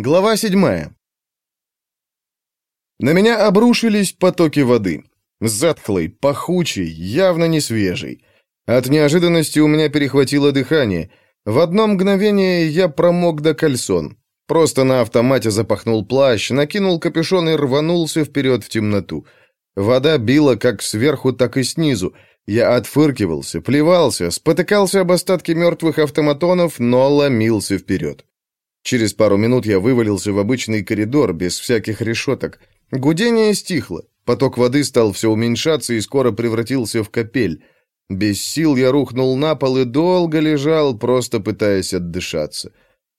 Глава седьмая. На меня обрушились потоки воды. Затхлый, пахучий, явно не свежий. От неожиданности у меня перехватило дыхание. В одно мгновение я промок до кальсон. Просто на автомате запахнул плащ, накинул капюшон и рванулся вперед в темноту. Вода била как сверху, так и снизу. Я отфыркивался, плевался, спотыкался об остатки мертвых автоматонов, но ломился вперед. Через пару минут я вывалился в обычный коридор, без всяких решеток. Гудение стихло. Поток воды стал все уменьшаться и скоро превратился в капель. Без сил я рухнул на пол и долго лежал, просто пытаясь отдышаться.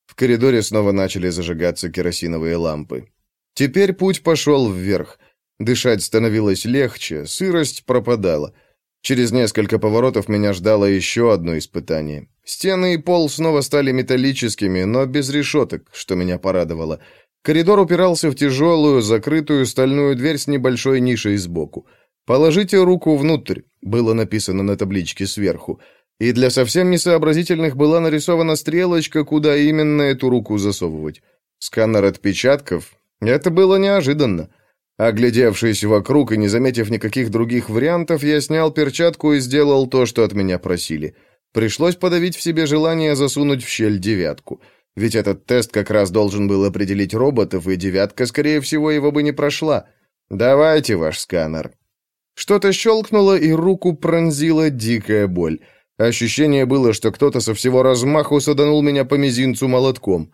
В коридоре снова начали зажигаться керосиновые лампы. Теперь путь пошел вверх. Дышать становилось легче, сырость пропадала. Через несколько поворотов меня ждало еще одно испытание. Стены и пол снова стали металлическими, но без решеток, что меня порадовало. Коридор упирался в тяжелую, закрытую стальную дверь с небольшой нишей сбоку. «Положите руку внутрь», было написано на табличке сверху. И для совсем несообразительных была нарисована стрелочка, куда именно эту руку засовывать. Сканер отпечатков. Это было неожиданно. Оглядевшись вокруг и не заметив никаких других вариантов, я снял перчатку и сделал то, что от меня просили – Пришлось подавить в себе желание засунуть в щель девятку. Ведь этот тест как раз должен был определить роботов, и девятка, скорее всего, его бы не прошла. «Давайте ваш сканер». Что-то щелкнуло, и руку пронзила дикая боль. Ощущение было, что кто-то со всего размаху саданул меня по мизинцу молотком.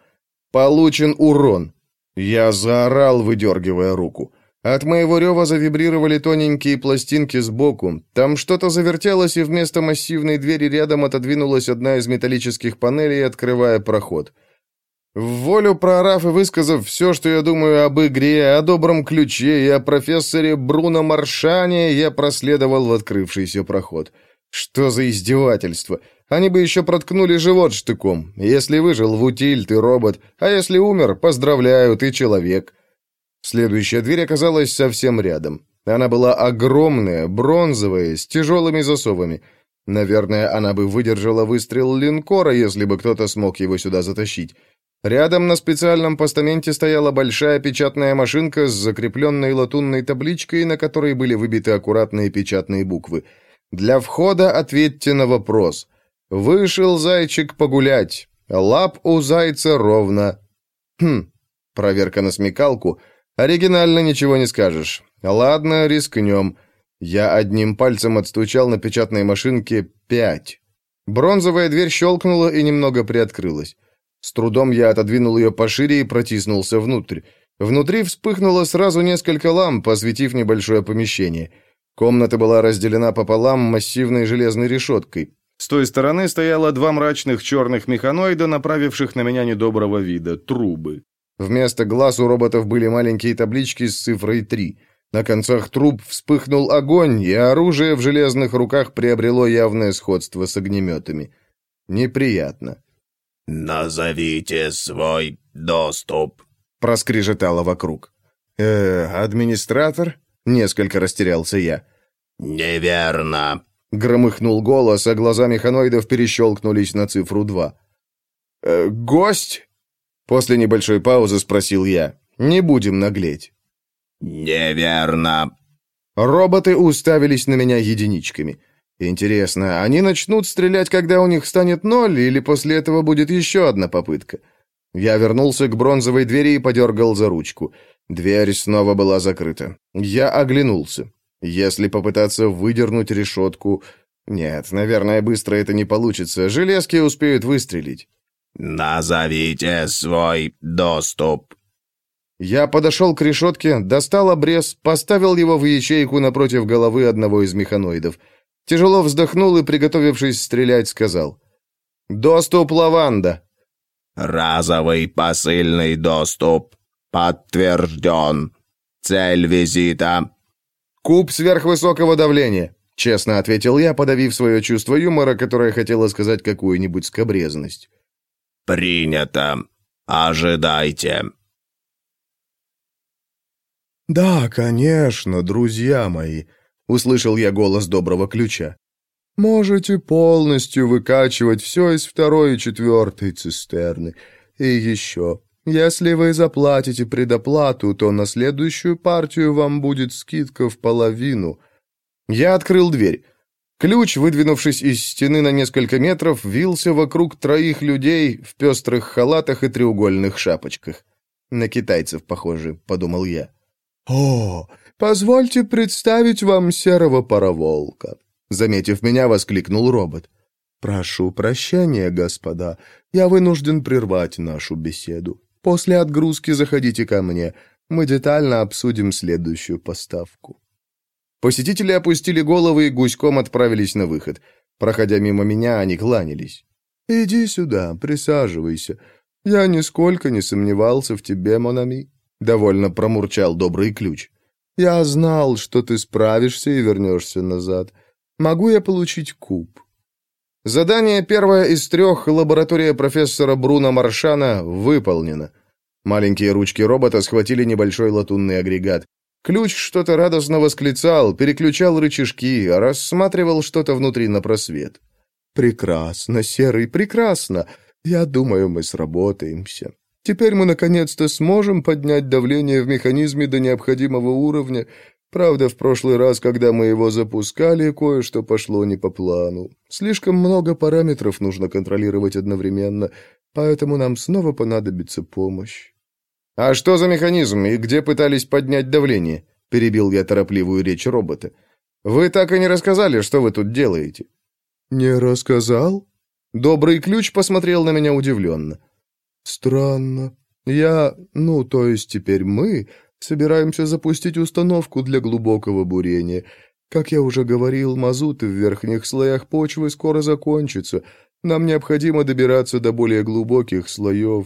Получен урон. Я заорал, выдергивая руку. От моего рева завибрировали тоненькие пластинки сбоку. Там что-то завертелось, и вместо массивной двери рядом отодвинулась одна из металлических панелей, открывая проход. В волю проорав и высказав все, что я думаю об игре, о добром ключе и о профессоре Бруно Маршане, я проследовал в открывшийся проход. Что за издевательство? Они бы еще проткнули живот штыком. Если выжил в утиль, ты робот, а если умер, поздравляю, ты человек. Следующая дверь оказалась совсем рядом. Она была огромная, бронзовая, с тяжелыми засовами. Наверное, она бы выдержала выстрел линкора, если бы кто-то смог его сюда затащить. Рядом на специальном постаменте стояла большая печатная машинка с закрепленной латунной табличкой, на которой были выбиты аккуратные печатные буквы. «Для входа ответьте на вопрос. Вышел зайчик погулять. Лап у зайца ровно». Хм, проверка на смекалку — Оригинально ничего не скажешь. Ладно, рискнем. Я одним пальцем отстучал на печатной машинке «пять». Бронзовая дверь щелкнула и немного приоткрылась. С трудом я отодвинул ее пошире и протиснулся внутрь. Внутри вспыхнуло сразу несколько ламп, осветив небольшое помещение. Комната была разделена пополам массивной железной решеткой. С той стороны стояло два мрачных черных механоида, направивших на меня недоброго вида трубы. Вместо глаз у роботов были маленькие таблички с цифрой 3. На концах труб вспыхнул огонь, и оружие в железных руках приобрело явное сходство с огнеметами. Неприятно. «Назовите свой доступ», — проскрежетало вокруг. «Э, администратор?» — несколько растерялся я. «Неверно», — громыхнул голос, а глаза механоидов перещелкнулись на цифру 2. «Э, «Гость?» После небольшой паузы спросил я. «Не будем наглеть». «Неверно». Роботы уставились на меня единичками. Интересно, они начнут стрелять, когда у них станет ноль, или после этого будет еще одна попытка? Я вернулся к бронзовой двери и подергал за ручку. Дверь снова была закрыта. Я оглянулся. Если попытаться выдернуть решетку... Нет, наверное, быстро это не получится. Железки успеют выстрелить. «Назовите свой доступ». Я подошел к решетке, достал обрез, поставил его в ячейку напротив головы одного из механоидов. Тяжело вздохнул и, приготовившись стрелять, сказал. «Доступ лаванда». «Разовый посыльный доступ. Подтвержден. Цель визита». «Куб сверхвысокого давления», — честно ответил я, подавив свое чувство юмора, которое хотело сказать какую-нибудь скобрезность. «Принято. Ожидайте». «Да, конечно, друзья мои», — услышал я голос доброго ключа. «Можете полностью выкачивать все из второй и четвертой цистерны. И еще, Если вы заплатите предоплату, то на следующую партию вам будет скидка в половину. Я открыл дверь. Ключ, выдвинувшись из стены на несколько метров, вился вокруг троих людей в пестрых халатах и треугольных шапочках. На китайцев похоже, подумал я. «О, позвольте представить вам серого пароволка», заметив меня, воскликнул робот. «Прошу прощения, господа, я вынужден прервать нашу беседу. После отгрузки заходите ко мне. Мы детально обсудим следующую поставку». Посетители опустили головы и гуськом отправились на выход. Проходя мимо меня, они кланялись. «Иди сюда, присаживайся. Я нисколько не сомневался в тебе, Монами», — довольно промурчал добрый ключ. «Я знал, что ты справишься и вернешься назад. Могу я получить куб?» Задание первое из трех, лаборатория профессора Бруно Маршана, выполнено. Маленькие ручки робота схватили небольшой латунный агрегат. Ключ что-то радостно восклицал, переключал рычажки, рассматривал что-то внутри на просвет. «Прекрасно, Серый, прекрасно. Я думаю, мы сработаемся. Теперь мы наконец-то сможем поднять давление в механизме до необходимого уровня, Правда, в прошлый раз, когда мы его запускали, кое-что пошло не по плану. Слишком много параметров нужно контролировать одновременно, поэтому нам снова понадобится помощь. «А что за механизм и где пытались поднять давление?» — перебил я торопливую речь робота. «Вы так и не рассказали, что вы тут делаете». «Не рассказал?» Добрый ключ посмотрел на меня удивленно. «Странно. Я, ну, то есть теперь мы, Собираемся запустить установку для глубокого бурения. Как я уже говорил, мазут в верхних слоях почвы скоро закончится. Нам необходимо добираться до более глубоких слоев.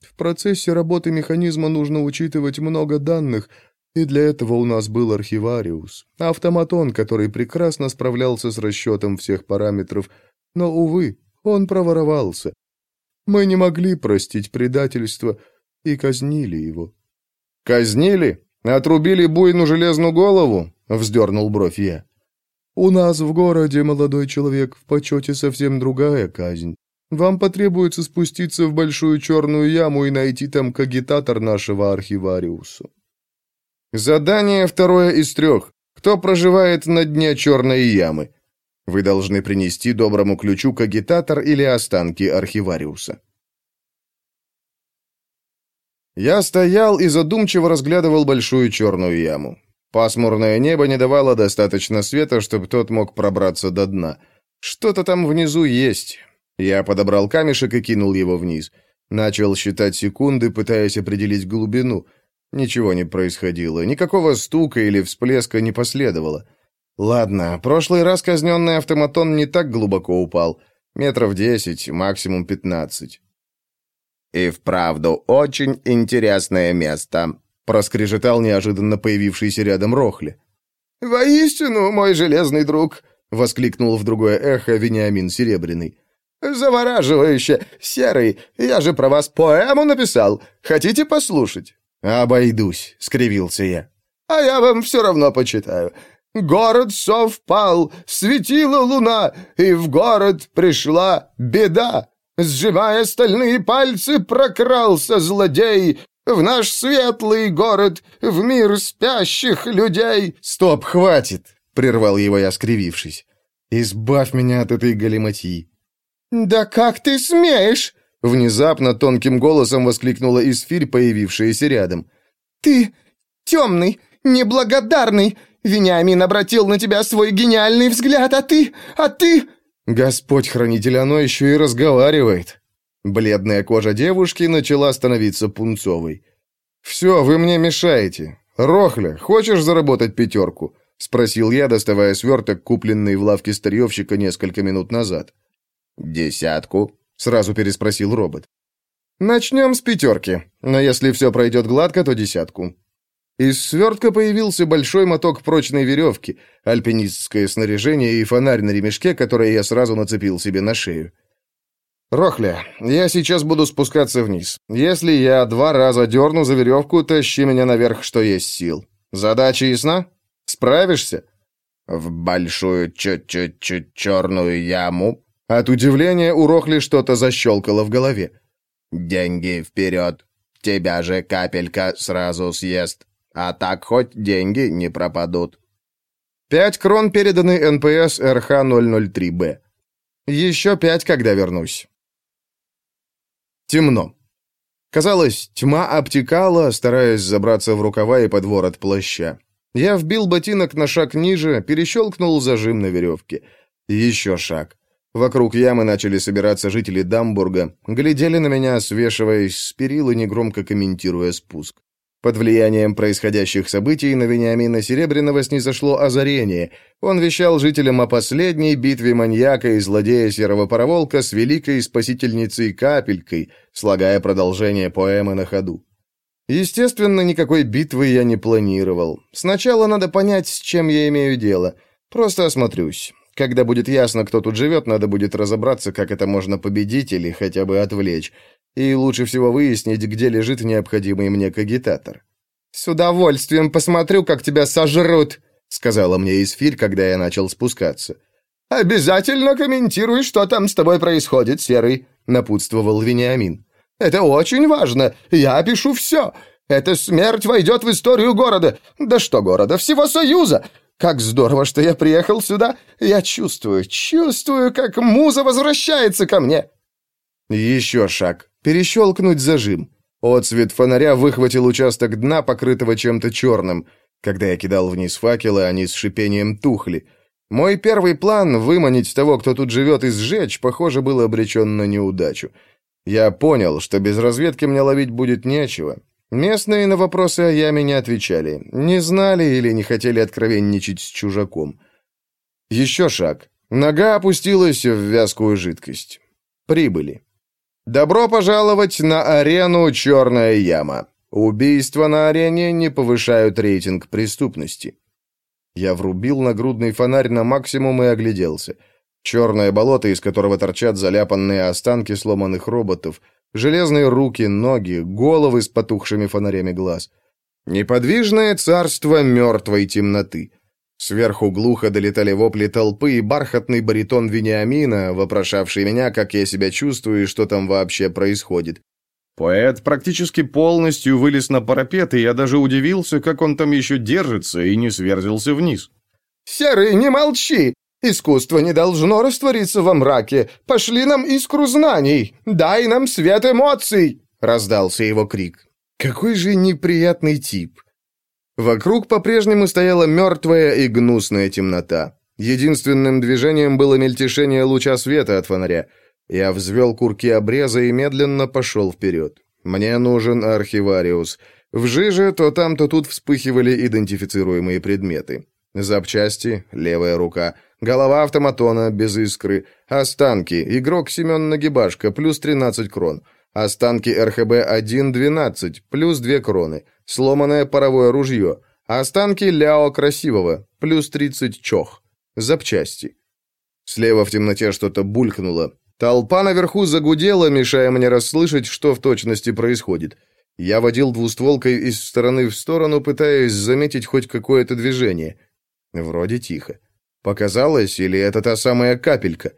В процессе работы механизма нужно учитывать много данных, и для этого у нас был архивариус, автоматон, который прекрасно справлялся с расчетом всех параметров, но, увы, он проворовался. Мы не могли простить предательство и казнили его. «Казнили? Отрубили буйну железную голову?» — вздернул бровь я. «У нас в городе, молодой человек, в почете совсем другая казнь. Вам потребуется спуститься в большую черную яму и найти там кагитатор нашего архивариуса». «Задание второе из трех. Кто проживает на дне черной ямы?» Вы должны принести доброму ключу кагитатор или останки архивариуса. Я стоял и задумчиво разглядывал большую черную яму. Пасмурное небо не давало достаточно света, чтобы тот мог пробраться до дна. Что-то там внизу есть. Я подобрал камешек и кинул его вниз. Начал считать секунды, пытаясь определить глубину. Ничего не происходило. Никакого стука или всплеска не последовало. Ладно, прошлый раз казненный автоматон не так глубоко упал. Метров десять, максимум пятнадцать. «И вправду очень интересное место», — проскрежетал неожиданно появившийся рядом Рохли. «Воистину, мой железный друг!» — воскликнул в другое эхо Вениамин Серебряный. «Завораживающе! Серый, я же про вас поэму написал. Хотите послушать?» «Обойдусь», — скривился я. «А я вам все равно почитаю. Город совпал, светила луна, и в город пришла беда. Сжимая стальные пальцы, прокрался злодей в наш светлый город, в мир спящих людей. Стоп, хватит, прервал его я, скривившись. Избавь меня от этой галиматьи. Да как ты смеешь? Внезапно тонким голосом воскликнула Исфирь, появившаяся рядом. «Ты темный, неблагодарный! Вениамин обратил на тебя свой гениальный взгляд, а ты... а ты...» Господь-хранитель, оно еще и разговаривает. Бледная кожа девушки начала становиться пунцовой. «Все, вы мне мешаете. Рохля, хочешь заработать пятерку?» — спросил я, доставая сверток, купленный в лавке старьевщика несколько минут назад. «Десятку?» — сразу переспросил робот. «Начнем с пятерки, но если все пройдет гладко, то десятку. Из свертка появился большой моток прочной веревки, альпинистское снаряжение и фонарь на ремешке, который я сразу нацепил себе на шею. «Рохля, я сейчас буду спускаться вниз. Если я два раза дерну за веревку, тащи меня наверх, что есть сил. Задача ясна? Справишься?» «В большую чуть-чуть черную яму?» От удивления у Рохли что-то защелкало в голове. «Деньги вперед!» Тебя же капелька сразу съест. А так хоть деньги не пропадут. Пять крон переданы НПС РХ-003Б. Еще пять, когда вернусь. Темно. Казалось, тьма обтекала, стараясь забраться в рукава и под ворот плаща. Я вбил ботинок на шаг ниже, перещелкнул зажим на веревке. Еще шаг. Вокруг ямы начали собираться жители Дамбурга, глядели на меня, свешиваясь с перил и негромко комментируя спуск. Под влиянием происходящих событий на Вениамина Серебряного снизошло озарение. Он вещал жителям о последней битве маньяка и злодея Серого Пароволка с великой спасительницей Капелькой, слагая продолжение поэмы на ходу. Естественно, никакой битвы я не планировал. Сначала надо понять, с чем я имею дело. Просто осмотрюсь. Когда будет ясно, кто тут живет, надо будет разобраться, как это можно победить или хотя бы отвлечь. И лучше всего выяснить, где лежит необходимый мне кагитатор. «С удовольствием посмотрю, как тебя сожрут», — сказала мне Исфирь, когда я начал спускаться. «Обязательно комментируй, что там с тобой происходит, Серый», — напутствовал Вениамин. «Это очень важно. Я опишу все. Эта смерть войдет в историю города. Да что города, всего Союза. Как здорово, что я приехал сюда. Я чувствую, чувствую, как муза возвращается ко мне». Еще шаг. Перещелкнуть зажим. Отцвет фонаря выхватил участок дна, покрытого чем-то черным. Когда я кидал вниз факелы, они с шипением тухли. Мой первый план — выманить того, кто тут живет, и сжечь, похоже, был обречен на неудачу. Я понял, что без разведки мне ловить будет нечего. Местные на вопросы о яме не отвечали, не знали или не хотели откровенничать с чужаком. Еще шаг. Нога опустилась в вязкую жидкость. Прибыли. Добро пожаловать на арену «Черная яма». Убийства на арене не повышают рейтинг преступности. Я врубил нагрудный фонарь на максимум и огляделся. Черное болото, из которого торчат заляпанные останки сломанных роботов, железные руки, ноги, головы с потухшими фонарями глаз. Неподвижное царство мертвой темноты. Сверху глухо долетали вопли толпы и бархатный баритон Вениамина, вопрошавший меня, как я себя чувствую и что там вообще происходит. Поэт практически полностью вылез на парапет, и я даже удивился, как он там еще держится и не сверзился вниз. «Серый, не молчи! Искусство не должно раствориться во мраке. Пошли нам искру знаний! Дай нам свет эмоций!» — раздался его крик. «Какой же неприятный тип!» Вокруг по-прежнему стояла мертвая и гнусная темнота. Единственным движением было мельтешение луча света от фонаря. Я взвел курки обреза и медленно пошел вперед. Мне нужен архивариус. В жиже то там, то тут вспыхивали идентифицируемые предметы. Запчасти, левая рука, голова автоматона без искры, останки, игрок Семен Нагибашка, плюс 13 крон, останки РХБ-1, 12, плюс 2 кроны, сломанное паровое ружье, останки Ляо Красивого, плюс 30 чох, запчасти. Слева в темноте что-то булькнуло. Толпа наверху загудела, мешая мне расслышать, что в точности происходит. Я водил двустволкой из стороны в сторону, пытаясь заметить хоть какое-то движение. Вроде тихо. Показалось, или это та самая капелька?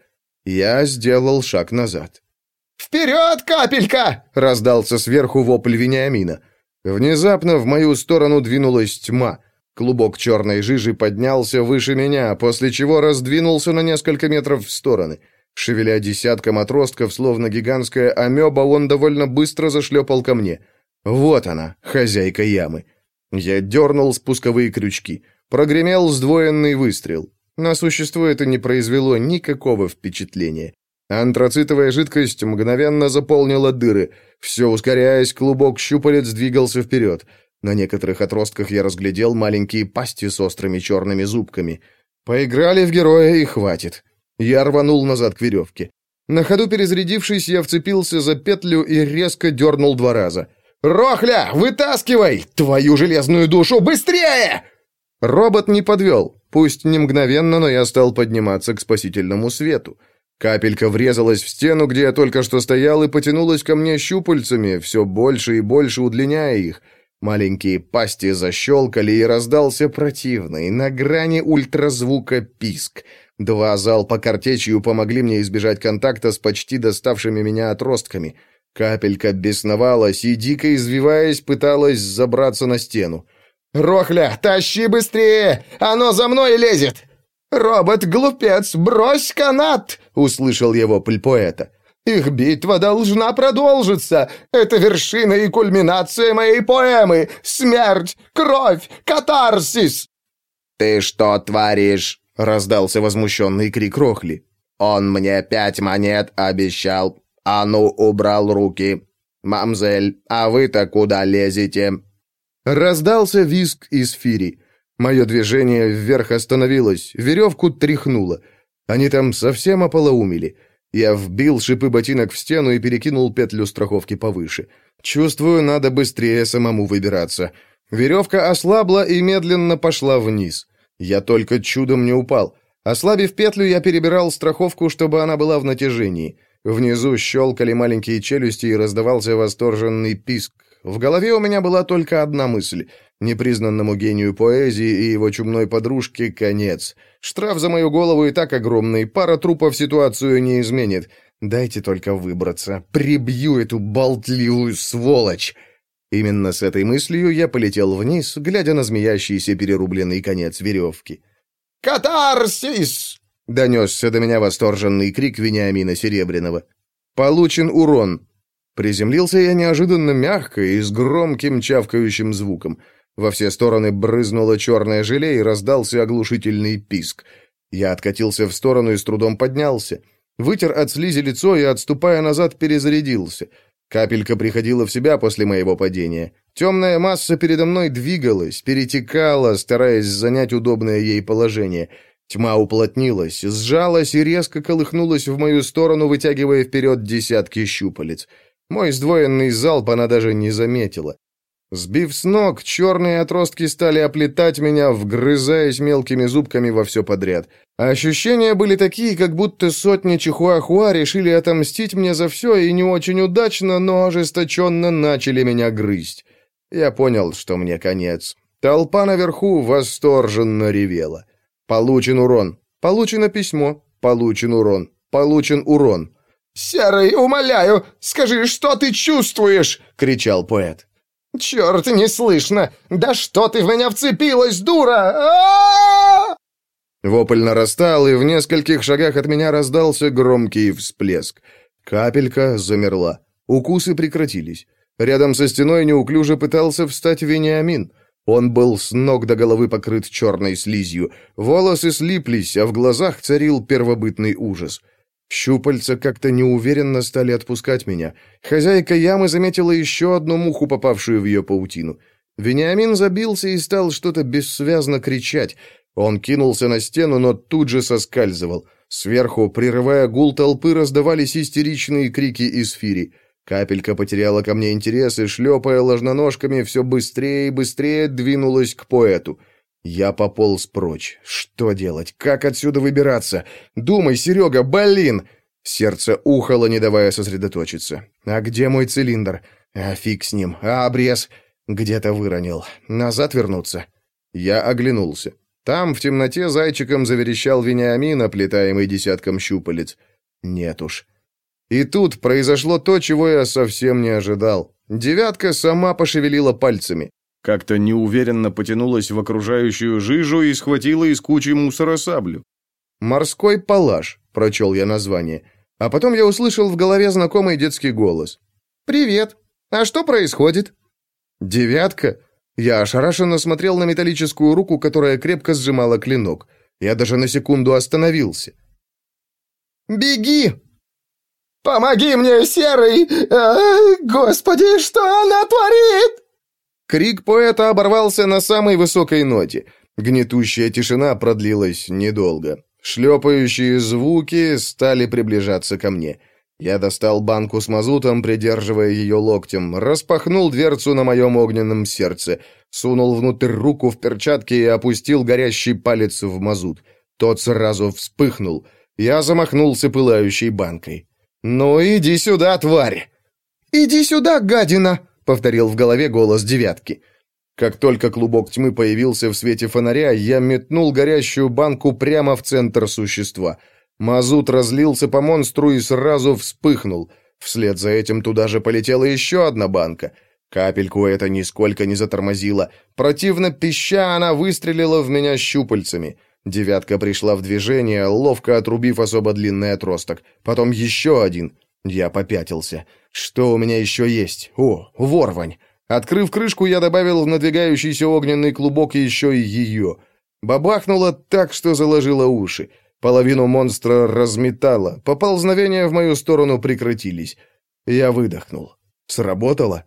Я сделал шаг назад. «Вперед, капелька!» — раздался сверху вопль Вениамина. Внезапно в мою сторону двинулась тьма. Клубок черной жижи поднялся выше меня, после чего раздвинулся на несколько метров в стороны. Шевеля десятком отростков, словно гигантская амеба, он довольно быстро зашлепал ко мне. Вот она, хозяйка ямы. Я дернул спусковые крючки. Прогремел сдвоенный выстрел. На существо это не произвело никакого впечатления. Антрацитовая жидкость мгновенно заполнила дыры. Все ускоряясь, клубок щупалец двигался вперед. На некоторых отростках я разглядел маленькие пасти с острыми черными зубками. Поиграли в героя и хватит. Я рванул назад к веревке. На ходу перезарядившись, я вцепился за петлю и резко дернул два раза. «Рохля, вытаскивай! Твою железную душу, быстрее!» Робот не подвел. Пусть не мгновенно, но я стал подниматься к спасительному свету. Капелька врезалась в стену, где я только что стоял, и потянулась ко мне щупальцами, все больше и больше удлиняя их. Маленькие пасти защелкали, и раздался противный, на грани ультразвука писк. Два залпа картечью помогли мне избежать контакта с почти доставшими меня отростками. Капелька бесновалась и, дико извиваясь, пыталась забраться на стену. «Рохля, тащи быстрее! Оно за мной лезет!» «Робот-глупец, брось канат!» — услышал его пыльпоэта. «Их битва должна продолжиться! Это вершина и кульминация моей поэмы! Смерть, кровь, катарсис!» «Ты что творишь?» — раздался возмущенный крик Рохли. «Он мне пять монет обещал. А ну, убрал руки. Мамзель, а вы-то куда лезете?» Раздался визг из фири. Мое движение вверх остановилось, веревку тряхнуло. Они там совсем ополоумели. Я вбил шипы ботинок в стену и перекинул петлю страховки повыше. Чувствую, надо быстрее самому выбираться. Веревка ослабла и медленно пошла вниз. Я только чудом не упал. Ослабив петлю, я перебирал страховку, чтобы она была в натяжении. Внизу щелкали маленькие челюсти и раздавался восторженный писк. В голове у меня была только одна мысль. Непризнанному гению поэзии и его чумной подружке конец. Штраф за мою голову и так огромный, пара трупов ситуацию не изменит. Дайте только выбраться. Прибью эту болтливую сволочь. Именно с этой мыслью я полетел вниз, глядя на змеящийся перерубленный конец веревки. «Катарсис!» — донесся до меня восторженный крик Вениамина Серебряного. «Получен урон!» Приземлился я неожиданно мягко и с громким чавкающим звуком. Во все стороны брызнуло черное желе и раздался оглушительный писк. Я откатился в сторону и с трудом поднялся. Вытер от слизи лицо и, отступая назад, перезарядился. Капелька приходила в себя после моего падения. Темная масса передо мной двигалась, перетекала, стараясь занять удобное ей положение. Тьма уплотнилась, сжалась и резко колыхнулась в мою сторону, вытягивая вперед десятки щупалец. Мой сдвоенный залп она даже не заметила. Сбив с ног, черные отростки стали оплетать меня, вгрызаясь мелкими зубками во все подряд. ощущения были такие, как будто сотни чихуахуа решили отомстить мне за все и не очень удачно, но ожесточенно начали меня грызть. Я понял, что мне конец. Толпа наверху восторженно ревела. Получен урон. Получено письмо. Получен урон. Получен урон. «Серый, умоляю, скажи, что ты чувствуешь?» — кричал поэт. «Черт, не слышно! Да что ты в меня вцепилась, дура! а Вопль нарастал, и в нескольких шагах от меня раздался громкий всплеск. Капелька замерла. Укусы прекратились. Рядом со стеной неуклюже пытался встать Вениамин. Он был с ног до головы покрыт черной слизью. Волосы слиплись, а в глазах царил первобытный ужас. Щупальца как-то неуверенно стали отпускать меня. Хозяйка ямы заметила еще одну муху, попавшую в ее паутину. Вениамин забился и стал что-то бессвязно кричать. Он кинулся на стену, но тут же соскальзывал. Сверху, прерывая гул толпы, раздавались истеричные крики из фири. Капелька потеряла ко мне интерес и, шлепая ложноножками, все быстрее и быстрее двинулась к поэту — я пополз прочь. Что делать? Как отсюда выбираться? Думай, Серега, блин! Сердце ухало, не давая сосредоточиться. А где мой цилиндр? А фиг с ним. А обрез? Где-то выронил. Назад вернуться? Я оглянулся. Там в темноте зайчиком заверещал Вениамин, оплетаемый десятком щупалец. Нет уж. И тут произошло то, чего я совсем не ожидал. Девятка сама пошевелила пальцами. Как-то неуверенно потянулась в окружающую жижу и схватила из кучи мусора саблю. «Морской палаш», — прочел я название. А потом я услышал в голове знакомый детский голос. «Привет. А что происходит?» «Девятка?» Я ошарашенно смотрел на металлическую руку, которая крепко сжимала клинок. Я даже на секунду остановился. «Беги!» «Помоги мне, Серый! А, господи, что она творит?» Крик поэта оборвался на самой высокой ноте. Гнетущая тишина продлилась недолго. Шлепающие звуки стали приближаться ко мне. Я достал банку с мазутом, придерживая ее локтем, распахнул дверцу на моем огненном сердце, сунул внутрь руку в перчатке и опустил горящий палец в мазут. Тот сразу вспыхнул. Я замахнулся пылающей банкой. «Ну, иди сюда, тварь!» «Иди сюда, гадина!» — повторил в голове голос девятки. Как только клубок тьмы появился в свете фонаря, я метнул горящую банку прямо в центр существа. Мазут разлился по монстру и сразу вспыхнул. Вслед за этим туда же полетела еще одна банка. Капельку это нисколько не затормозило. Противно пища, она выстрелила в меня щупальцами. Девятка пришла в движение, ловко отрубив особо длинный отросток. Потом еще один. Я попятился. Что у меня еще есть? О, ворвань. Открыв крышку, я добавил в надвигающийся огненный клубок еще и ее. Бабахнуло так, что заложило уши. Половину монстра разметало. Поползновения в мою сторону прекратились. Я выдохнул. Сработало?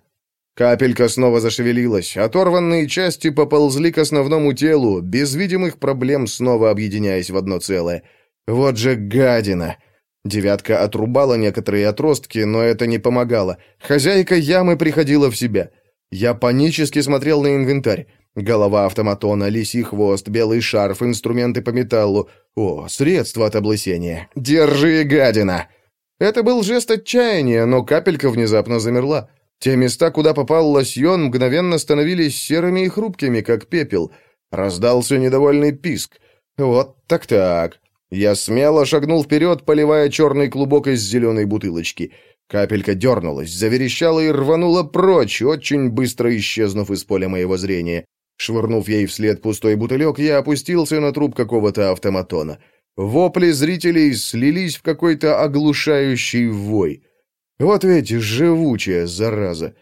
Капелька снова зашевелилась. Оторванные части поползли к основному телу, без видимых проблем снова объединяясь в одно целое. Вот же гадина! Девятка отрубала некоторые отростки, но это не помогало. Хозяйка ямы приходила в себя. Я панически смотрел на инвентарь. Голова автоматона, лисий хвост, белый шарф, инструменты по металлу. О, средства от облысения. Держи, гадина! Это был жест отчаяния, но капелька внезапно замерла. Те места, куда попал лосьон, мгновенно становились серыми и хрупкими, как пепел. Раздался недовольный писк. Вот так-так. Я смело шагнул вперед, поливая черный клубок из зеленой бутылочки. Капелька дернулась, заверещала и рванула прочь, очень быстро исчезнув из поля моего зрения. Швырнув ей вслед пустой бутылек, я опустился на труп какого-то автоматона. Вопли зрителей слились в какой-то оглушающий вой. Вот ведь живучая зараза.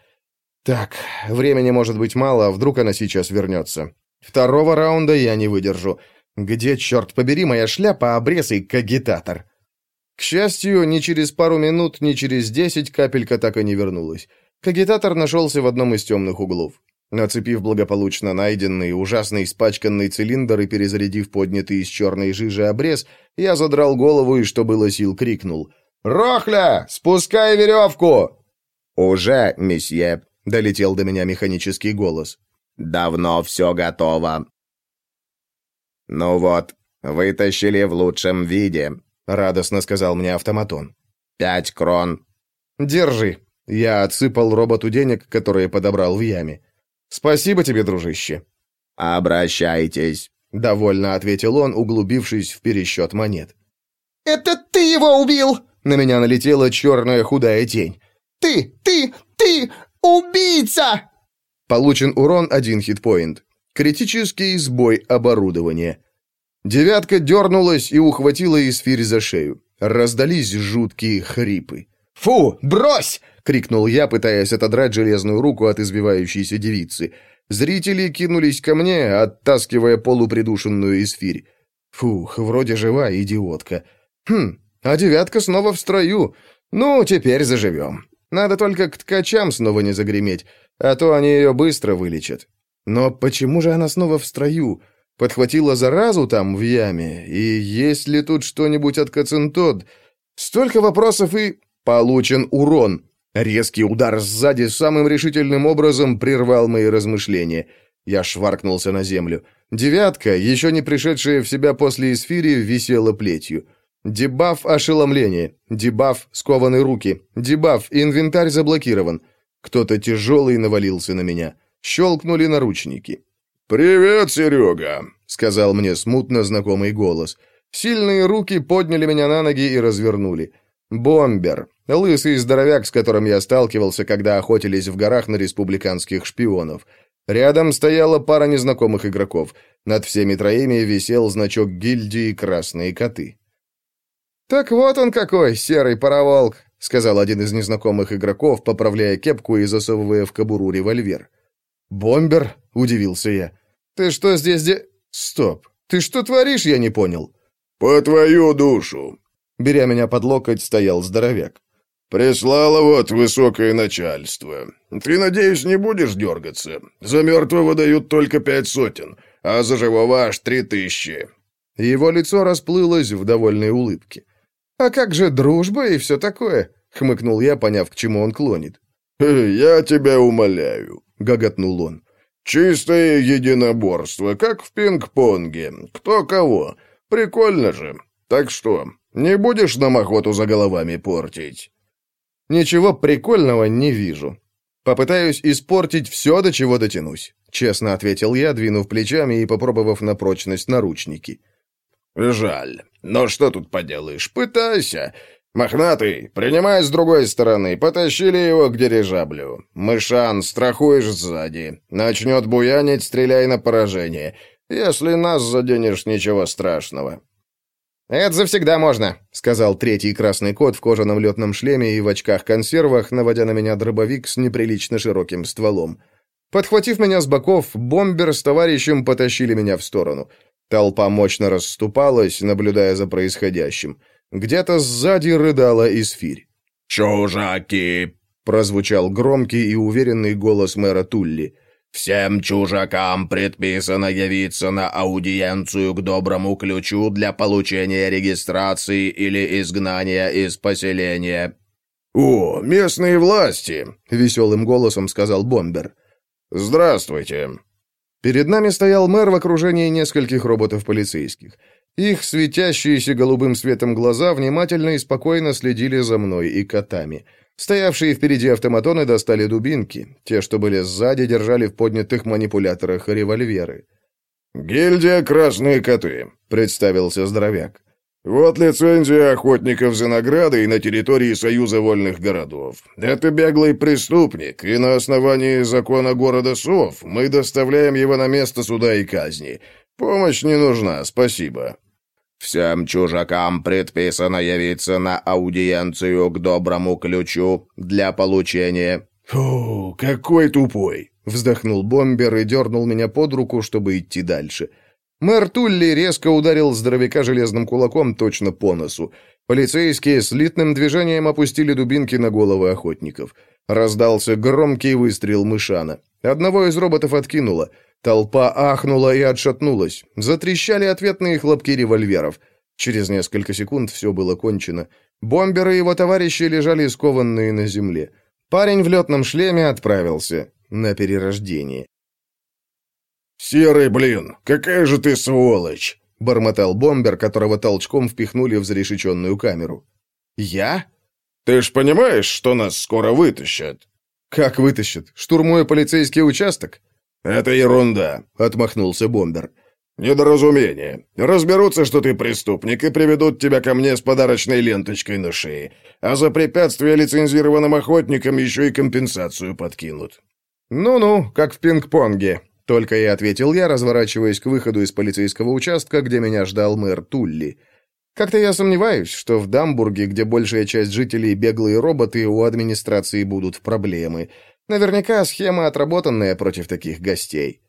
Так, времени может быть мало, а вдруг она сейчас вернется. Второго раунда я не выдержу. Где, черт побери, моя шляпа, обрез и кагитатор? К счастью, ни через пару минут, ни через десять капелька так и не вернулась. Кагитатор нашелся в одном из темных углов. Нацепив благополучно найденный, ужасно испачканный цилиндр и перезарядив поднятый из черной жижи обрез, я задрал голову и, что было сил, крикнул. «Рохля, спускай веревку!» «Уже, месье», — долетел до меня механический голос. «Давно все готово». «Ну вот, вытащили в лучшем виде», — радостно сказал мне автоматон. «Пять крон». «Держи». Я отсыпал роботу денег, которые подобрал в яме. «Спасибо тебе, дружище». «Обращайтесь», — довольно ответил он, углубившись в пересчет монет. «Это ты его убил!» На меня налетела черная худая тень. «Ты, ты, ты убийца!» Получен урон один хитпоинт. Критический сбой оборудования. Девятка дернулась и ухватила Исфирь за шею. Раздались жуткие хрипы. «Фу, брось!» — крикнул я, пытаясь отодрать железную руку от избивающейся девицы. Зрители кинулись ко мне, оттаскивая полупридушенную Исфирь. Фух, вроде жива идиотка. Хм, а девятка снова в строю. Ну, теперь заживем. Надо только к ткачам снова не загреметь, а то они ее быстро вылечат. Но почему же она снова в строю? Подхватила заразу там, в яме? И есть ли тут что-нибудь от Кацинтод? Столько вопросов и... Получен урон. Резкий удар сзади самым решительным образом прервал мои размышления. Я шваркнулся на землю. Девятка, еще не пришедшая в себя после эсфири, висела плетью. Дебаф ошеломление. Дебаф скованные руки. Дебаф инвентарь заблокирован. Кто-то тяжелый навалился на меня. Щелкнули наручники. «Привет, Серега», — сказал мне смутно знакомый голос. Сильные руки подняли меня на ноги и развернули. Бомбер. Лысый здоровяк, с которым я сталкивался, когда охотились в горах на республиканских шпионов. Рядом стояла пара незнакомых игроков. Над всеми троими висел значок гильдии «Красные коты». «Так вот он какой, серый пароволк», — сказал один из незнакомых игроков, поправляя кепку и засовывая в кобуру револьвер. «Бомбер?» — удивился я. «Ты что здесь де...» «Стоп! Ты что творишь, я не понял?» «По твою душу!» Беря меня под локоть, стоял здоровяк. «Прислало вот высокое начальство. Ты, надеюсь, не будешь дергаться? За мертвого дают только пять сотен, а за живого аж три тысячи». Его лицо расплылось в довольной улыбке. «А как же дружба и все такое?» — хмыкнул я, поняв, к чему он клонит. «Э, «Я тебя умоляю», — гоготнул он. «Чистое единоборство, как в пинг-понге. Кто кого. Прикольно же. Так что, не будешь нам охоту за головами портить?» «Ничего прикольного не вижу. Попытаюсь испортить все, до чего дотянусь», — честно ответил я, двинув плечами и попробовав на прочность наручники. «Жаль. Но что тут поделаешь? Пытайся. «Мохнатый, принимай с другой стороны, потащили его к дирижаблю. Мышан, страхуешь сзади. Начнет буянить, стреляй на поражение. Если нас заденешь, ничего страшного». «Это завсегда можно», — сказал третий красный кот в кожаном летном шлеме и в очках-консервах, наводя на меня дробовик с неприлично широким стволом. Подхватив меня с боков, бомбер с товарищем потащили меня в сторону. Толпа мощно расступалась, наблюдая за происходящим. Где-то сзади рыдала Исфирь. «Чужаки!» — прозвучал громкий и уверенный голос мэра Тулли. «Всем чужакам предписано явиться на аудиенцию к доброму ключу для получения регистрации или изгнания из поселения». «О, местные власти!» — веселым голосом сказал Бомбер. «Здравствуйте!» Перед нами стоял мэр в окружении нескольких роботов-полицейских. Их светящиеся голубым светом глаза внимательно и спокойно следили за мной и котами. Стоявшие впереди автоматоны достали дубинки. Те, что были сзади, держали в поднятых манипуляторах револьверы. «Гильдия «Красные коты», — представился здоровяк. «Вот лицензия охотников за наградой на территории Союза вольных городов. Это беглый преступник, и на основании закона города Сов мы доставляем его на место суда и казни. Помощь не нужна, спасибо». Всем чужакам предписано явиться на аудиенцию к доброму ключу для получения...» «Фу, какой тупой!» — вздохнул бомбер и дернул меня под руку, чтобы идти дальше. Мэр Тулли резко ударил здоровяка железным кулаком точно по носу. Полицейские слитным движением опустили дубинки на головы охотников. Раздался громкий выстрел мышана. Одного из роботов откинуло. Толпа ахнула и отшатнулась. Затрещали ответные хлопки револьверов. Через несколько секунд все было кончено. Бомберы и его товарищи лежали скованные на земле. Парень в летном шлеме отправился на перерождение. «Серый, блин, какая же ты сволочь!» — бормотал бомбер, которого толчком впихнули в зарешеченную камеру. «Я?» «Ты ж понимаешь, что нас скоро вытащат?» «Как вытащат? Штурмуя полицейский участок?» «Это ерунда», — отмахнулся Бомбер. «Недоразумение. Разберутся, что ты преступник, и приведут тебя ко мне с подарочной ленточкой на шее. А за препятствие лицензированным охотникам еще и компенсацию подкинут». «Ну-ну, как в пинг-понге», — только и ответил я, разворачиваясь к выходу из полицейского участка, где меня ждал мэр Тулли. «Как-то я сомневаюсь, что в Дамбурге, где большая часть жителей беглые роботы, у администрации будут проблемы». Наверняка схема отработанная против таких гостей.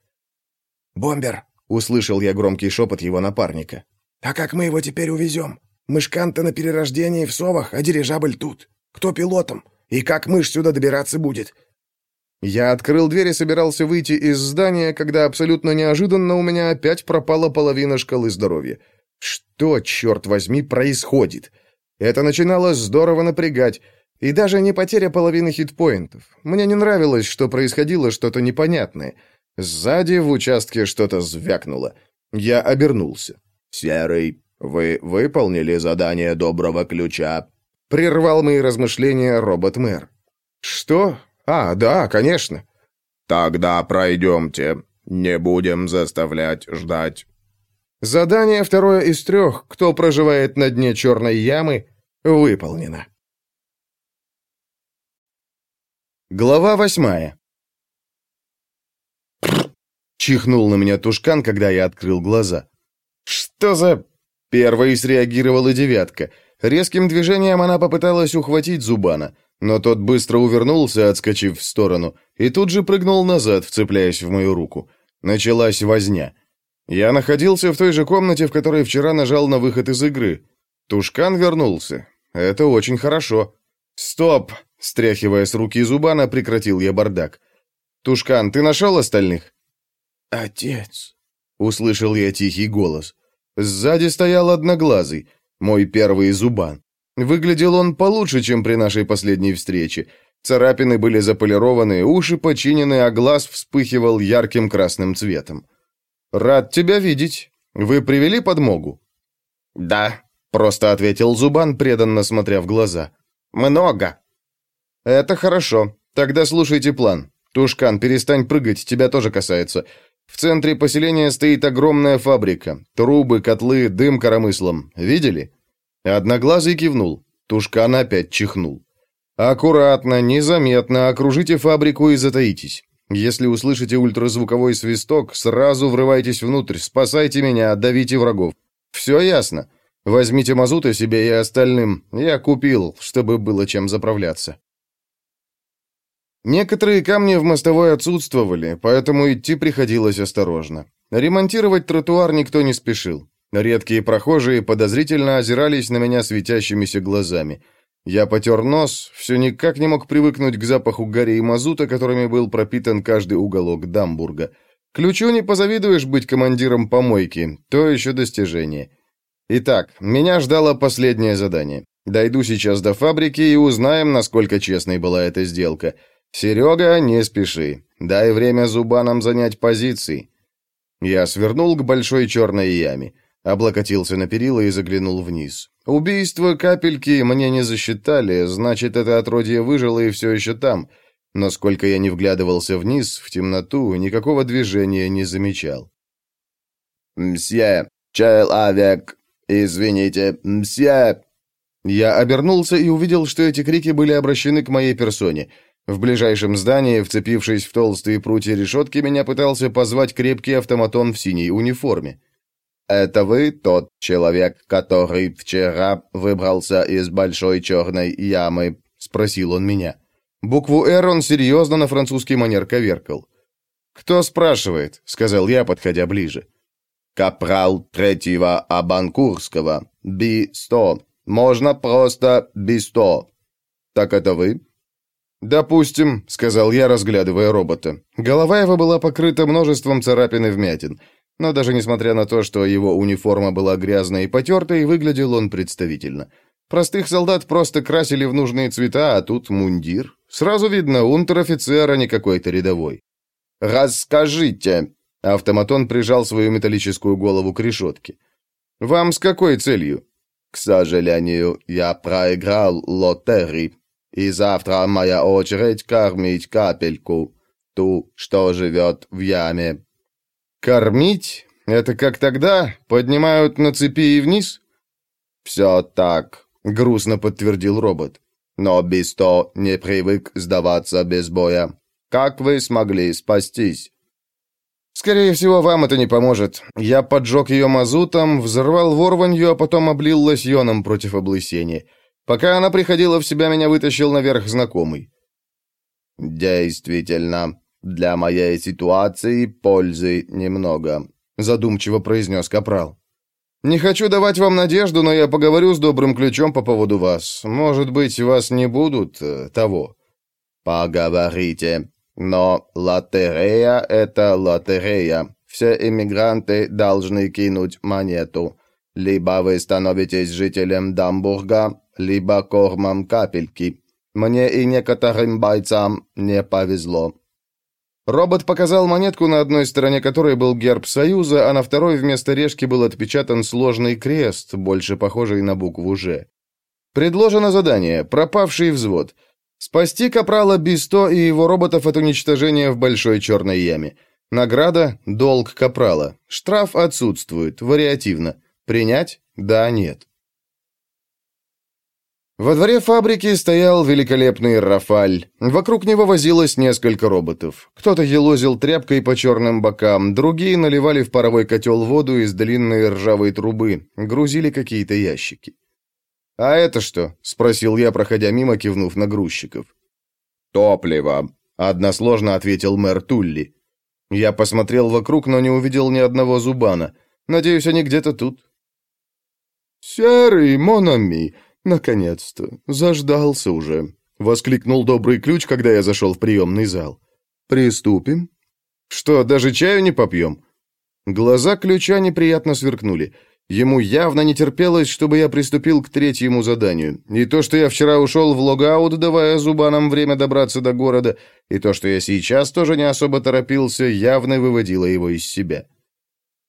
«Бомбер!» — услышал я громкий шепот его напарника. «А как мы его теперь увезем? Мышкан-то на перерождении в совах, а дирижабль тут. Кто пилотом? И как мышь сюда добираться будет?» Я открыл дверь и собирался выйти из здания, когда абсолютно неожиданно у меня опять пропала половина шкалы здоровья. Что, черт возьми, происходит? Это начинало здорово напрягать. И даже не потеря половины хитпоинтов. Мне не нравилось, что происходило что-то непонятное. Сзади в участке что-то звякнуло. Я обернулся. «Серый, вы выполнили задание доброго ключа?» Прервал мои размышления робот-мэр. «Что? А, да, конечно». «Тогда пройдемте. Не будем заставлять ждать». Задание второе из трех, кто проживает на дне черной ямы, выполнено. Глава восьмая. Чихнул на меня тушкан, когда я открыл глаза. «Что за...» Первой среагировала девятка. Резким движением она попыталась ухватить Зубана, но тот быстро увернулся, отскочив в сторону, и тут же прыгнул назад, вцепляясь в мою руку. Началась возня. Я находился в той же комнате, в которой вчера нажал на выход из игры. Тушкан вернулся. Это очень хорошо. «Стоп!» Стряхивая с руки Зубана, прекратил я бардак. «Тушкан, ты нашел остальных?» «Отец!» — услышал я тихий голос. Сзади стоял одноглазый, мой первый Зубан. Выглядел он получше, чем при нашей последней встрече. Царапины были заполированы, уши починены, а глаз вспыхивал ярким красным цветом. «Рад тебя видеть. Вы привели подмогу?» «Да», — просто ответил Зубан, преданно смотря в глаза. «Много». «Это хорошо. Тогда слушайте план. Тушкан, перестань прыгать, тебя тоже касается. В центре поселения стоит огромная фабрика. Трубы, котлы, дым коромыслом. Видели?» Одноглазый кивнул. Тушкан опять чихнул. «Аккуратно, незаметно окружите фабрику и затаитесь. Если услышите ультразвуковой свисток, сразу врывайтесь внутрь, спасайте меня, давите врагов. Все ясно. Возьмите мазута себе и остальным. Я купил, чтобы было чем заправляться». Некоторые камни в мостовой отсутствовали, поэтому идти приходилось осторожно. Ремонтировать тротуар никто не спешил. Редкие прохожие подозрительно озирались на меня светящимися глазами. Я потер нос, все никак не мог привыкнуть к запаху гари и мазута, которыми был пропитан каждый уголок Дамбурга. Ключу не позавидуешь быть командиром помойки, то еще достижение. Итак, меня ждало последнее задание. Дойду сейчас до фабрики и узнаем, насколько честной была эта сделка. Серега, не спеши. Дай время зубанам занять позиции. Я свернул к большой черной яме. Облокотился на перила и заглянул вниз. Убийство капельки мне не засчитали, значит, это отродье выжило и все еще там. Но сколько я не вглядывался вниз, в темноту, никакого движения не замечал. «Мсье, человек, извините, мсье!» Я обернулся и увидел, что эти крики были обращены к моей персоне. В ближайшем здании, вцепившись в толстые прутья решетки, меня пытался позвать крепкий автоматон в синей униформе. «Это вы тот человек, который вчера выбрался из большой черной ямы?» — спросил он меня. Букву «Р» он серьезно на французский манер коверкал. «Кто спрашивает?» — сказал я, подходя ближе. «Капрал третьего Абанкурского. Би-100. Можно просто Би-100. Так это вы?» «Допустим», — сказал я, разглядывая робота. Голова его была покрыта множеством царапин и вмятин. Но даже несмотря на то, что его униформа была грязной и потертой, выглядел он представительно. Простых солдат просто красили в нужные цвета, а тут мундир. Сразу видно, унтер-офицер, а не какой-то рядовой. «Расскажите!» Автоматон прижал свою металлическую голову к решетке. «Вам с какой целью?» «К сожалению, я проиграл лотерей, и завтра моя очередь кормить капельку, ту, что живет в яме». «Кормить? Это как тогда? Поднимают на цепи и вниз?» «Все так», — грустно подтвердил робот. «Но Бисто не привык сдаваться без боя. Как вы смогли спастись?» «Скорее всего, вам это не поможет. Я поджег ее мазутом, взорвал ворванью, а потом облил лосьоном против облысения. Пока она приходила в себя, меня вытащил наверх знакомый». «Действительно, «Для моей ситуации пользы немного», — задумчиво произнес Капрал. «Не хочу давать вам надежду, но я поговорю с добрым ключом по поводу вас. Может быть, вас не будут э, того». «Поговорите. Но лотерея — это лотерея. Все иммигранты должны кинуть монету. Либо вы становитесь жителем Дамбурга, либо кормом капельки. Мне и некоторым бойцам не повезло». Робот показал монетку, на одной стороне которой был герб Союза, а на второй вместо решки был отпечатан сложный крест, больше похожий на букву «Ж». Предложено задание «Пропавший взвод». Спасти Капрала Бисто и его роботов от уничтожения в Большой Черной Яме. Награда – долг Капрала. Штраф отсутствует, вариативно. Принять? Да, нет. Во дворе фабрики стоял великолепный Рафаль. Вокруг него возилось несколько роботов. Кто-то елозил тряпкой по черным бокам, другие наливали в паровой котел воду из длинной ржавой трубы, грузили какие-то ящики. «А это что?» — спросил я, проходя мимо, кивнув на грузчиков. «Топливо», — односложно ответил мэр Тулли. Я посмотрел вокруг, но не увидел ни одного зубана. Надеюсь, они где-то тут. «Серый, Монами, «Наконец-то! Заждался уже!» — воскликнул добрый ключ, когда я зашел в приемный зал. «Приступим?» «Что, даже чаю не попьем?» Глаза ключа неприятно сверкнули. Ему явно не терпелось, чтобы я приступил к третьему заданию. И то, что я вчера ушел в логаут, давая зубанам время добраться до города, и то, что я сейчас тоже не особо торопился, явно выводило его из себя.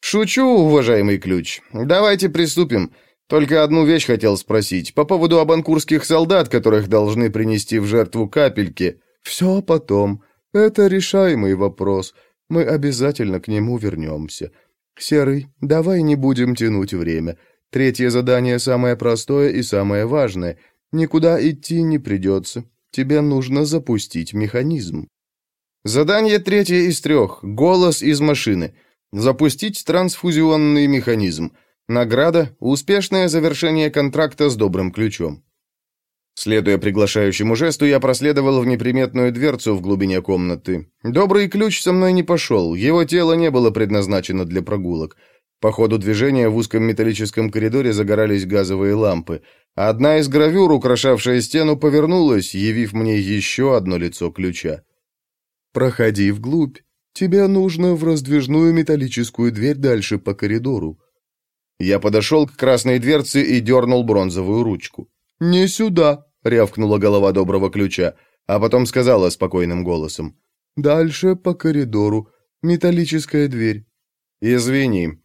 «Шучу, уважаемый ключ. Давайте приступим. Только одну вещь хотел спросить, по поводу абанкурских солдат, которых должны принести в жертву капельки. Все потом. Это решаемый вопрос. Мы обязательно к нему вернемся. Серый, давай не будем тянуть время. Третье задание самое простое и самое важное. Никуда идти не придется. Тебе нужно запустить механизм. Задание третье из трех. Голос из машины. Запустить трансфузионный механизм. Награда – успешное завершение контракта с добрым ключом. Следуя приглашающему жесту, я проследовал в неприметную дверцу в глубине комнаты. Добрый ключ со мной не пошел, его тело не было предназначено для прогулок. По ходу движения в узком металлическом коридоре загорались газовые лампы. Одна из гравюр, украшавшая стену, повернулась, явив мне еще одно лицо ключа. «Проходи вглубь. Тебе нужно в раздвижную металлическую дверь дальше по коридору». Я подошел к красной дверце и дернул бронзовую ручку. «Не сюда», — рявкнула голова доброго ключа, а потом сказала спокойным голосом. «Дальше по коридору. Металлическая дверь». «Извини».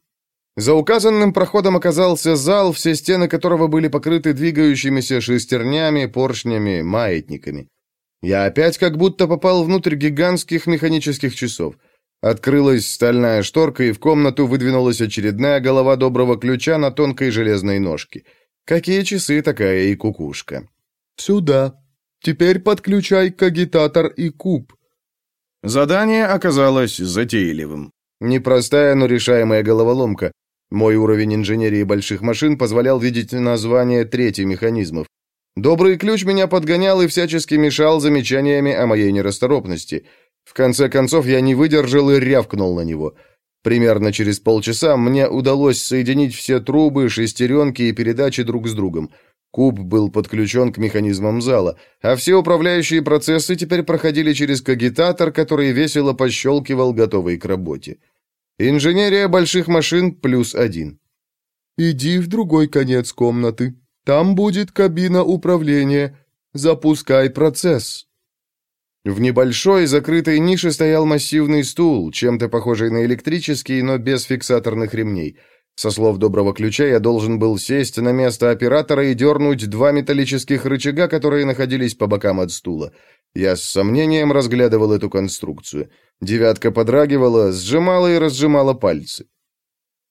За указанным проходом оказался зал, все стены которого были покрыты двигающимися шестернями, поршнями, маятниками. Я опять как будто попал внутрь гигантских механических часов. Открылась стальная шторка, и в комнату выдвинулась очередная голова доброго ключа на тонкой железной ножке. Какие часы, такая и кукушка. «Сюда. Теперь подключай кагитатор и куб». Задание оказалось затейливым. Непростая, но решаемая головоломка. Мой уровень инженерии больших машин позволял видеть название трети механизмов. Добрый ключ меня подгонял и всячески мешал замечаниями о моей нерасторопности. В конце концов, я не выдержал и рявкнул на него. Примерно через полчаса мне удалось соединить все трубы, шестеренки и передачи друг с другом. Куб был подключен к механизмам зала, а все управляющие процессы теперь проходили через кагитатор, который весело пощелкивал, готовый к работе. Инженерия больших машин плюс один. «Иди в другой конец комнаты», там будет кабина управления. Запускай процесс». В небольшой закрытой нише стоял массивный стул, чем-то похожий на электрический, но без фиксаторных ремней. Со слов доброго ключа я должен был сесть на место оператора и дернуть два металлических рычага, которые находились по бокам от стула. Я с сомнением разглядывал эту конструкцию. Девятка подрагивала, сжимала и разжимала пальцы.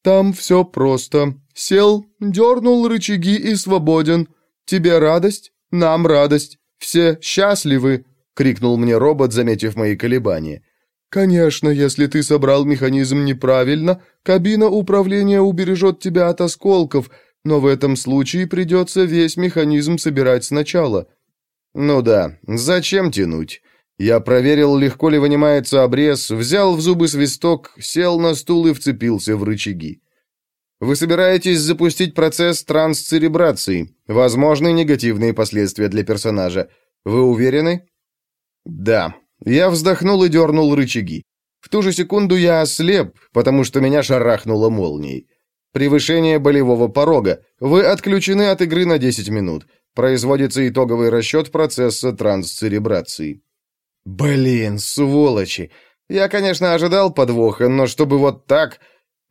«Там все просто. Сел, дернул рычаги и свободен. Тебе радость? Нам радость. Все счастливы!» — крикнул мне робот, заметив мои колебания. «Конечно, если ты собрал механизм неправильно, кабина управления убережет тебя от осколков, но в этом случае придется весь механизм собирать сначала». «Ну да, зачем тянуть?» Я проверил, легко ли вынимается обрез, взял в зубы свисток, сел на стул и вцепился в рычаги. Вы собираетесь запустить процесс трансцеребрации. Возможны негативные последствия для персонажа. Вы уверены? Да. Я вздохнул и дернул рычаги. В ту же секунду я ослеп, потому что меня шарахнуло молнией. Превышение болевого порога. Вы отключены от игры на 10 минут. Производится итоговый расчет процесса трансцеребрации. Блин, сволочи. Я, конечно, ожидал подвоха, но чтобы вот так...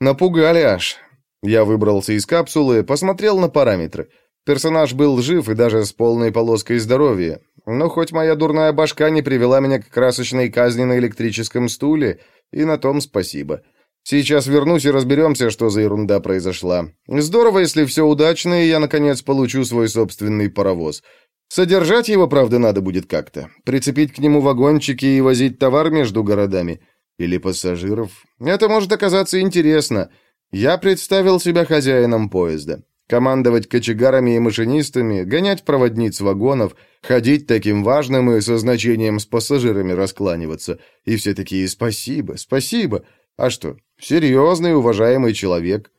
Напугали аж. Я выбрался из капсулы, посмотрел на параметры. Персонаж был жив и даже с полной полоской здоровья. Но хоть моя дурная башка не привела меня к красочной казни на электрическом стуле, и на том спасибо. Сейчас вернусь и разберемся, что за ерунда произошла. Здорово, если все удачно, и я, наконец, получу свой собственный паровоз. Содержать его, правда, надо будет как-то. Прицепить к нему вагончики и возить товар между городами. Или пассажиров. Это может оказаться интересно. Я представил себя хозяином поезда. Командовать кочегарами и машинистами, гонять проводниц вагонов, ходить таким важным и со значением с пассажирами раскланиваться. И все такие «спасибо, спасибо». А что, серьезный, уважаемый человек.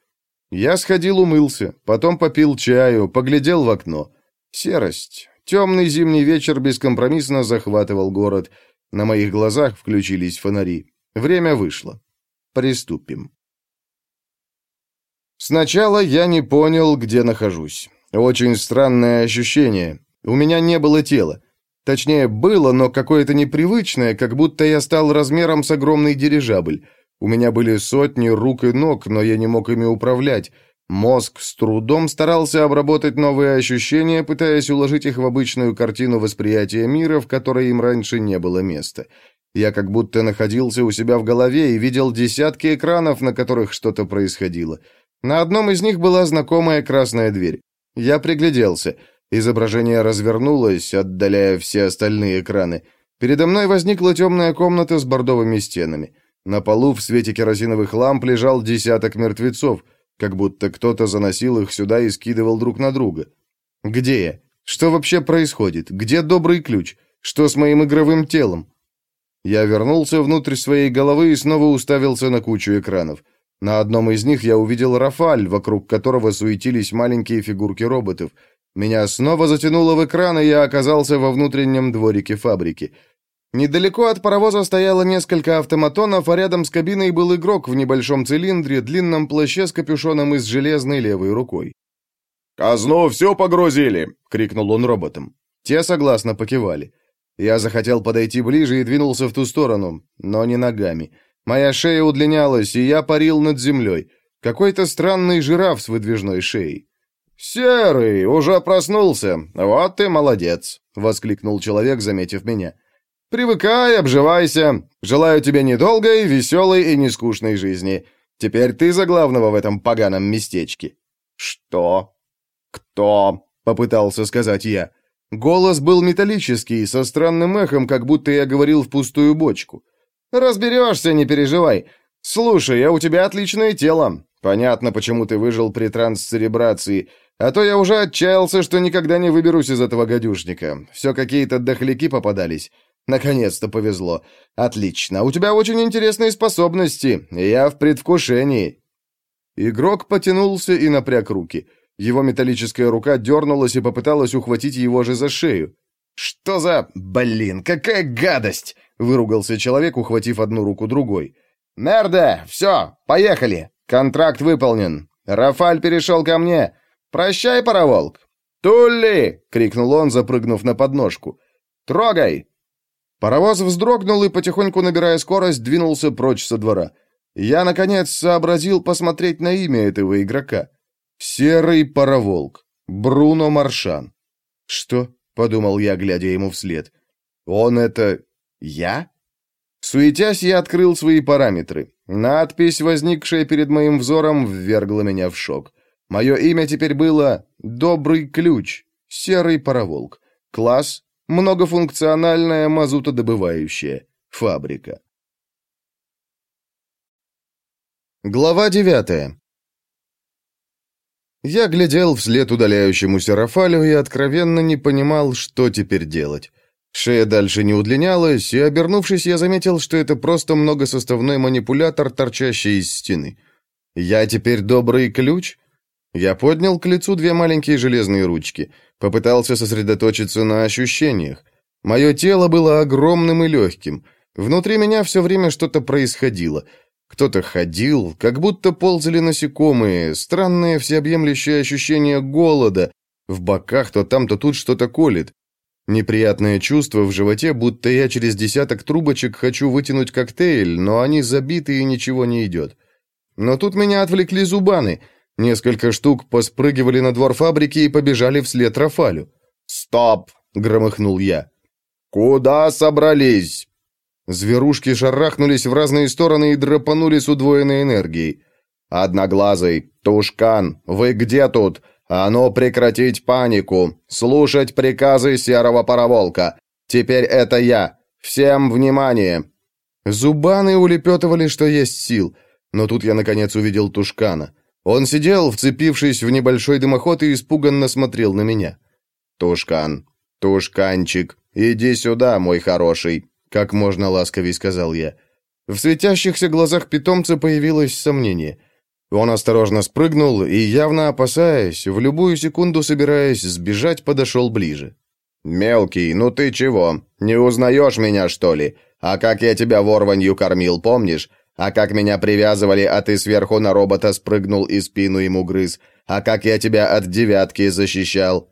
Я сходил умылся, потом попил чаю, поглядел в окно. Серость, Темный зимний вечер бескомпромиссно захватывал город. На моих глазах включились фонари. Время вышло. Приступим. Сначала я не понял, где нахожусь. Очень странное ощущение. У меня не было тела. Точнее, было, но какое-то непривычное, как будто я стал размером с огромный дирижабль. У меня были сотни рук и ног, но я не мог ими управлять. Мозг с трудом старался обработать новые ощущения, пытаясь уложить их в обычную картину восприятия мира, в которой им раньше не было места. Я как будто находился у себя в голове и видел десятки экранов, на которых что-то происходило. На одном из них была знакомая красная дверь. Я пригляделся. Изображение развернулось, отдаляя все остальные экраны. Передо мной возникла темная комната с бордовыми стенами. На полу в свете керосиновых ламп лежал десяток мертвецов, как будто кто-то заносил их сюда и скидывал друг на друга. Где я? Что вообще происходит? Где добрый ключ? Что с моим игровым телом? Я вернулся внутрь своей головы и снова уставился на кучу экранов. На одном из них я увидел Рафаль, вокруг которого суетились маленькие фигурки роботов. Меня снова затянуло в экран, и я оказался во внутреннем дворике фабрики. Недалеко от паровоза стояло несколько автоматонов, а рядом с кабиной был игрок в небольшом цилиндре, длинном плаще с капюшоном и с железной левой рукой. «Казну все погрузили!» — крикнул он роботам. Те согласно покивали. Я захотел подойти ближе и двинулся в ту сторону, но не ногами. Моя шея удлинялась, и я парил над землей. Какой-то странный жираф с выдвижной шеей. «Серый, уже проснулся. Вот ты молодец!» — воскликнул человек, заметив меня. «Привыкай, обживайся. Желаю тебе недолгой, веселой и нескучной жизни. Теперь ты за главного в этом поганом местечке». «Что? Кто?» — попытался сказать я. Голос был металлический, со странным эхом, как будто я говорил в пустую бочку. «Разберешься, не переживай. Слушай, а у тебя отличное тело. Понятно, почему ты выжил при трансцеребрации. А то я уже отчаялся, что никогда не выберусь из этого гадюшника. Все какие-то дохляки попадались. Наконец-то повезло. Отлично. У тебя очень интересные способности. Я в предвкушении». Игрок потянулся и напряг руки. Его металлическая рука дернулась и попыталась ухватить его же за шею. «Что за... Блин, какая гадость!» — выругался человек, ухватив одну руку другой. «Мерда, все, поехали! Контракт выполнен. Рафаль перешел ко мне. Прощай, пароволк!» «Тулли!» — крикнул он, запрыгнув на подножку. «Трогай!» Паровоз вздрогнул и, потихоньку набирая скорость, двинулся прочь со двора. Я, наконец, сообразил посмотреть на имя этого игрока. Серый пароволк. Бруно Маршан. Что? Подумал я, глядя ему вслед. Он это... я? Суетясь, я открыл свои параметры. Надпись, возникшая перед моим взором, ввергла меня в шок. Мое имя теперь было «Добрый ключ», «Серый пароволк». Класс «Многофункциональная мазутодобывающая фабрика». Глава девятая. Я глядел вслед удаляющемуся Рафалю и откровенно не понимал, что теперь делать. Шея дальше не удлинялась, и, обернувшись, я заметил, что это просто многосоставной манипулятор, торчащий из стены. Я теперь добрый ключ? Я поднял к лицу две маленькие железные ручки, попытался сосредоточиться на ощущениях. Мое тело было огромным и легким. Внутри меня все время что-то происходило — кто-то ходил, как будто ползали насекомые, странное всеобъемлющее ощущение голода. В боках то там, то тут что-то колет. Неприятное чувство в животе, будто я через десяток трубочек хочу вытянуть коктейль, но они забиты и ничего не идет. Но тут меня отвлекли зубаны. Несколько штук поспрыгивали на двор фабрики и побежали вслед Рафалю. «Стоп!» — громыхнул я. «Куда собрались?» Зверушки шарахнулись в разные стороны и драпанули с удвоенной энергией. «Одноглазый, Тушкан, вы где тут? А ну прекратить панику! Слушать приказы серого пароволка! Теперь это я! Всем внимание!» Зубаны улепетывали, что есть сил, но тут я наконец увидел Тушкана. Он сидел, вцепившись в небольшой дымоход и испуганно смотрел на меня. «Тушкан, Тушканчик, иди сюда, мой хороший!» как можно ласковей сказал я. В светящихся глазах питомца появилось сомнение. Он осторожно спрыгнул и, явно опасаясь, в любую секунду собираясь сбежать, подошел ближе. «Мелкий, ну ты чего? Не узнаешь меня, что ли? А как я тебя ворванью кормил, помнишь? А как меня привязывали, а ты сверху на робота спрыгнул и спину ему грыз? А как я тебя от девятки защищал?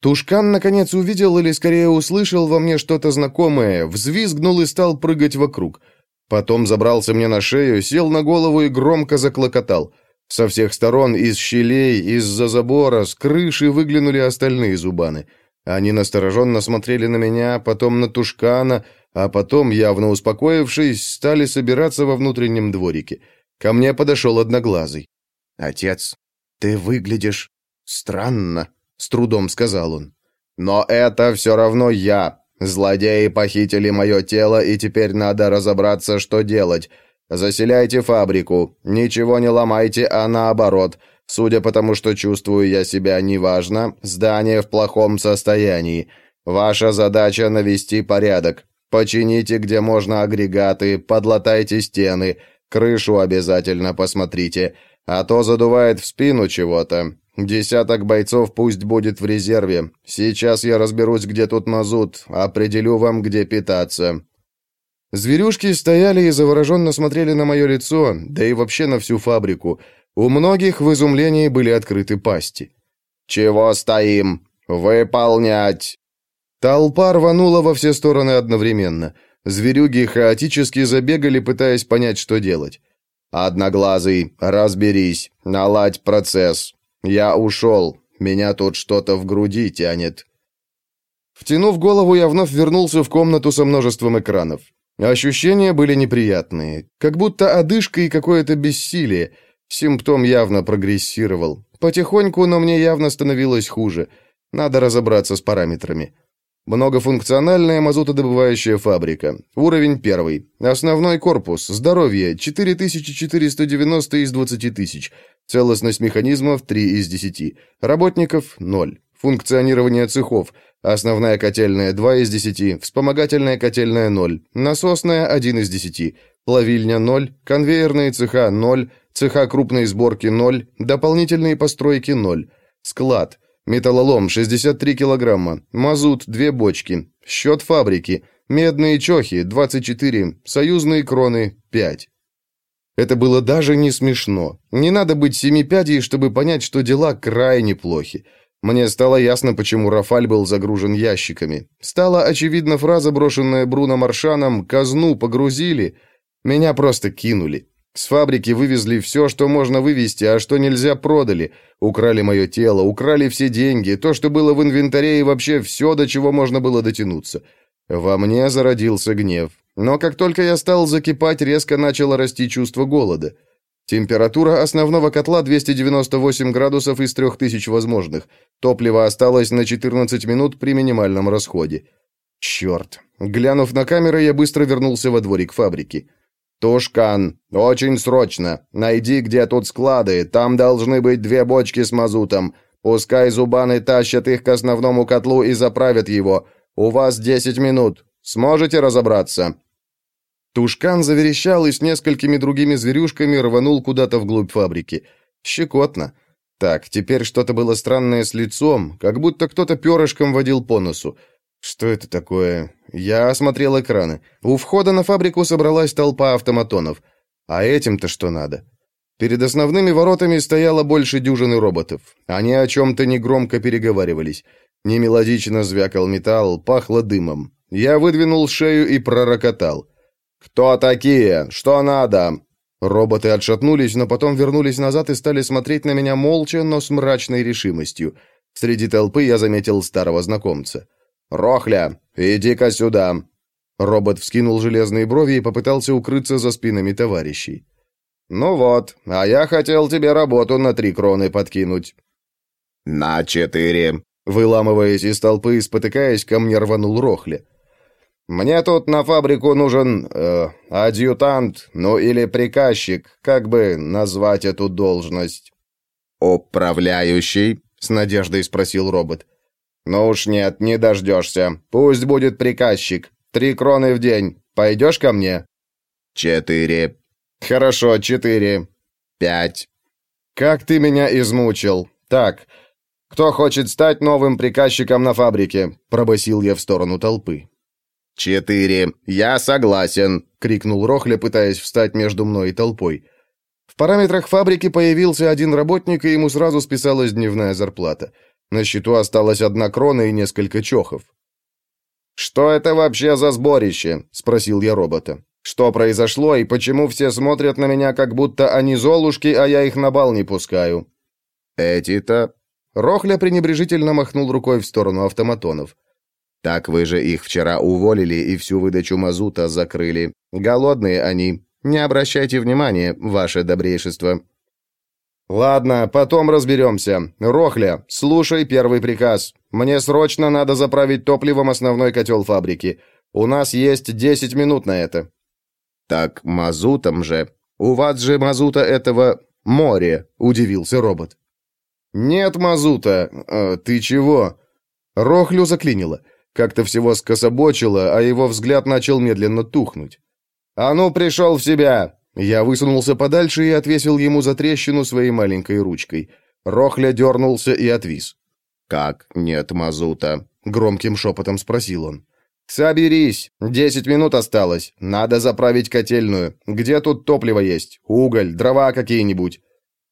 Тушкан, наконец, увидел или, скорее, услышал во мне что-то знакомое, взвизгнул и стал прыгать вокруг. Потом забрался мне на шею, сел на голову и громко заклокотал. Со всех сторон, из щелей, из-за забора, с крыши выглянули остальные зубаны. Они настороженно смотрели на меня, потом на Тушкана, а потом, явно успокоившись, стали собираться во внутреннем дворике. Ко мне подошел Одноглазый. «Отец, ты выглядишь странно», — с трудом сказал он. «Но это все равно я. Злодеи похитили мое тело, и теперь надо разобраться, что делать. Заселяйте фабрику. Ничего не ломайте, а наоборот. Судя по тому, что чувствую я себя неважно, здание в плохом состоянии. Ваша задача навести порядок. Почините, где можно, агрегаты, подлатайте стены, крышу обязательно посмотрите, а то задувает в спину чего-то. Десяток бойцов пусть будет в резерве. Сейчас я разберусь, где тут мазут, определю вам, где питаться. Зверюшки стояли и завороженно смотрели на мое лицо, да и вообще на всю фабрику. У многих в изумлении были открыты пасти. «Чего стоим? Выполнять!» Толпа рванула во все стороны одновременно. Зверюги хаотически забегали, пытаясь понять, что делать. «Одноглазый, разберись, наладь процесс. Я ушел, меня тут что-то в груди тянет». Втянув голову, я вновь вернулся в комнату со множеством экранов. Ощущения были неприятные, как будто одышка и какое-то бессилие. Симптом явно прогрессировал. Потихоньку, но мне явно становилось хуже. Надо разобраться с параметрами. Многофункциональная мазутодобывающая фабрика. Уровень первый. Основной корпус. Здоровье 4490 из 20 тысяч. Целостность механизмов 3 из 10. Работников 0. Функционирование цехов. Основная котельная 2 из 10. Вспомогательная котельная 0. Насосная 1 из 10. Плавильня 0. Конвейерные цеха 0. Цеха крупной сборки 0. Дополнительные постройки 0. Склад. Металлолом 63 килограмма, мазут 2 бочки, счет фабрики, медные чохи 24, союзные кроны 5. Это было даже не смешно. Не надо быть семипядей, чтобы понять, что дела крайне плохи. Мне стало ясно, почему Рафаль был загружен ящиками. Стала очевидна фраза, брошенная Бруно Маршаном «казну погрузили». Меня просто кинули. С фабрики вывезли все, что можно вывезти, а что нельзя продали. Украли мое тело, украли все деньги, то, что было в инвентаре и вообще все, до чего можно было дотянуться. Во мне зародился гнев. Но как только я стал закипать, резко начало расти чувство голода. Температура основного котла 298 градусов из 3000 возможных. Топливо осталось на 14 минут при минимальном расходе. Черт. Глянув на камеры, я быстро вернулся во дворик фабрики. «Тушкан, очень срочно. Найди, где тут склады. Там должны быть две бочки с мазутом. Пускай зубаны тащат их к основному котлу и заправят его. У вас десять минут. Сможете разобраться?» Тушкан заверещал и с несколькими другими зверюшками рванул куда-то вглубь фабрики. Щекотно. Так, теперь что-то было странное с лицом, как будто кто-то перышком водил по носу. Что это такое? Я осмотрел экраны. У входа на фабрику собралась толпа автоматонов. А этим-то что надо? Перед основными воротами стояло больше дюжины роботов. Они о чем-то негромко переговаривались. Немелодично звякал металл, пахло дымом. Я выдвинул шею и пророкотал. «Кто такие? Что надо?» Роботы отшатнулись, но потом вернулись назад и стали смотреть на меня молча, но с мрачной решимостью. Среди толпы я заметил старого знакомца. «Рохля, иди-ка сюда!» Робот вскинул железные брови и попытался укрыться за спинами товарищей. «Ну вот, а я хотел тебе работу на три кроны подкинуть». «На четыре!» Выламываясь из толпы и спотыкаясь, ко мне рванул Рохля. «Мне тут на фабрику нужен э, адъютант, ну или приказчик, как бы назвать эту должность». «Управляющий?» — с надеждой спросил робот. «Ну уж нет, не дождешься. Пусть будет приказчик. Три кроны в день. Пойдешь ко мне?» «Четыре». «Хорошо, четыре. Пять». «Как ты меня измучил. Так, кто хочет стать новым приказчиком на фабрике?» Пробасил я в сторону толпы. «Четыре. Я согласен!» — крикнул Рохля, пытаясь встать между мной и толпой. В параметрах фабрики появился один работник, и ему сразу списалась дневная зарплата. На счету осталась одна крона и несколько чохов. «Что это вообще за сборище?» — спросил я робота. «Что произошло и почему все смотрят на меня, как будто они золушки, а я их на бал не пускаю?» «Эти-то...» Рохля пренебрежительно махнул рукой в сторону автоматонов. «Так вы же их вчера уволили и всю выдачу мазута закрыли. Голодные они. Не обращайте внимания, ваше добрейшество». «Ладно, потом разберемся. Рохля, слушай первый приказ. Мне срочно надо заправить топливом основной котел фабрики. У нас есть 10 минут на это». «Так мазутом же. У вас же мазута этого море», — удивился робот. «Нет мазута. Э, ты чего?» Рохлю заклинило. Как-то всего скособочило, а его взгляд начал медленно тухнуть. «А ну, пришел в себя! Я высунулся подальше и отвесил ему за трещину своей маленькой ручкой. Рохля дернулся и отвис. «Как нет мазута?» — громким шепотом спросил он. «Соберись! Десять минут осталось. Надо заправить котельную. Где тут топливо есть? Уголь, дрова какие-нибудь?»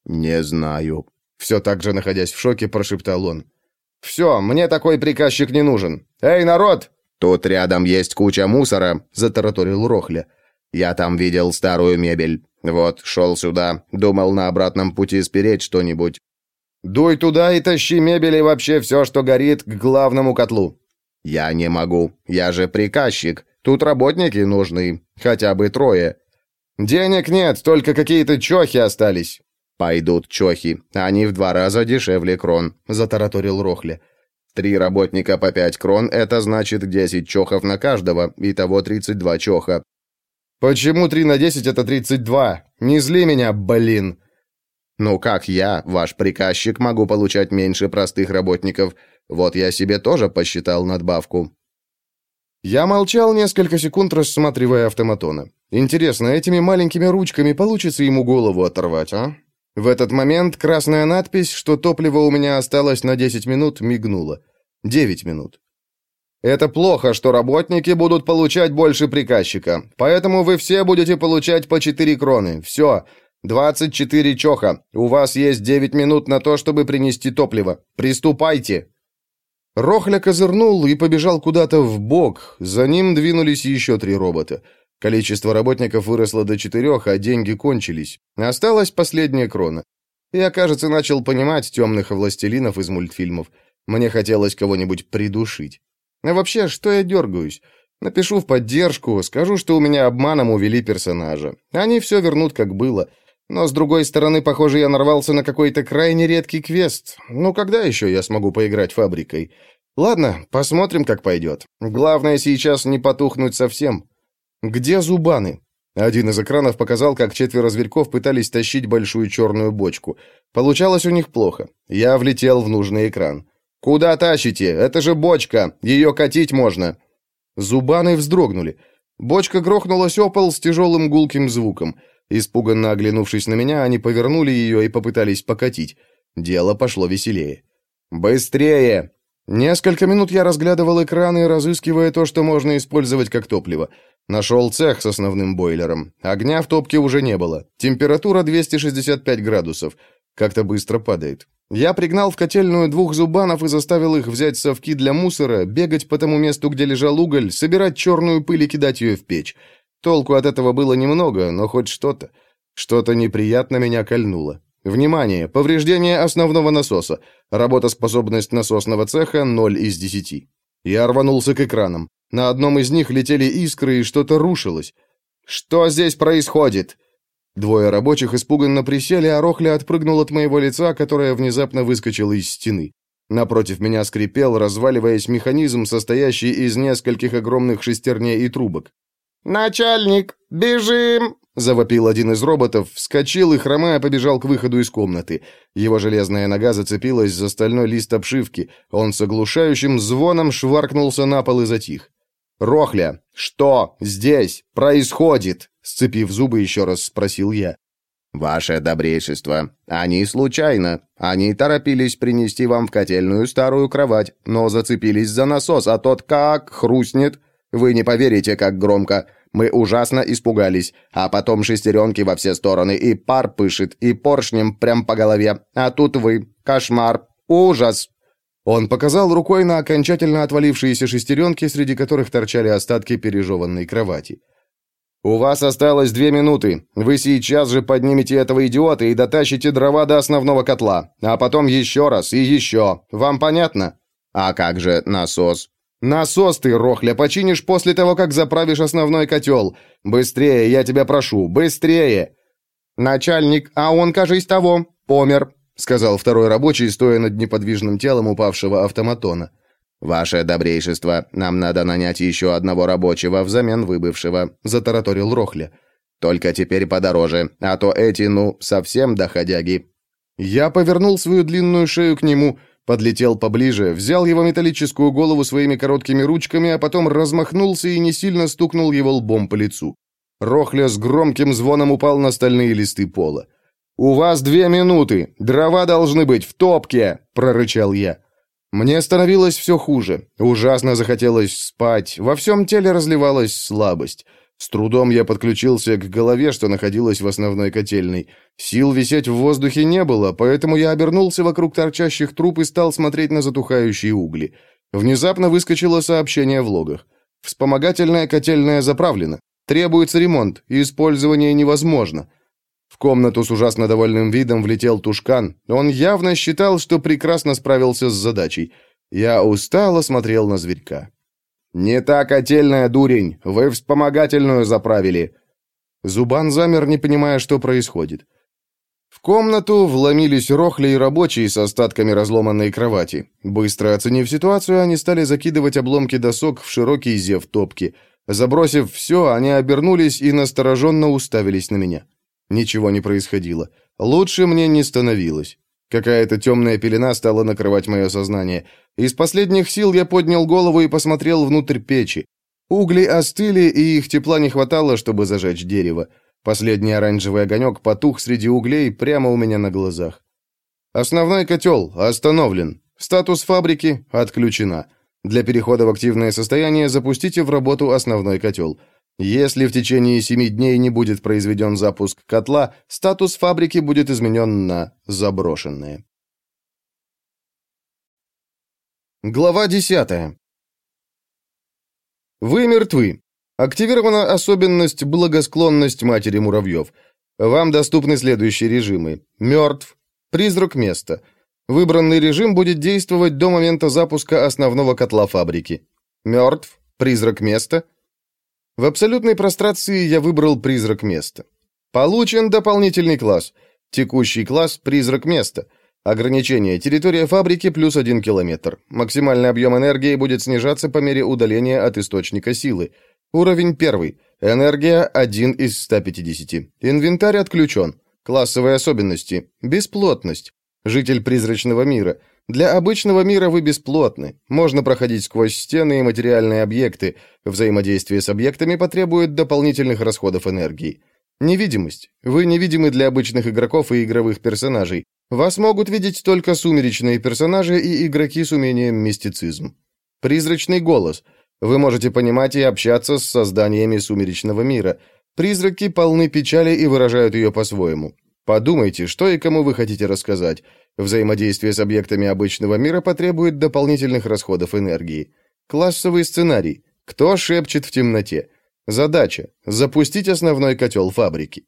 «Не знаю», — все так же, находясь в шоке, прошептал он. «Все, мне такой приказчик не нужен. Эй, народ!» «Тут рядом есть куча мусора», — затараторил Рохля. Я там видел старую мебель. Вот, шел сюда, думал на обратном пути спереть что-нибудь. Дуй туда и тащи мебель и вообще все, что горит, к главному котлу. Я не могу. Я же приказчик. Тут работники нужны. Хотя бы трое. Денег нет, только какие-то чохи остались. Пойдут чохи. Они в два раза дешевле крон, затараторил Рохля. Три работника по пять крон – это значит десять чохов на каждого, итого тридцать два чоха. «Почему 3 на 10 это 32? Не зли меня, блин!» «Ну как я, ваш приказчик, могу получать меньше простых работников? Вот я себе тоже посчитал надбавку». Я молчал несколько секунд, рассматривая автоматона. Интересно, этими маленькими ручками получится ему голову оторвать, а? В этот момент красная надпись, что топливо у меня осталось на 10 минут, мигнула. 9 минут. Это плохо, что работники будут получать больше приказчика. Поэтому вы все будете получать по 4 кроны. Все. 24 чоха. У вас есть 9 минут на то, чтобы принести топливо. Приступайте. Рохля козырнул и побежал куда-то в бок. За ним двинулись еще три робота. Количество работников выросло до четырех, а деньги кончились. Осталась последняя крона. Я, кажется, начал понимать темных властелинов из мультфильмов. Мне хотелось кого-нибудь придушить. А вообще, что я дергаюсь? Напишу в поддержку, скажу, что у меня обманом увели персонажа. Они все вернут, как было. Но, с другой стороны, похоже, я нарвался на какой-то крайне редкий квест. Ну, когда еще я смогу поиграть фабрикой? Ладно, посмотрим, как пойдет. Главное сейчас не потухнуть совсем. Где зубаны? Один из экранов показал, как четверо зверьков пытались тащить большую черную бочку. Получалось у них плохо. Я влетел в нужный экран. «Куда тащите? Это же бочка! Ее катить можно!» Зубаны вздрогнули. Бочка грохнулась о с тяжелым гулким звуком. Испуганно оглянувшись на меня, они повернули ее и попытались покатить. Дело пошло веселее. «Быстрее!» Несколько минут я разглядывал экраны, разыскивая то, что можно использовать как топливо. Нашел цех с основным бойлером. Огня в топке уже не было. Температура 265 градусов. Как-то быстро падает. Я пригнал в котельную двух зубанов и заставил их взять совки для мусора, бегать по тому месту, где лежал уголь, собирать черную пыль и кидать ее в печь. Толку от этого было немного, но хоть что-то. Что-то неприятно меня кольнуло. Внимание! Повреждение основного насоса. Работоспособность насосного цеха 0 из 10. Я рванулся к экранам. На одном из них летели искры, и что-то рушилось. «Что здесь происходит?» Двое рабочих испуганно присели, а Рохля отпрыгнул от моего лица, которое внезапно выскочило из стены. Напротив меня скрипел, разваливаясь механизм, состоящий из нескольких огромных шестерней и трубок. «Начальник, бежим!» — завопил один из роботов, вскочил и, хромая, побежал к выходу из комнаты. Его железная нога зацепилась за стальной лист обшивки. Он с оглушающим звоном шваркнулся на пол и затих. «Рохля, что здесь происходит?» Сцепив зубы, еще раз спросил я. «Ваше добрейшество, они случайно. Они торопились принести вам в котельную старую кровать, но зацепились за насос, а тот как хрустнет. Вы не поверите, как громко. Мы ужасно испугались, а потом шестеренки во все стороны, и пар пышет, и поршнем прям по голове. А тут вы. Кошмар. Ужас!» Он показал рукой на окончательно отвалившиеся шестеренки, среди которых торчали остатки пережеванной кровати. «У вас осталось две минуты. Вы сейчас же поднимете этого идиота и дотащите дрова до основного котла. А потом еще раз и еще. Вам понятно?» «А как же насос?» «Насос ты, Рохля, починишь после того, как заправишь основной котел. Быстрее, я тебя прошу, быстрее!» «Начальник, а он, кажись, того. «Помер», — сказал второй рабочий, стоя над неподвижным телом упавшего автоматона. «Ваше добрейшество, нам надо нанять еще одного рабочего взамен выбывшего», — затараторил Рохля. «Только теперь подороже, а то эти, ну, совсем доходяги». Я повернул свою длинную шею к нему, подлетел поближе, взял его металлическую голову своими короткими ручками, а потом размахнулся и не сильно стукнул его лбом по лицу. Рохля с громким звоном упал на стальные листы пола. «У вас две минуты! Дрова должны быть в топке!» — прорычал я. Мне становилось все хуже. Ужасно захотелось спать. Во всем теле разливалась слабость. С трудом я подключился к голове, что находилась в основной котельной. Сил висеть в воздухе не было, поэтому я обернулся вокруг торчащих труб и стал смотреть на затухающие угли. Внезапно выскочило сообщение в логах. Вспомогательная котельная заправлена. Требуется ремонт, использование невозможно. В комнату с ужасно довольным видом влетел Тушкан. Он явно считал, что прекрасно справился с задачей. Я устало смотрел на зверька. «Не та котельная, дурень! Вы вспомогательную заправили!» Зубан замер, не понимая, что происходит. В комнату вломились рохли и рабочие с остатками разломанной кровати. Быстро оценив ситуацию, они стали закидывать обломки досок в широкий зев топки – Забросив все, они обернулись и настороженно уставились на меня. Ничего не происходило. Лучше мне не становилось. Какая-то темная пелена стала накрывать мое сознание. Из последних сил я поднял голову и посмотрел внутрь печи. Угли остыли, и их тепла не хватало, чтобы зажечь дерево. Последний оранжевый огонек потух среди углей прямо у меня на глазах. Основной котел остановлен. Статус фабрики отключена. Для перехода в активное состояние запустите в работу основной котел. Если в течение 7 дней не будет произведен запуск котла, статус фабрики будет изменен на «заброшенное». Глава 10. Вы мертвы. Активирована особенность благосклонность матери муравьев. Вам доступны следующие режимы. Мертв. Призрак места. Выбранный режим будет действовать до момента запуска основного котла фабрики. Мертв? Призрак места? В абсолютной прострации я выбрал призрак места. Получен дополнительный класс. Текущий класс – призрак места. Ограничение. Территория фабрики плюс 1 километр. Максимальный объем энергии будет снижаться по мере удаления от источника силы. Уровень 1. Энергия 1 из 150. Инвентарь отключен. Классовые особенности. Бесплотность. Житель призрачного мира. Для обычного мира вы бесплотны. Можно проходить сквозь стены и материальные объекты. Взаимодействие с объектами потребует дополнительных расходов энергии. Невидимость. Вы невидимы для обычных игроков и игровых персонажей. Вас могут видеть только сумеречные персонажи и игроки с умением мистицизм. Призрачный голос. Вы можете понимать и общаться с созданиями сумеречного мира. Призраки полны печали и выражают ее по-своему. Подумайте, что и кому вы хотите рассказать. Взаимодействие с объектами обычного мира потребует дополнительных расходов энергии. Классовый сценарий. Кто шепчет в темноте? Задача – запустить основной котел фабрики.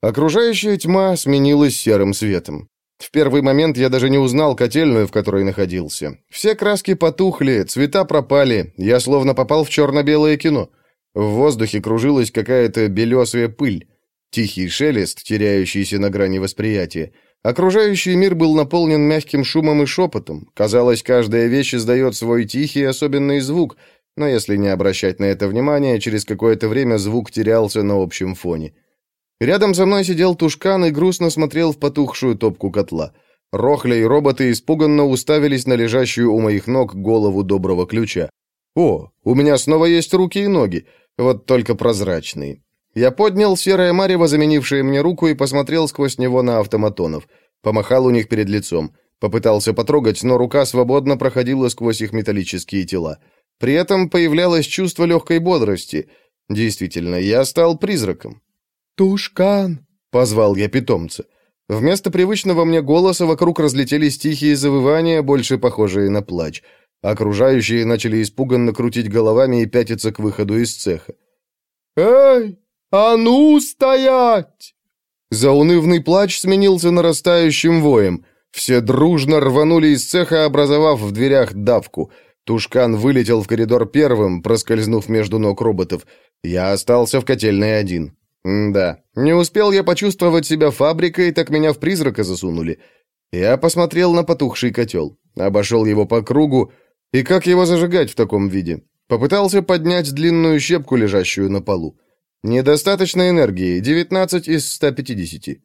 Окружающая тьма сменилась серым светом. В первый момент я даже не узнал котельную, в которой находился. Все краски потухли, цвета пропали, я словно попал в черно-белое кино. В воздухе кружилась какая-то белесая пыль. Тихий шелест, теряющийся на грани восприятия. Окружающий мир был наполнен мягким шумом и шепотом. Казалось, каждая вещь издает свой тихий особенный звук, но если не обращать на это внимания, через какое-то время звук терялся на общем фоне. Рядом со мной сидел Тушкан и грустно смотрел в потухшую топку котла. Рохля и роботы испуганно уставились на лежащую у моих ног голову доброго ключа. «О, у меня снова есть руки и ноги, вот только прозрачные. Я поднял серое марево, заменившее мне руку, и посмотрел сквозь него на автоматонов. Помахал у них перед лицом. Попытался потрогать, но рука свободно проходила сквозь их металлические тела. При этом появлялось чувство легкой бодрости. Действительно, я стал призраком. «Тушкан!» — позвал я питомца. Вместо привычного мне голоса вокруг разлетелись тихие завывания, больше похожие на плач. Окружающие начали испуганно крутить головами и пятиться к выходу из цеха. «Эй, «А ну, стоять!» Заунывный плач сменился нарастающим воем. Все дружно рванули из цеха, образовав в дверях давку. Тушкан вылетел в коридор первым, проскользнув между ног роботов. Я остался в котельной один. М да, Не успел я почувствовать себя фабрикой, так меня в призрака засунули. Я посмотрел на потухший котел, обошел его по кругу, и как его зажигать в таком виде? Попытался поднять длинную щепку, лежащую на полу. Недостаточно энергии, 19 из 150.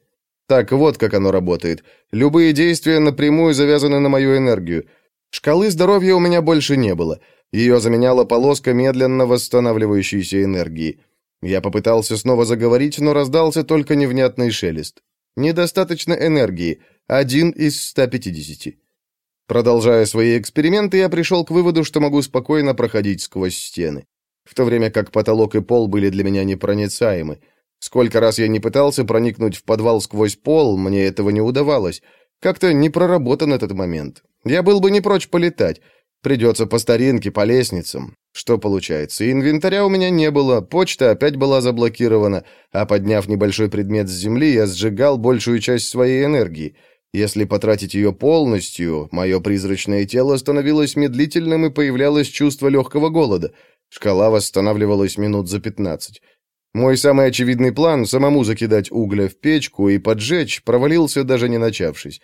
Так вот, как оно работает. Любые действия напрямую завязаны на мою энергию. Шкалы здоровья у меня больше не было. Ее заменяла полоска медленно восстанавливающейся энергии. Я попытался снова заговорить, но раздался только невнятный шелест. Недостаточно энергии. Один из 150. Продолжая свои эксперименты, я пришел к выводу, что могу спокойно проходить сквозь стены. В то время как потолок и пол были для меня непроницаемы. Сколько раз я не пытался проникнуть в подвал сквозь пол, мне этого не удавалось. Как-то не проработан этот момент. Я был бы не прочь полетать. Придется по старинке, по лестницам. Что получается? Инвентаря у меня не было, почта опять была заблокирована, а подняв небольшой предмет с земли, я сжигал большую часть своей энергии. Если потратить ее полностью, мое призрачное тело становилось медлительным и появлялось чувство легкого голода. Шкала восстанавливалась минут за пятнадцать. Мой самый очевидный план — самому закидать угля в печку и поджечь, провалился даже не начавшись.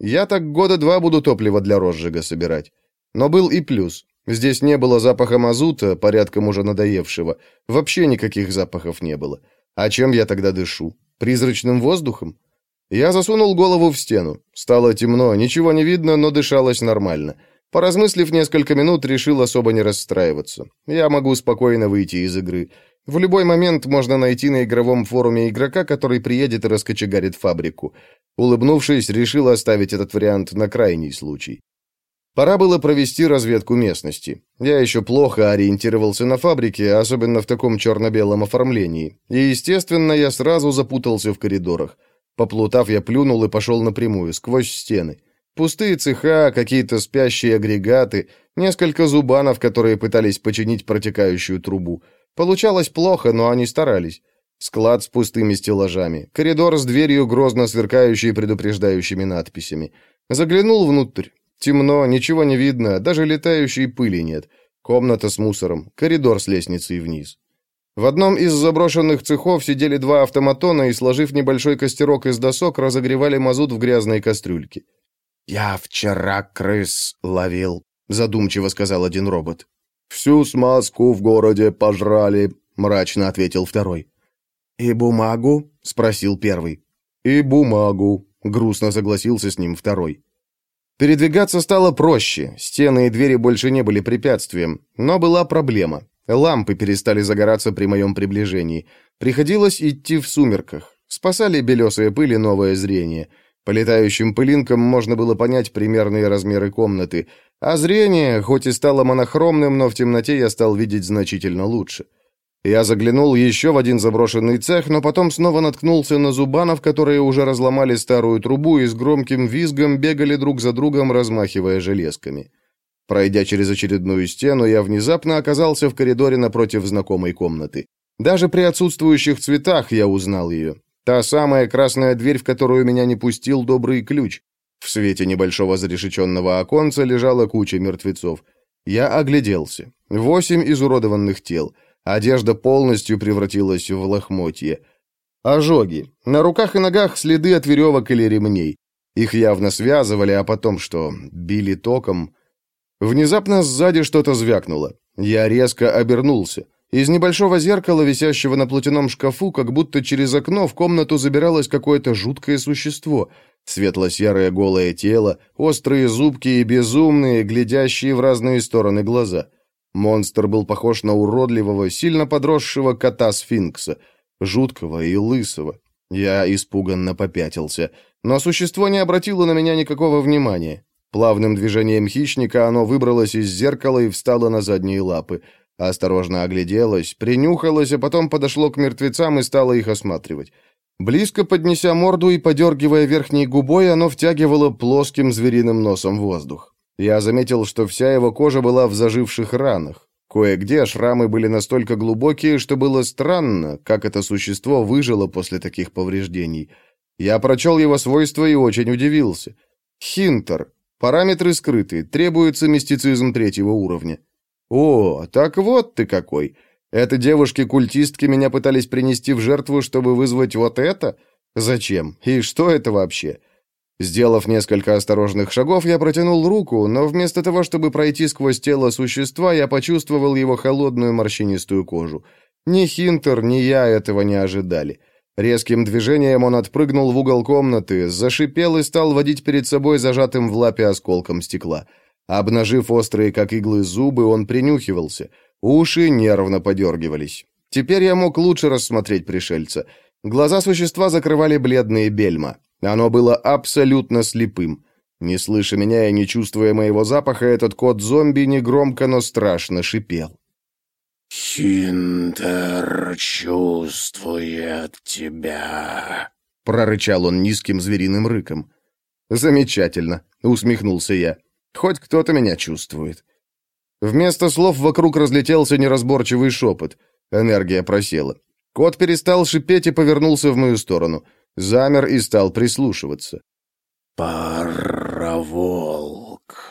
Я так года два буду топливо для розжига собирать. Но был и плюс. Здесь не было запаха мазута, порядком уже надоевшего. Вообще никаких запахов не было. А чем я тогда дышу? Призрачным воздухом? Я засунул голову в стену. Стало темно, ничего не видно, но дышалось нормально. Поразмыслив несколько минут, решил особо не расстраиваться. Я могу спокойно выйти из игры. В любой момент можно найти на игровом форуме игрока, который приедет и раскочегарит фабрику. Улыбнувшись, решил оставить этот вариант на крайний случай. Пора было провести разведку местности. Я еще плохо ориентировался на фабрике, особенно в таком черно-белом оформлении. И, естественно, я сразу запутался в коридорах. Поплутав, я плюнул и пошел напрямую, сквозь стены. Пустые цеха, какие-то спящие агрегаты, несколько зубанов, которые пытались починить протекающую трубу. Получалось плохо, но они старались. Склад с пустыми стеллажами, коридор с дверью, грозно сверкающей предупреждающими надписями. Заглянул внутрь. Темно, ничего не видно, даже летающей пыли нет. Комната с мусором, коридор с лестницей вниз. В одном из заброшенных цехов сидели два автоматона и, сложив небольшой костерок из досок, разогревали мазут в грязной кастрюльке. «Я вчера крыс ловил», — задумчиво сказал один робот. «Всю смазку в городе пожрали», — мрачно ответил второй. «И бумагу?» — спросил первый. «И бумагу», — грустно согласился с ним второй. Передвигаться стало проще, стены и двери больше не были препятствием, но была проблема. Лампы перестали загораться при моем приближении. Приходилось идти в сумерках. Спасали белесые пыли новое зрение. По летающим пылинкам можно было понять примерные размеры комнаты, а зрение, хоть и стало монохромным, но в темноте я стал видеть значительно лучше. Я заглянул еще в один заброшенный цех, но потом снова наткнулся на зубанов, которые уже разломали старую трубу и с громким визгом бегали друг за другом, размахивая железками. Пройдя через очередную стену, я внезапно оказался в коридоре напротив знакомой комнаты. Даже при отсутствующих цветах я узнал ее. Та самая красная дверь, в которую меня не пустил добрый ключ. В свете небольшого зарешеченного оконца лежала куча мертвецов. Я огляделся. Восемь изуродованных тел — Одежда полностью превратилась в лохмотье. Ожоги. На руках и ногах следы от веревок или ремней. Их явно связывали, а потом что, били током. Внезапно сзади что-то звякнуло. Я резко обернулся. Из небольшого зеркала, висящего на платяном шкафу, как будто через окно в комнату забиралось какое-то жуткое существо. Светло-серое голое тело, острые зубки и безумные, глядящие в разные стороны глаза. Монстр был похож на уродливого, сильно подросшего кота-сфинкса, жуткого и лысого. Я испуганно попятился, но существо не обратило на меня никакого внимания. Плавным движением хищника оно выбралось из зеркала и встало на задние лапы. Осторожно огляделось, принюхалось, а потом подошло к мертвецам и стало их осматривать. Близко поднеся морду и подергивая верхней губой, оно втягивало плоским звериным носом воздух. Я заметил, что вся его кожа была в заживших ранах. Кое-где шрамы были настолько глубокие, что было странно, как это существо выжило после таких повреждений. Я прочел его свойства и очень удивился. Хинтер. Параметры скрыты, требуется мистицизм третьего уровня. О, так вот ты какой. Это девушки-культистки меня пытались принести в жертву, чтобы вызвать вот это? Зачем? И что это вообще? Сделав несколько осторожных шагов, я протянул руку, но вместо того, чтобы пройти сквозь тело существа, я почувствовал его холодную морщинистую кожу. Ни Хинтер, ни я этого не ожидали. Резким движением он отпрыгнул в угол комнаты, зашипел и стал водить перед собой зажатым в лапе осколком стекла. Обнажив острые, как иглы, зубы, он принюхивался. Уши нервно подергивались. Теперь я мог лучше рассмотреть пришельца. Глаза существа закрывали бледные бельма. Оно было абсолютно слепым. Не слыша меня и не чувствуя моего запаха, этот кот-зомби негромко, но страшно шипел. «Хинтер чувствует тебя», — прорычал он низким звериным рыком. «Замечательно», — усмехнулся я. «Хоть кто-то меня чувствует». Вместо слов вокруг разлетелся неразборчивый шепот. Энергия просела. Кот перестал шипеть и повернулся в мою сторону замер и стал прислушиваться. «Пароволк!»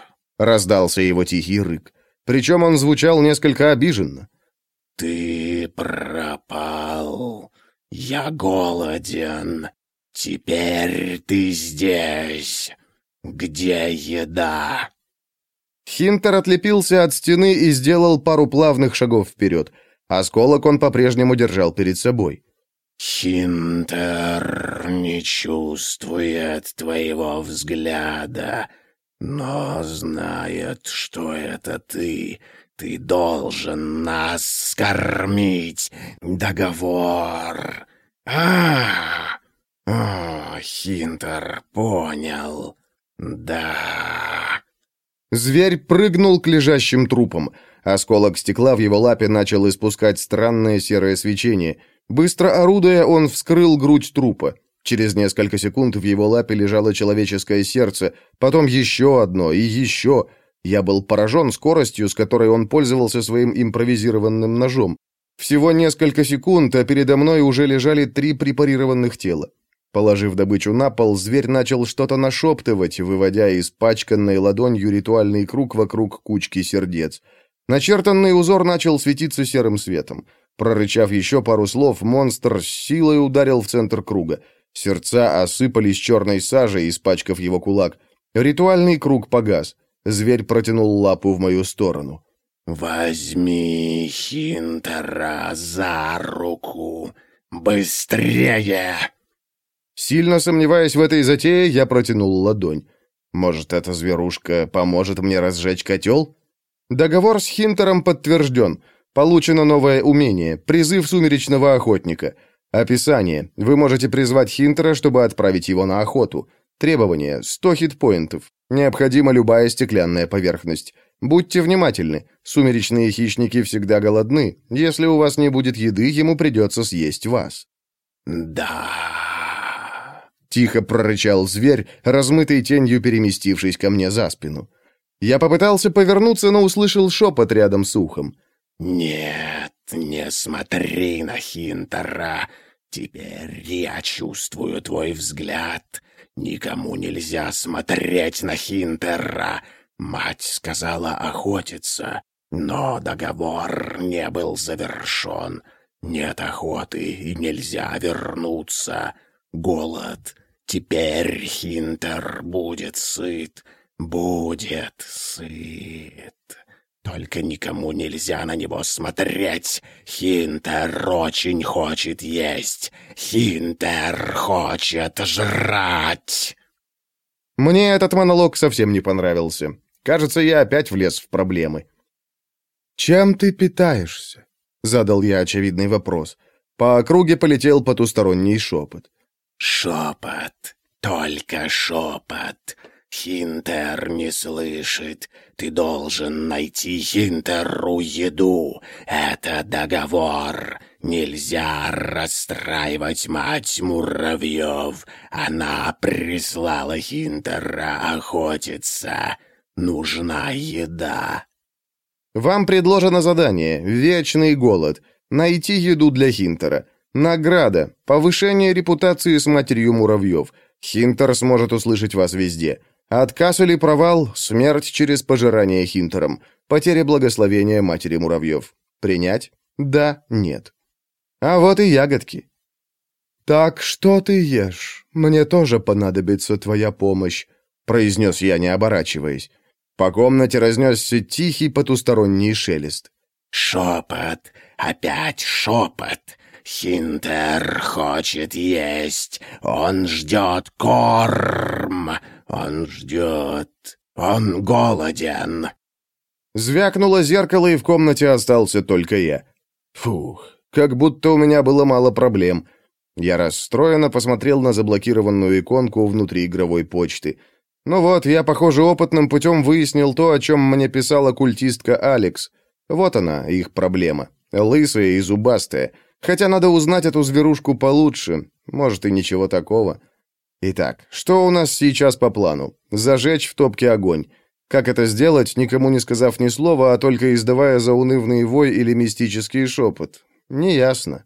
— раздался его тихий рык. Причем он звучал несколько обиженно. «Ты пропал. Я голоден. Теперь ты здесь. Где еда?» Хинтер отлепился от стены и сделал пару плавных шагов вперед. Осколок он по-прежнему держал перед собой. Хинтер не чувствует твоего взгляда, но знает, что это ты. Ты должен нас скормить. Договор. А, -а, Хинтер понял. Да. Зверь прыгнул к лежащим трупам. Осколок стекла в его лапе начал испускать странное серое свечение — Быстро орудуя, он вскрыл грудь трупа. Через несколько секунд в его лапе лежало человеческое сердце, потом еще одно и еще. Я был поражен скоростью, с которой он пользовался своим импровизированным ножом. Всего несколько секунд, а передо мной уже лежали три препарированных тела. Положив добычу на пол, зверь начал что-то нашептывать, выводя испачканной ладонью ритуальный круг вокруг кучки сердец. Начертанный узор начал светиться серым светом. Прорычав еще пару слов, монстр с силой ударил в центр круга. Сердца осыпались черной сажей, испачкав его кулак. Ритуальный круг погас. Зверь протянул лапу в мою сторону. «Возьми Хинтера за руку! Быстрее!» Сильно сомневаясь в этой затее, я протянул ладонь. «Может, эта зверушка поможет мне разжечь котел?» Договор с Хинтером подтвержден. Получено новое умение – призыв сумеречного охотника. Описание. Вы можете призвать Хинтера, чтобы отправить его на охоту. Требование – 100 хитпоинтов. Необходима любая стеклянная поверхность. Будьте внимательны. Сумеречные хищники всегда голодны. Если у вас не будет еды, ему придется съесть вас. «Да...» Тихо прорычал зверь, размытой тенью переместившись ко мне за спину. Я попытался повернуться, но услышал шепот рядом с ухом. «Нет, не смотри на Хинтера. Теперь я чувствую твой взгляд. Никому нельзя смотреть на Хинтера. Мать сказала охотиться, но договор не был завершен. Нет охоты и нельзя вернуться. Голод. Теперь Хинтер будет сыт. Будет сыт. Только никому нельзя на него смотреть. Хинтер очень хочет есть. Хинтер хочет жрать. Мне этот монолог совсем не понравился. Кажется, я опять влез в проблемы. «Чем ты питаешься?» — задал я очевидный вопрос. По округе полетел потусторонний шепот. «Шепот, только шепот. Хинтер не слышит. Ты должен найти Хинтеру еду. Это договор. Нельзя расстраивать мать муравьев. Она прислала Хинтера охотиться. Нужна еда. Вам предложено задание «Вечный голод». Найти еду для Хинтера. Награда. Повышение репутации с матерью муравьев. Хинтер сможет услышать вас везде. Отказ или провал — смерть через пожирание Хинтером. Потеря благословения матери муравьев. Принять? Да, нет. А вот и ягодки. «Так что ты ешь? Мне тоже понадобится твоя помощь», — произнес я, не оборачиваясь. По комнате разнесся тихий потусторонний шелест. «Шепот! Опять шепот! Хинтер хочет есть! Он ждет корм! Он ждет! Он голоден!» Звякнуло зеркало, и в комнате остался только я. Фух, как будто у меня было мало проблем. Я расстроенно посмотрел на заблокированную иконку внутри игровой почты. Ну вот, я, похоже, опытным путем выяснил то, о чем мне писала культистка Алекс. Вот она, их проблема. Лысая и зубастая. Хотя надо узнать эту зверушку получше. Может, и ничего такого. Итак, что у нас сейчас по плану? Зажечь в топке огонь. Как это сделать, никому не сказав ни слова, а только издавая заунывный вой или мистический шепот? Неясно.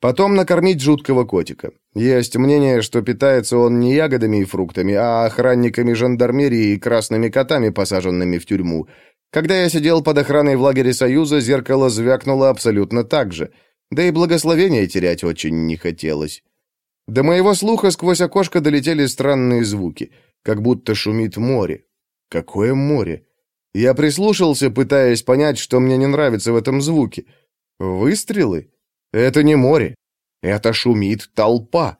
Потом накормить жуткого котика. Есть мнение, что питается он не ягодами и фруктами, а охранниками жандармерии и красными котами, посаженными в тюрьму. Когда я сидел под охраной в лагере Союза, зеркало звякнуло абсолютно так же. Да и благословения терять очень не хотелось. До моего слуха сквозь окошко долетели странные звуки, как будто шумит море. Какое море? Я прислушался, пытаясь понять, что мне не нравится в этом звуке. Выстрелы? Это не море. Это шумит толпа.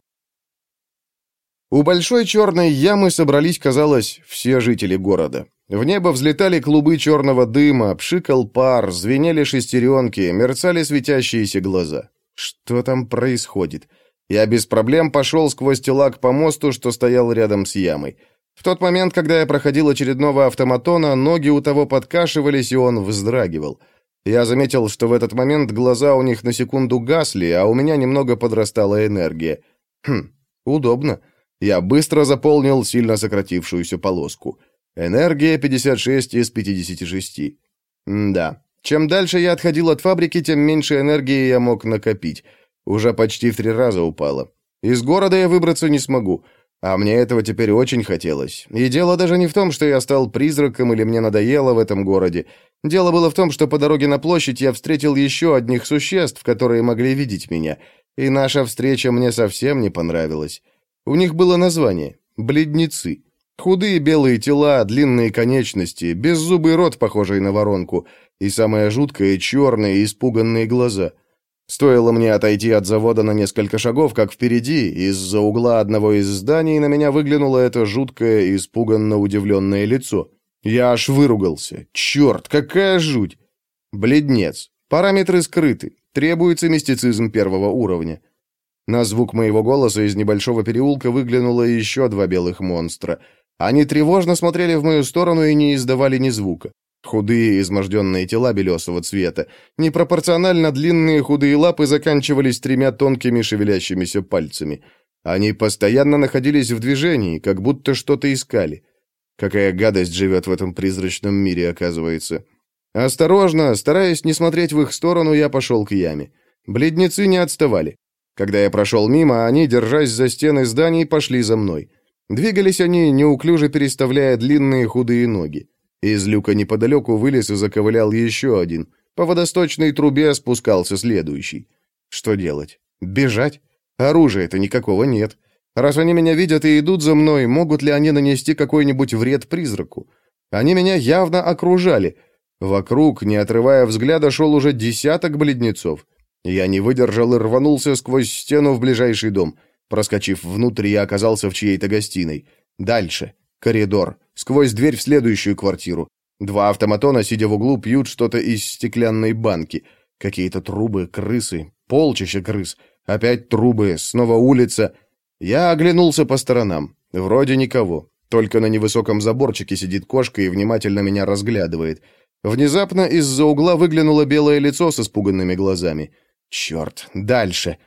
У большой черной ямы собрались, казалось, все жители города. В небо взлетали клубы черного дыма, пшикал пар, звенели шестеренки, мерцали светящиеся глаза. Что там происходит? Я без проблем пошел сквозь тела к помосту, что стоял рядом с ямой. В тот момент, когда я проходил очередного автоматона, ноги у того подкашивались, и он вздрагивал. Я заметил, что в этот момент глаза у них на секунду гасли, а у меня немного подрастала энергия. Хм, удобно. Я быстро заполнил сильно сократившуюся полоску. Энергия 56 из 56. М да. Чем дальше я отходил от фабрики, тем меньше энергии я мог накопить. Уже почти в три раза упало. Из города я выбраться не смогу. А мне этого теперь очень хотелось. И дело даже не в том, что я стал призраком или мне надоело в этом городе. Дело было в том, что по дороге на площадь я встретил еще одних существ, которые могли видеть меня. И наша встреча мне совсем не понравилась. У них было название «Бледнецы». Худые белые тела, длинные конечности, беззубый рот, похожий на воронку, и самое жуткое — черные, испуганные глаза — Стоило мне отойти от завода на несколько шагов, как впереди, из-за угла одного из зданий, на меня выглянуло это жуткое, испуганно удивленное лицо. Я аж выругался. Черт, какая жуть! Бледнец. Параметры скрыты. Требуется мистицизм первого уровня. На звук моего голоса из небольшого переулка выглянуло еще два белых монстра. Они тревожно смотрели в мою сторону и не издавали ни звука. Худые, изможденные тела белесого цвета. Непропорционально длинные худые лапы заканчивались тремя тонкими шевелящимися пальцами. Они постоянно находились в движении, как будто что-то искали. Какая гадость живет в этом призрачном мире, оказывается. Осторожно, стараясь не смотреть в их сторону, я пошел к яме. Бледнецы не отставали. Когда я прошел мимо, они, держась за стены зданий, пошли за мной. Двигались они, неуклюже переставляя длинные худые ноги. Из люка неподалеку вылез и заковылял еще один. По водосточной трубе спускался следующий. Что делать? Бежать? Оружия-то никакого нет. Раз они меня видят и идут за мной, могут ли они нанести какой-нибудь вред призраку? Они меня явно окружали. Вокруг, не отрывая взгляда, шел уже десяток бледнецов. Я не выдержал и рванулся сквозь стену в ближайший дом. Проскочив внутрь, я оказался в чьей-то гостиной. Дальше. Коридор. Сквозь дверь в следующую квартиру. Два автоматона, сидя в углу, пьют что-то из стеклянной банки. Какие-то трубы, крысы, полчища крыс. Опять трубы, снова улица. Я оглянулся по сторонам. Вроде никого. Только на невысоком заборчике сидит кошка и внимательно меня разглядывает. Внезапно из-за угла выглянуло белое лицо с испуганными глазами. Черт, дальше.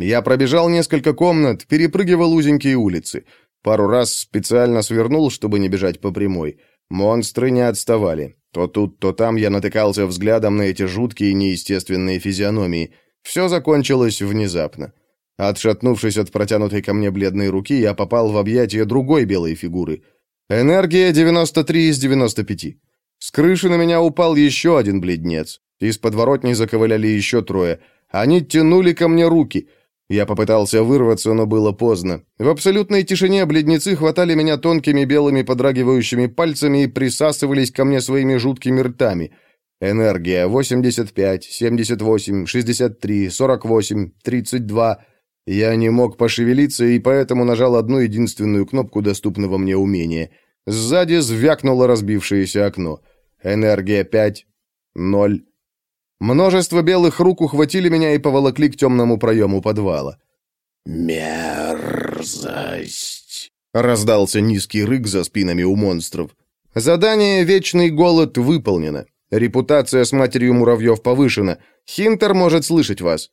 Я пробежал несколько комнат, перепрыгивал узенькие улицы. Пару раз специально свернул, чтобы не бежать по прямой. Монстры не отставали. То тут, то там я натыкался взглядом на эти жуткие неестественные физиономии. Все закончилось внезапно. Отшатнувшись от протянутой ко мне бледной руки, я попал в объятия другой белой фигуры. Энергия 93 из 95. С крыши на меня упал еще один бледнец. Из подворотни заковыляли еще трое. Они тянули ко мне руки. Я попытался вырваться, но было поздно. В абсолютной тишине бледнецы хватали меня тонкими белыми подрагивающими пальцами и присасывались ко мне своими жуткими ртами. Энергия 85, 78, 63, 48, 32. Я не мог пошевелиться и поэтому нажал одну единственную кнопку доступного мне умения. Сзади звякнуло разбившееся окно. Энергия 5, 0. Множество белых рук ухватили меня и поволокли к темному проему подвала. «Мерзость!» — раздался низкий рык за спинами у монстров. Задание «Вечный голод» выполнено. Репутация с матерью муравьев повышена. Хинтер может слышать вас.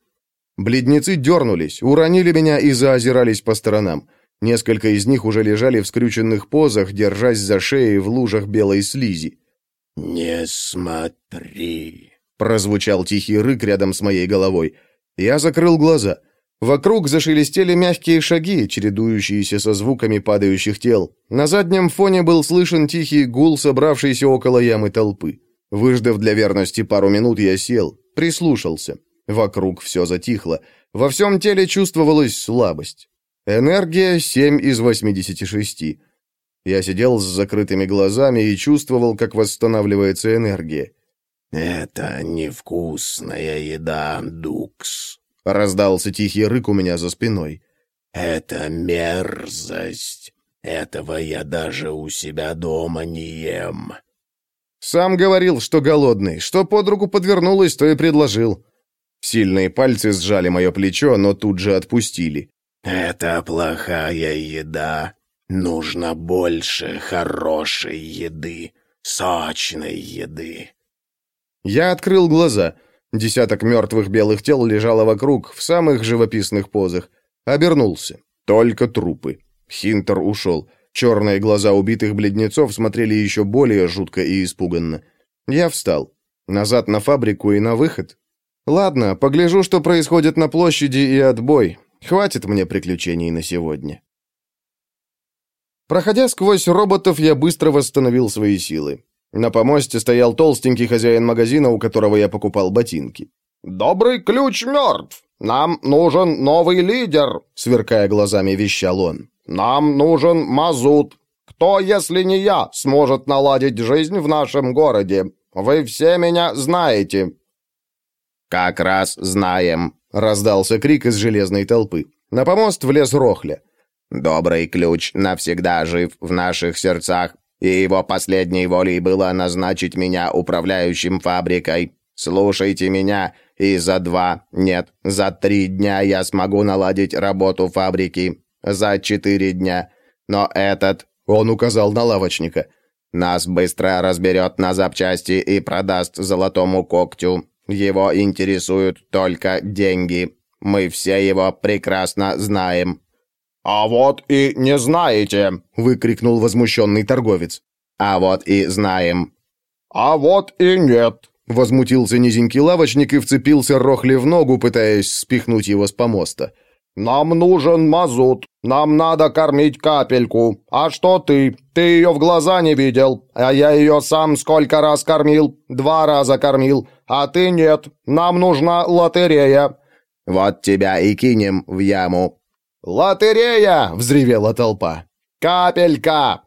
Бледнецы дернулись, уронили меня и заозирались по сторонам. Несколько из них уже лежали в скрюченных позах, держась за шеи в лужах белой слизи. «Не смотри!» — прозвучал тихий рык рядом с моей головой. Я закрыл глаза. Вокруг зашелестели мягкие шаги, чередующиеся со звуками падающих тел. На заднем фоне был слышен тихий гул, собравшийся около ямы толпы. Выждав для верности пару минут, я сел, прислушался. Вокруг все затихло. Во всем теле чувствовалась слабость. Энергия 7 из 86. Я сидел с закрытыми глазами и чувствовал, как восстанавливается энергия. «Это невкусная еда, Дукс», — раздался тихий рык у меня за спиной. «Это мерзость. Этого я даже у себя дома не ем». Сам говорил, что голодный, что под руку подвернулось, то и предложил. Сильные пальцы сжали мое плечо, но тут же отпустили. «Это плохая еда. Нужно больше хорошей еды, сочной еды». Я открыл глаза. Десяток мертвых белых тел лежало вокруг, в самых живописных позах. Обернулся. Только трупы. Хинтер ушел. Черные глаза убитых бледнецов смотрели еще более жутко и испуганно. Я встал. Назад на фабрику и на выход. Ладно, погляжу, что происходит на площади и отбой. Хватит мне приключений на сегодня. Проходя сквозь роботов, я быстро восстановил свои силы. На помосте стоял толстенький хозяин магазина, у которого я покупал ботинки. «Добрый ключ мертв! Нам нужен новый лидер!» Сверкая глазами, вещал он. «Нам нужен мазут. Кто, если не я, сможет наладить жизнь в нашем городе? Вы все меня знаете». «Как раз знаем», — раздался крик из железной толпы. На помост влез Рохля. «Добрый ключ навсегда жив в наших сердцах и его последней волей было назначить меня управляющим фабрикой. Слушайте меня, и за два, нет, за три дня я смогу наладить работу фабрики. За четыре дня. Но этот, он указал на лавочника, нас быстро разберет на запчасти и продаст золотому когтю. Его интересуют только деньги. Мы все его прекрасно знаем. «А вот и не знаете!» — выкрикнул возмущенный торговец. «А вот и знаем!» «А вот и нет!» — возмутился низенький лавочник и вцепился Рохли в ногу, пытаясь спихнуть его с помоста. «Нам нужен мазут. Нам надо кормить капельку. А что ты? Ты ее в глаза не видел. А я ее сам сколько раз кормил? Два раза кормил. А ты нет. Нам нужна лотерея». «Вот тебя и кинем в яму», «Лотерея!» — взревела толпа. «Капелька!»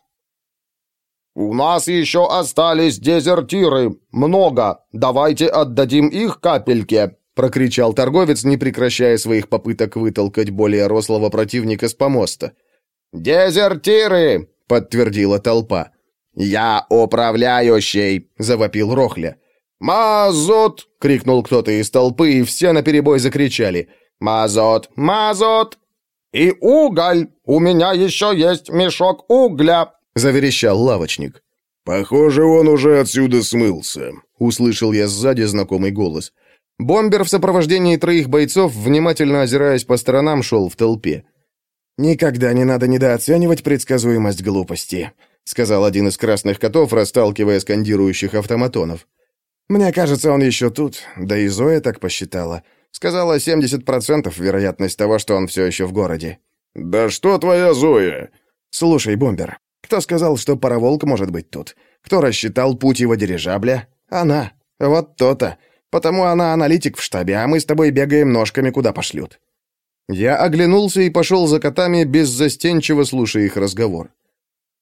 «У нас еще остались дезертиры. Много. Давайте отдадим их капельке!» — прокричал торговец, не прекращая своих попыток вытолкать более рослого противника с помоста. «Дезертиры!» — подтвердила толпа. «Я управляющий!» — завопил Рохля. «Мазот!» — крикнул кто-то из толпы, и все наперебой закричали. «Мазот! Мазот!» «И уголь! У меня еще есть мешок угля!» — заверещал лавочник. «Похоже, он уже отсюда смылся», — услышал я сзади знакомый голос. Бомбер в сопровождении троих бойцов, внимательно озираясь по сторонам, шел в толпе. «Никогда не надо недооценивать предсказуемость глупости», — сказал один из красных котов, расталкивая скандирующих автоматонов. «Мне кажется, он еще тут, да и Зоя так посчитала. Сказала 70% вероятность того, что он все еще в городе. «Да что твоя Зоя?» «Слушай, Бомбер, Кто сказал, что пароволк может быть тут? Кто рассчитал путь его дирижабля? Она. Вот то-то. Потому она аналитик в штабе, а мы с тобой бегаем ножками, куда пошлют». Я оглянулся и пошел за котами, беззастенчиво слушая их разговор.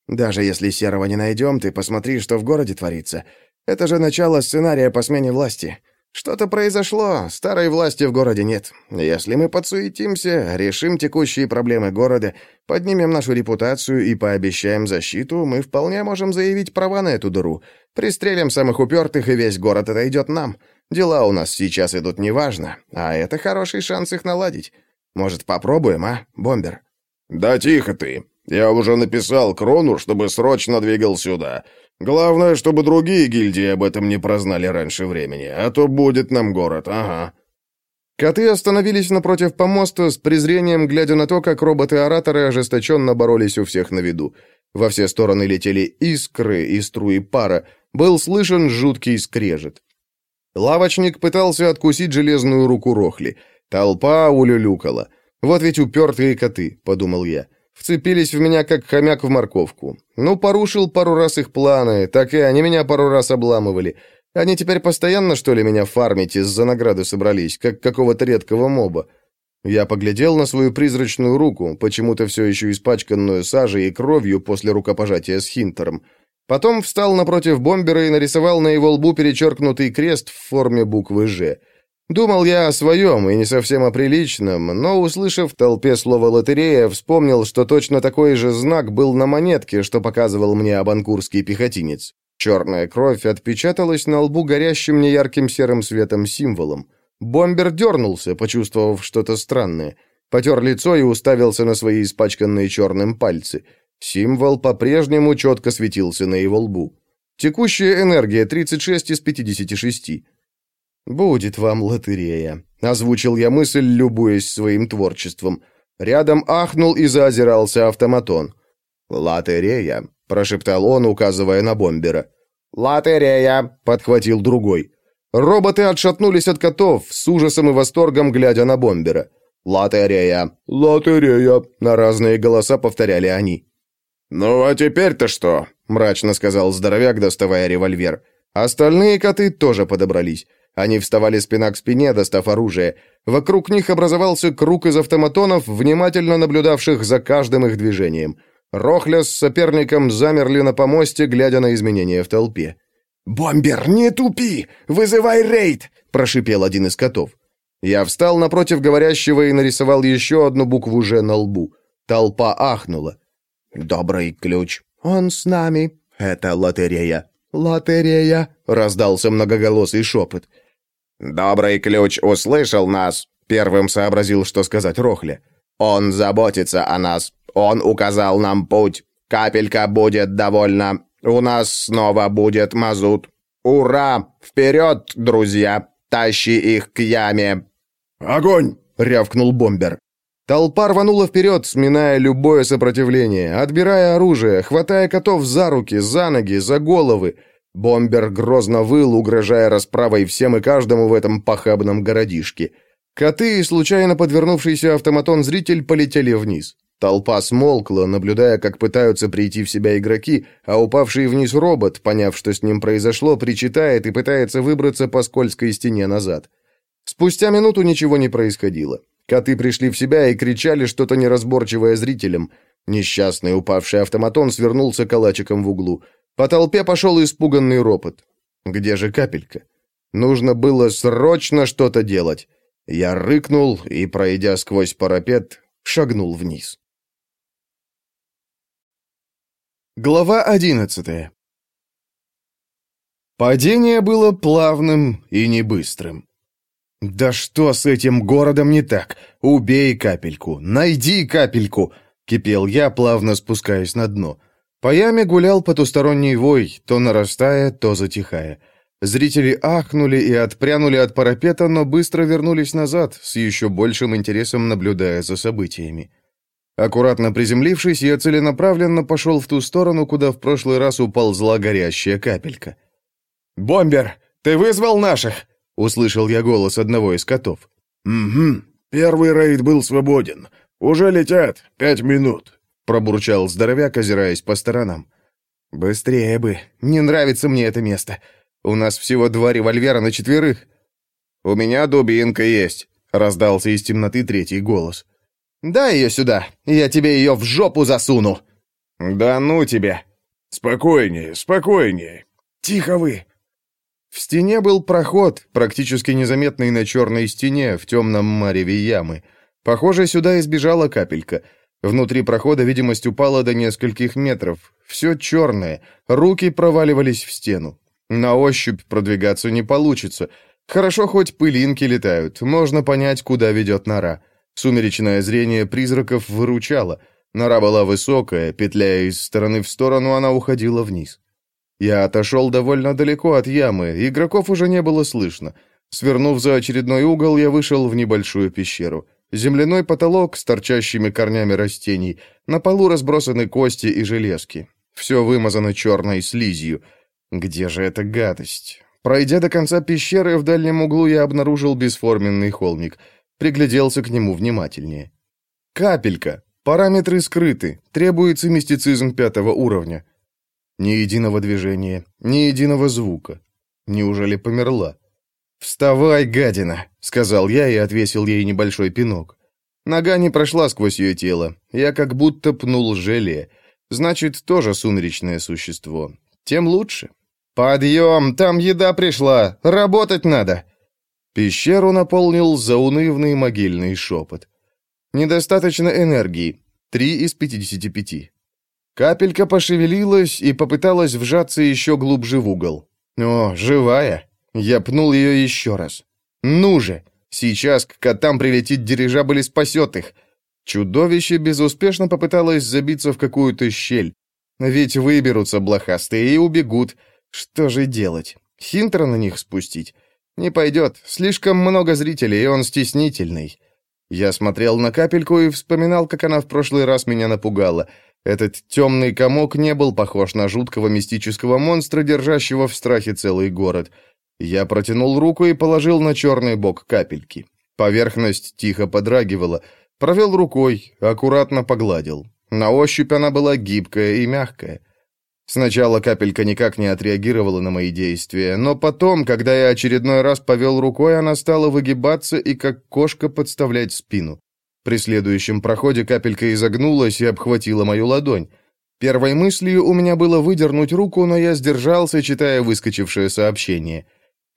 «Даже если Серого не найдем, ты посмотри, что в городе творится. Это же начало сценария по смене власти. Что-то произошло, старой власти в городе нет. Если мы подсуетимся, решим текущие проблемы города, поднимем нашу репутацию и пообещаем защиту, мы вполне можем заявить права на эту дыру. Пристрелим самых упертых, и весь город отойдет нам. Дела у нас сейчас идут неважно, а это хороший шанс их наладить. Может, попробуем, а, бомбер?» «Да тихо ты. Я уже написал Крону, чтобы срочно двигал сюда. Главное, чтобы другие гильдии об этом не прознали раньше времени, а то будет нам город, ага». Коты остановились напротив помоста с презрением, глядя на то, как роботы-ораторы ожесточенно боролись у всех на виду. Во все стороны летели искры и струи пара. Был слышен жуткий скрежет. Лавочник пытался откусить железную руку Рохли. Толпа улюлюкала. «Вот ведь упертые коты», — подумал я. Вцепились в меня, как хомяк в морковку. Ну, порушил пару раз их планы, так и они меня пару раз обламывали. Они теперь постоянно, что ли, меня фармить из-за награды собрались, как какого-то редкого моба. Я поглядел на свою призрачную руку, почему-то все еще испачканную сажей и кровью после рукопожатия с Хинтером. Потом встал напротив бомбера и нарисовал на его лбу перечеркнутый крест в форме буквы «Ж». Думал я о своем и не совсем о приличном, но, услышав в толпе слово «лотерея», вспомнил, что точно такой же знак был на монетке, что показывал мне абанкурский пехотинец. Черная кровь отпечаталась на лбу горящим неярким серым светом символом. Бомбер дернулся, почувствовав что-то странное. Потер лицо и уставился на свои испачканные черным пальцы. Символ по-прежнему четко светился на его лбу. Текущая энергия 36 из 56. «Будет вам лотерея», — озвучил я мысль, любуясь своим творчеством. Рядом ахнул и заозирался автоматон. «Лотерея», — прошептал он, указывая на бомбера. «Лотерея», — подхватил другой. Роботы отшатнулись от котов, с ужасом и восторгом глядя на бомбера. «Лотерея! Лотерея!» — на разные голоса повторяли они. «Ну а теперь-то что?» — мрачно сказал здоровяк, доставая револьвер. Остальные коты тоже подобрались. Они вставали спина к спине, достав оружие. Вокруг них образовался круг из автоматонов, внимательно наблюдавших за каждым их движением. Рохля с соперником замерли на помосте, глядя на изменения в толпе. «Бомбер, не тупи! Вызывай рейд!» – прошипел один из котов. Я встал напротив говорящего и нарисовал еще одну букву «Ж» на лбу. Толпа ахнула. «Добрый ключ. Он с нами. Это лотерея». «Лотерея!» — раздался многоголосый шепот. «Добрый ключ услышал нас», — первым сообразил, что сказать Рохле. «Он заботится о нас. Он указал нам путь. Капелька будет довольна. У нас снова будет мазут. Ура! Вперед, друзья! Тащи их к яме!» «Огонь!» — рявкнул бомбер. Толпа рванула вперед, сминая любое сопротивление, отбирая оружие, хватая котов за руки, за ноги, за головы. Бомбер грозно выл, угрожая расправой всем и каждому в этом похабном городишке. Коты и случайно подвернувшийся автоматон-зритель полетели вниз. Толпа смолкла, наблюдая, как пытаются прийти в себя игроки, а упавший вниз робот, поняв, что с ним произошло, причитает и пытается выбраться по скользкой стене назад. Спустя минуту ничего не происходило. Коты пришли в себя и кричали что-то неразборчивое зрителям. Несчастный упавший автоматон свернулся калачиком в углу. По толпе пошел испуганный ропот. Где же капелька? Нужно было срочно что-то делать. Я рыкнул и, пройдя сквозь парапет, шагнул вниз. Глава одиннадцатая Падение было плавным и небыстрым. «Да что с этим городом не так? Убей капельку! Найди капельку!» — кипел я, плавно спускаясь на дно. По яме гулял потусторонний вой, то нарастая, то затихая. Зрители ахнули и отпрянули от парапета, но быстро вернулись назад, с еще большим интересом наблюдая за событиями. Аккуратно приземлившись, я целенаправленно пошел в ту сторону, куда в прошлый раз уползла горящая капелька. «Бомбер, ты вызвал наших?» — услышал я голос одного из котов. «Угу, первый рейд был свободен. Уже летят, пять минут. Пробурчал здоровяк, озираясь по сторонам. «Быстрее бы! Не нравится мне это место. У нас всего два револьвера на четверых». «У меня дубинка есть», — раздался из темноты третий голос. «Дай ее сюда, я тебе ее в жопу засуну!» «Да ну тебя!» «Спокойнее, спокойнее! Тихо вы!» В стене был проход, практически незаметный на черной стене, в темном мареве ямы. Похоже, сюда избежала капелька. Внутри прохода видимость упала до нескольких метров. Все черное, руки проваливались в стену. На ощупь продвигаться не получится. Хорошо, хоть пылинки летают, можно понять, куда ведет нора. Сумеречное зрение призраков выручало. Нора была высокая, петляя из стороны в сторону, она уходила вниз. Я отошел довольно далеко от ямы, игроков уже не было слышно. Свернув за очередной угол, я вышел в небольшую пещеру. Земляной потолок с торчащими корнями растений, на полу разбросаны кости и железки. Все вымазано черной слизью. Где же эта гадость? Пройдя до конца пещеры, в дальнем углу я обнаружил бесформенный холмик. Пригляделся к нему внимательнее. Капелька. Параметры скрыты. Требуется мистицизм пятого уровня. Ни единого движения, ни единого звука. Неужели померла? «Вставай, гадина!» — сказал я и отвесил ей небольшой пинок. Нога не прошла сквозь ее тело. Я как будто пнул желе. Значит, тоже сумеречное существо. Тем лучше. «Подъем! Там еда пришла! Работать надо!» Пещеру наполнил заунывный могильный шепот. «Недостаточно энергии. Три из пятидесяти пяти». Капелька пошевелилась и попыталась вжаться еще глубже в угол. О, живая. Я пнул ее еще раз. Ну же! Сейчас к котам прилетит дирижабль и спасет их. Чудовище безуспешно попыталось забиться в какую-то щель. Ведь выберутся блохастые и убегут. Что же делать? Хинтера на них спустить? Не пойдет. Слишком много зрителей, и он стеснительный. Я смотрел на капельку и вспоминал, как она в прошлый раз меня напугала — этот темный комок не был похож на жуткого мистического монстра, держащего в страхе целый город. Я протянул руку и положил на черный бок капельки. Поверхность тихо подрагивала. Провел рукой, аккуратно погладил. На ощупь она была гибкая и мягкая. Сначала капелька никак не отреагировала на мои действия, но потом, когда я очередной раз повел рукой, она стала выгибаться и как кошка подставлять спину. При следующем проходе капелька изогнулась и обхватила мою ладонь. Первой мыслью у меня было выдернуть руку, но я сдержался, читая выскочившее сообщение.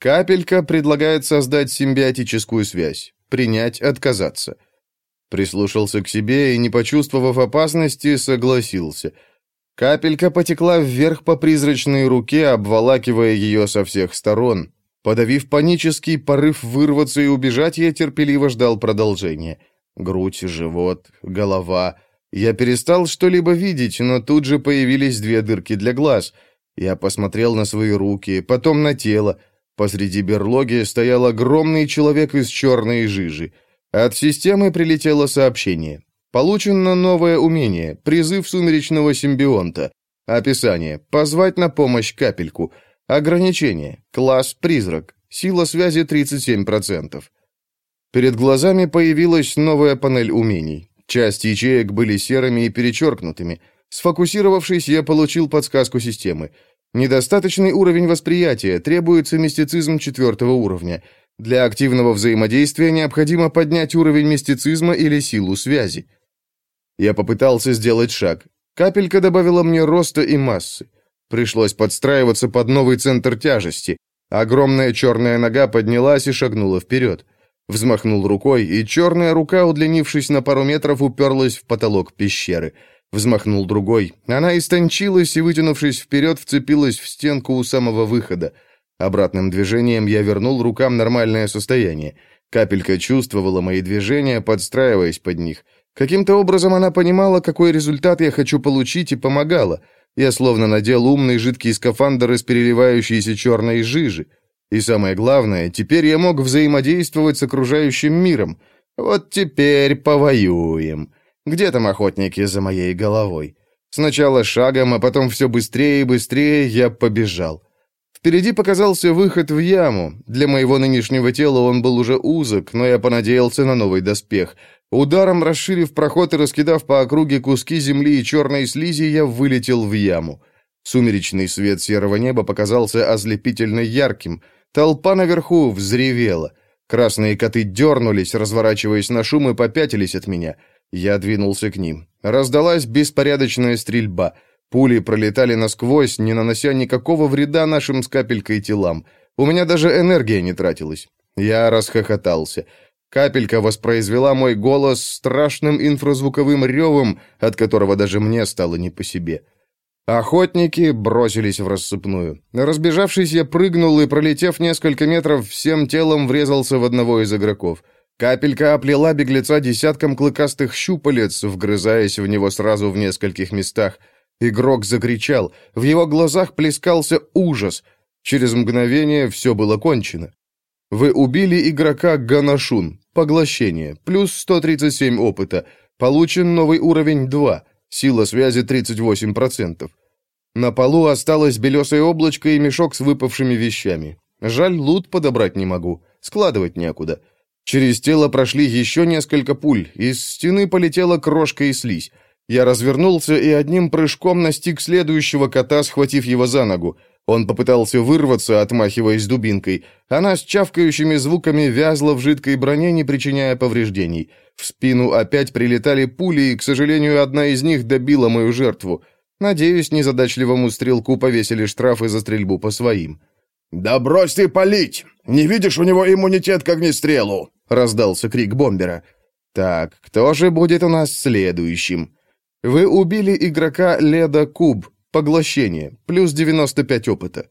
Капелька предлагает создать симбиотическую связь. Принять, отказаться. Прислушался к себе и, не почувствовав опасности, согласился. Капелька потекла вверх по призрачной руке, обволакивая ее со всех сторон. Подавив панический порыв вырваться и убежать, я терпеливо ждал продолжения. — Грудь, живот, голова. Я перестал что-либо видеть, но тут же появились две дырки для глаз. Я посмотрел на свои руки, потом на тело. Посреди берлоги стоял огромный человек из черной жижи. От системы прилетело сообщение. Получено новое умение, призыв сумеречного симбионта. Описание. Позвать на помощь капельку. Ограничение. Класс призрак. Сила связи 37%. Перед глазами появилась новая панель умений. Часть ячеек были серыми и перечеркнутыми. Сфокусировавшись, я получил подсказку системы. Недостаточный уровень восприятия, требуется мистицизм четвертого уровня. Для активного взаимодействия необходимо поднять уровень мистицизма или силу связи. Я попытался сделать шаг. Капелька добавила мне роста и массы. Пришлось подстраиваться под новый центр тяжести. Огромная черная нога поднялась и шагнула вперед. Взмахнул рукой, и черная рука, удлинившись на пару метров, уперлась в потолок пещеры. Взмахнул другой. Она истончилась и, вытянувшись вперед, вцепилась в стенку у самого выхода. Обратным движением я вернул рукам нормальное состояние. Капелька чувствовала мои движения, подстраиваясь под них. Каким-то образом она понимала, какой результат я хочу получить, и помогала. Я словно надел умный жидкий скафандр из переливающейся черной жижи. И самое главное, теперь я мог взаимодействовать с окружающим миром. Вот теперь повоюем. Где там охотники за моей головой? Сначала шагом, а потом все быстрее и быстрее я побежал. Впереди показался выход в яму. Для моего нынешнего тела он был уже узок, но я понадеялся на новый доспех. Ударом расширив проход и раскидав по округе куски земли и черной слизи, я вылетел в яму. Сумеречный свет серого неба показался ослепительно ярким. Толпа наверху взревела. Красные коты дернулись, разворачиваясь на шум и попятились от меня. Я двинулся к ним. Раздалась беспорядочная стрельба. Пули пролетали насквозь, не нанося никакого вреда нашим с капелькой телам. У меня даже энергия не тратилась. Я расхохотался. Капелька воспроизвела мой голос страшным инфразвуковым ревом, от которого даже мне стало не по себе. Охотники бросились в рассыпную. Разбежавшись, я прыгнул и, пролетев несколько метров, всем телом врезался в одного из игроков. Капелька оплела беглеца десятком клыкастых щупалец, вгрызаясь в него сразу в нескольких местах. Игрок закричал. В его глазах плескался ужас. Через мгновение все было кончено. Вы убили игрока Ганашун. Поглощение. Плюс 137 опыта. Получен новый уровень 2. Сила связи 38%. На полу осталось белесое облачко и мешок с выпавшими вещами. Жаль, лут подобрать не могу. Складывать некуда. Через тело прошли еще несколько пуль. Из стены полетела крошка и слизь. Я развернулся и одним прыжком настиг следующего кота, схватив его за ногу. Он попытался вырваться, отмахиваясь дубинкой. Она с чавкающими звуками вязла в жидкой броне, не причиняя повреждений. В спину опять прилетали пули, и, к сожалению, одна из них добила мою жертву. Надеюсь, незадачливому стрелку повесили штрафы за стрельбу по своим. «Да брось ты палить! Не видишь, у него иммунитет к огнестрелу!» — раздался крик бомбера. «Так, кто же будет у нас следующим?» «Вы убили игрока Леда Куб. Поглощение. Плюс 95 опыта».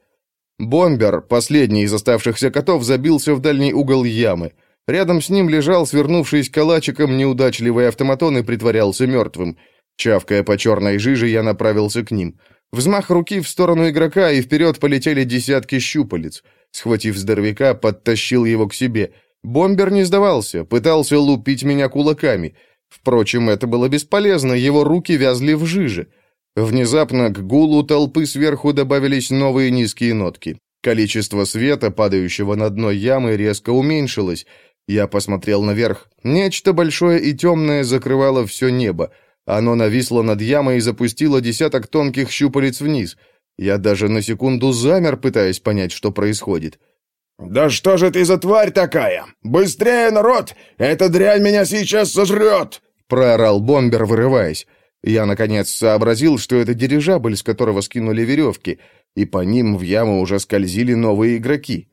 Бомбер, последний из оставшихся котов, забился в дальний угол ямы. Рядом с ним лежал, свернувшись калачиком, неудачливый автоматон и притворялся мертвым. Чавкая по черной жиже, я направился к ним. Взмах руки в сторону игрока, и вперед полетели десятки щупалец. Схватив здоровяка, подтащил его к себе. Бомбер не сдавался, пытался лупить меня кулаками. Впрочем, это было бесполезно, его руки вязли в жиже. Внезапно к гулу толпы сверху добавились новые низкие нотки. Количество света, падающего на дно ямы, резко уменьшилось. Я посмотрел наверх. Нечто большое и темное закрывало все небо. Оно нависло над ямой и запустило десяток тонких щупалец вниз. Я даже на секунду замер, пытаясь понять, что происходит. «Да что же ты за тварь такая? Быстрее, народ! Эта дрянь меня сейчас сожрет!» проорал бомбер, вырываясь. Я, наконец, сообразил, что это дирижабль, с которого скинули веревки, и по ним в яму уже скользили новые игроки.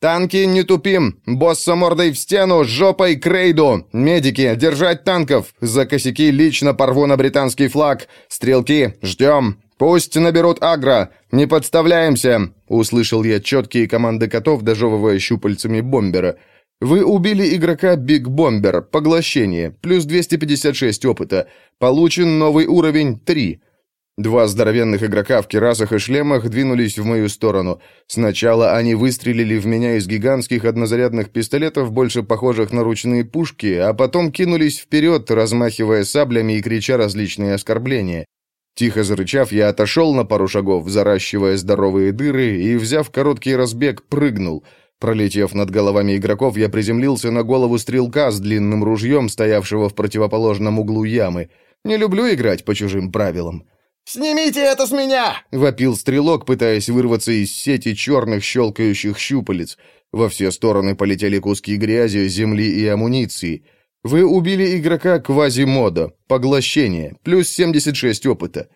«Танки, не тупим! Босса мордой в стену, жопой к рейду! Медики, держать танков! За косяки лично порву на британский флаг! Стрелки, ждем! Пусть наберут агро! Не подставляемся!» Услышал я четкие команды котов, дожевывая щупальцами бомбера. «Вы убили игрока Биг Бомбер. Поглощение. Плюс 256 опыта. Получен новый уровень 3. Два здоровенных игрока в кирасах и шлемах двинулись в мою сторону. Сначала они выстрелили в меня из гигантских однозарядных пистолетов, больше похожих на ручные пушки, а потом кинулись вперед, размахивая саблями и крича различные оскорбления. Тихо зарычав, я отошел на пару шагов, заращивая здоровые дыры, и, взяв короткий разбег, прыгнул. Пролетев над головами игроков, я приземлился на голову стрелка с длинным ружьем, стоявшего в противоположном углу ямы. Не люблю играть по чужим правилам. «Снимите это с меня!» — вопил стрелок, пытаясь вырваться из сети черных щелкающих щупалец. Во все стороны полетели куски грязи, земли и амуниции. Вы убили игрока Квазимода. Поглощение. Плюс 76 опыта.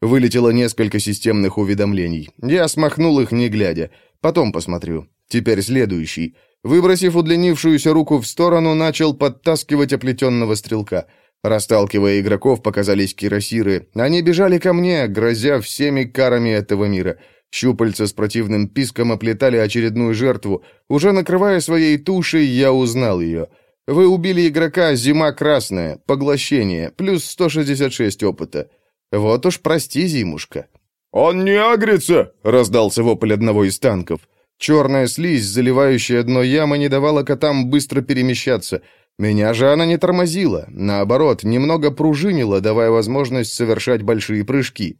Вылетело несколько системных уведомлений. Я смахнул их, не глядя. Потом посмотрю. Теперь следующий. Выбросив удлинившуюся руку в сторону, начал подтаскивать оплетенного стрелка — Расталкивая игроков, показались кирасиры. Они бежали ко мне, грозя всеми карами этого мира. Щупальца с противным писком оплетали очередную жертву. Уже накрывая своей тушей, я узнал ее. Вы убили игрока «Зима красная», «Поглощение», плюс 166 опыта. Вот уж прости, зимушка. «Он не агрится!» — раздался вопль одного из танков. Черная слизь, заливающая дно ямы, не давала котам быстро перемещаться — меня же она не тормозила, наоборот, немного пружинила, давая возможность совершать большие прыжки.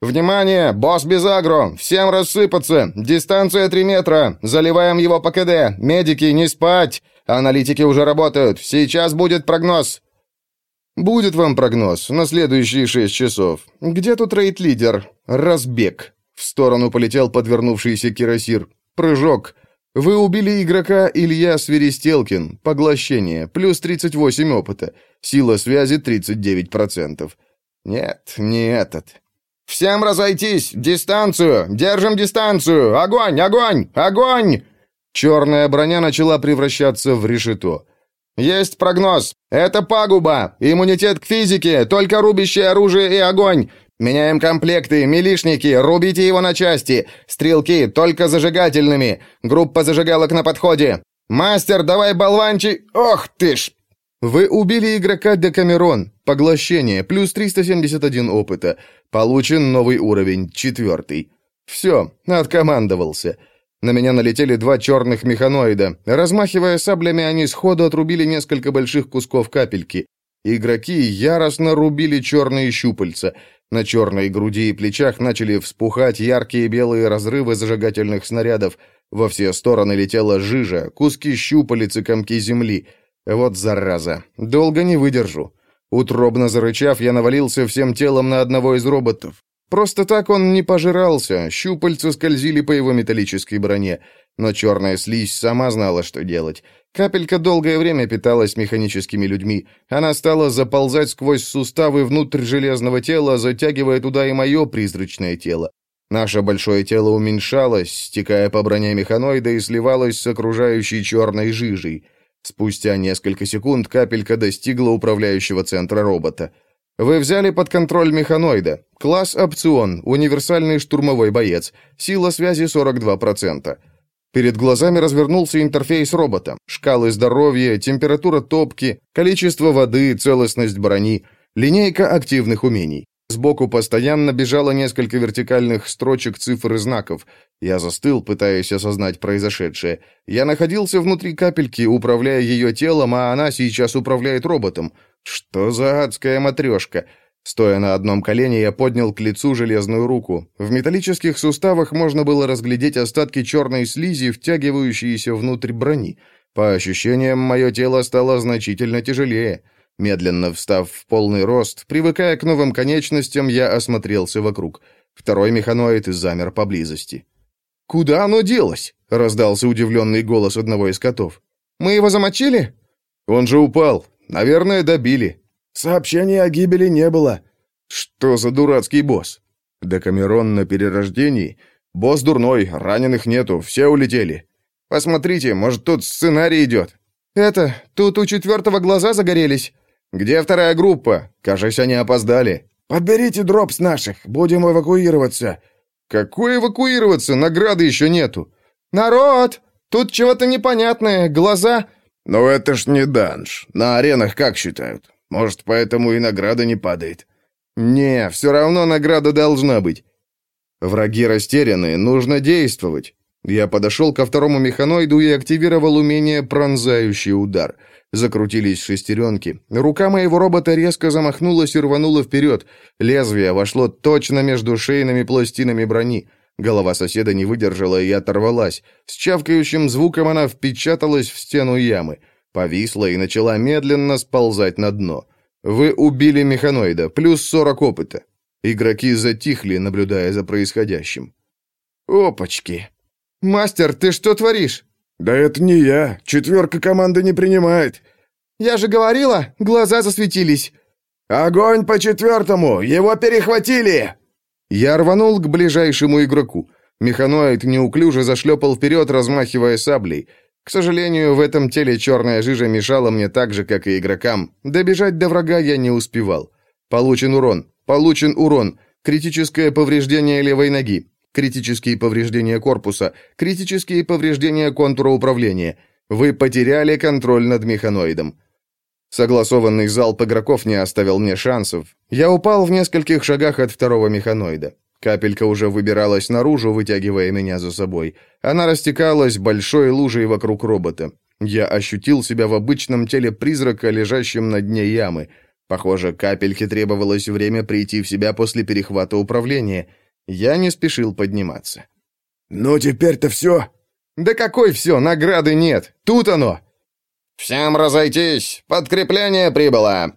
«Внимание! Босс без агро! Всем рассыпаться! Дистанция 3 метра! Заливаем его по КД! Медики, не спать! Аналитики уже работают! Сейчас будет прогноз!» «Будет вам прогноз на следующие шесть часов. Где тут рейд-лидер? Разбег». В сторону полетел подвернувшийся кирасир. Прыжок. Вы убили игрока Илья Свиристелкин. Поглощение. Плюс 38 опыта. Сила связи 39%. Нет, не этот. «Всем разойтись! Дистанцию! Держим дистанцию! Огонь! Огонь! Огонь!» Черная броня начала превращаться в решето. «Есть прогноз. Это пагуба. Иммунитет к физике. Только рубящее оружие и огонь. Меняем комплекты. Милишники. Рубите его на части. Стрелки. Только зажигательными. Группа зажигалок на подходе. Мастер, давай болванчи... Ох ты ж!» Вы убили игрока Декамерон. Поглощение. Плюс 371 опыта. Получен новый уровень. Четвертый. Все. Откомандовался. На меня налетели два черных механоида. Размахивая саблями, они сходу отрубили несколько больших кусков капельки. Игроки яростно рубили черные щупальца. На черной груди и плечах начали вспухать яркие белые разрывы зажигательных снарядов. Во все стороны летела жижа, куски щупалец и комки земли. Вот зараза. Долго не выдержу. Утробно зарычав, я навалился всем телом на одного из роботов. Просто так он не пожирался, щупальца скользили по его металлической броне, но черная слизь сама знала, что делать. Капелька долгое время питалась механическими людьми. Она стала заползать сквозь суставы внутрь железного тела, затягивая туда и мое призрачное тело. Наше большое тело уменьшалось, стекая по броне механоида и сливалось с окружающей черной жижей. Спустя несколько секунд капелька достигла управляющего центра робота. Вы взяли под контроль механоида. Класс опцион, универсальный штурмовой боец. Сила связи 42%. Перед глазами развернулся интерфейс робота. Шкалы здоровья, температура топки, количество воды, целостность брони, линейка активных умений. Сбоку постоянно бежало несколько вертикальных строчек цифр и знаков. Я застыл, пытаясь осознать произошедшее. Я находился внутри капельки, управляя ее телом, а она сейчас управляет роботом. Что за адская матрешка? Стоя на одном колене, я поднял к лицу железную руку. В металлических суставах можно было разглядеть остатки черной слизи, втягивающиеся внутрь брони. По ощущениям, мое тело стало значительно тяжелее. Медленно встав в полный рост, привыкая к новым конечностям, я осмотрелся вокруг. Второй механоид замер поблизости. «Куда оно делось?» — раздался удивленный голос одного из котов. «Мы его замочили?» «Он же упал. Наверное, добили». «Сообщения о гибели не было». «Что за дурацкий босс?» «Декамерон на перерождении? Босс дурной, раненых нету, все улетели. Посмотрите, может, тут сценарий идет». «Это, тут у четвертого глаза загорелись». «Где вторая группа? Кажется, они опоздали». «Подберите дроп с наших, будем эвакуироваться». «Какой эвакуироваться? Награды еще нету». «Народ! Тут чего-то непонятное, глаза...» «Но это ж не данж. На аренах как считают? Может, поэтому и награда не падает?» «Не, все равно награда должна быть». «Враги растеряны, нужно действовать». Я подошел ко второму механоиду и активировал умение «Пронзающий удар». Закрутились шестеренки. Рука моего робота резко замахнулась и рванула вперед. Лезвие вошло точно между шейными пластинами брони. Голова соседа не выдержала и оторвалась. С чавкающим звуком она впечаталась в стену ямы. Повисла и начала медленно сползать на дно. Вы убили механоида, плюс 40 опыта. Игроки затихли, наблюдая за происходящим. «Опачки! Мастер, ты что творишь?» «Да это не я. Четверка команды не принимает». «Я же говорила, глаза засветились». «Огонь по четвертому! Его перехватили!» Я рванул к ближайшему игроку. Механоид неуклюже зашлепал вперед, размахивая саблей. К сожалению, в этом теле черная жижа мешала мне так же, как и игрокам. Добежать до врага я не успевал. Получен урон. Получен урон. Критическое повреждение левой ноги критические повреждения корпуса, критические повреждения контура управления. Вы потеряли контроль над механоидом. Согласованный залп игроков не оставил мне шансов. Я упал в нескольких шагах от второго механоида. Капелька уже выбиралась наружу, вытягивая меня за собой. Она растекалась большой лужей вокруг робота. Я ощутил себя в обычном теле призрака, лежащем на дне ямы. Похоже, капельке требовалось время прийти в себя после перехвата управления — я не спешил подниматься. «Ну, теперь-то все?» «Да какой все? Награды нет. Тут оно!» «Всем разойтись! Подкрепление прибыло!»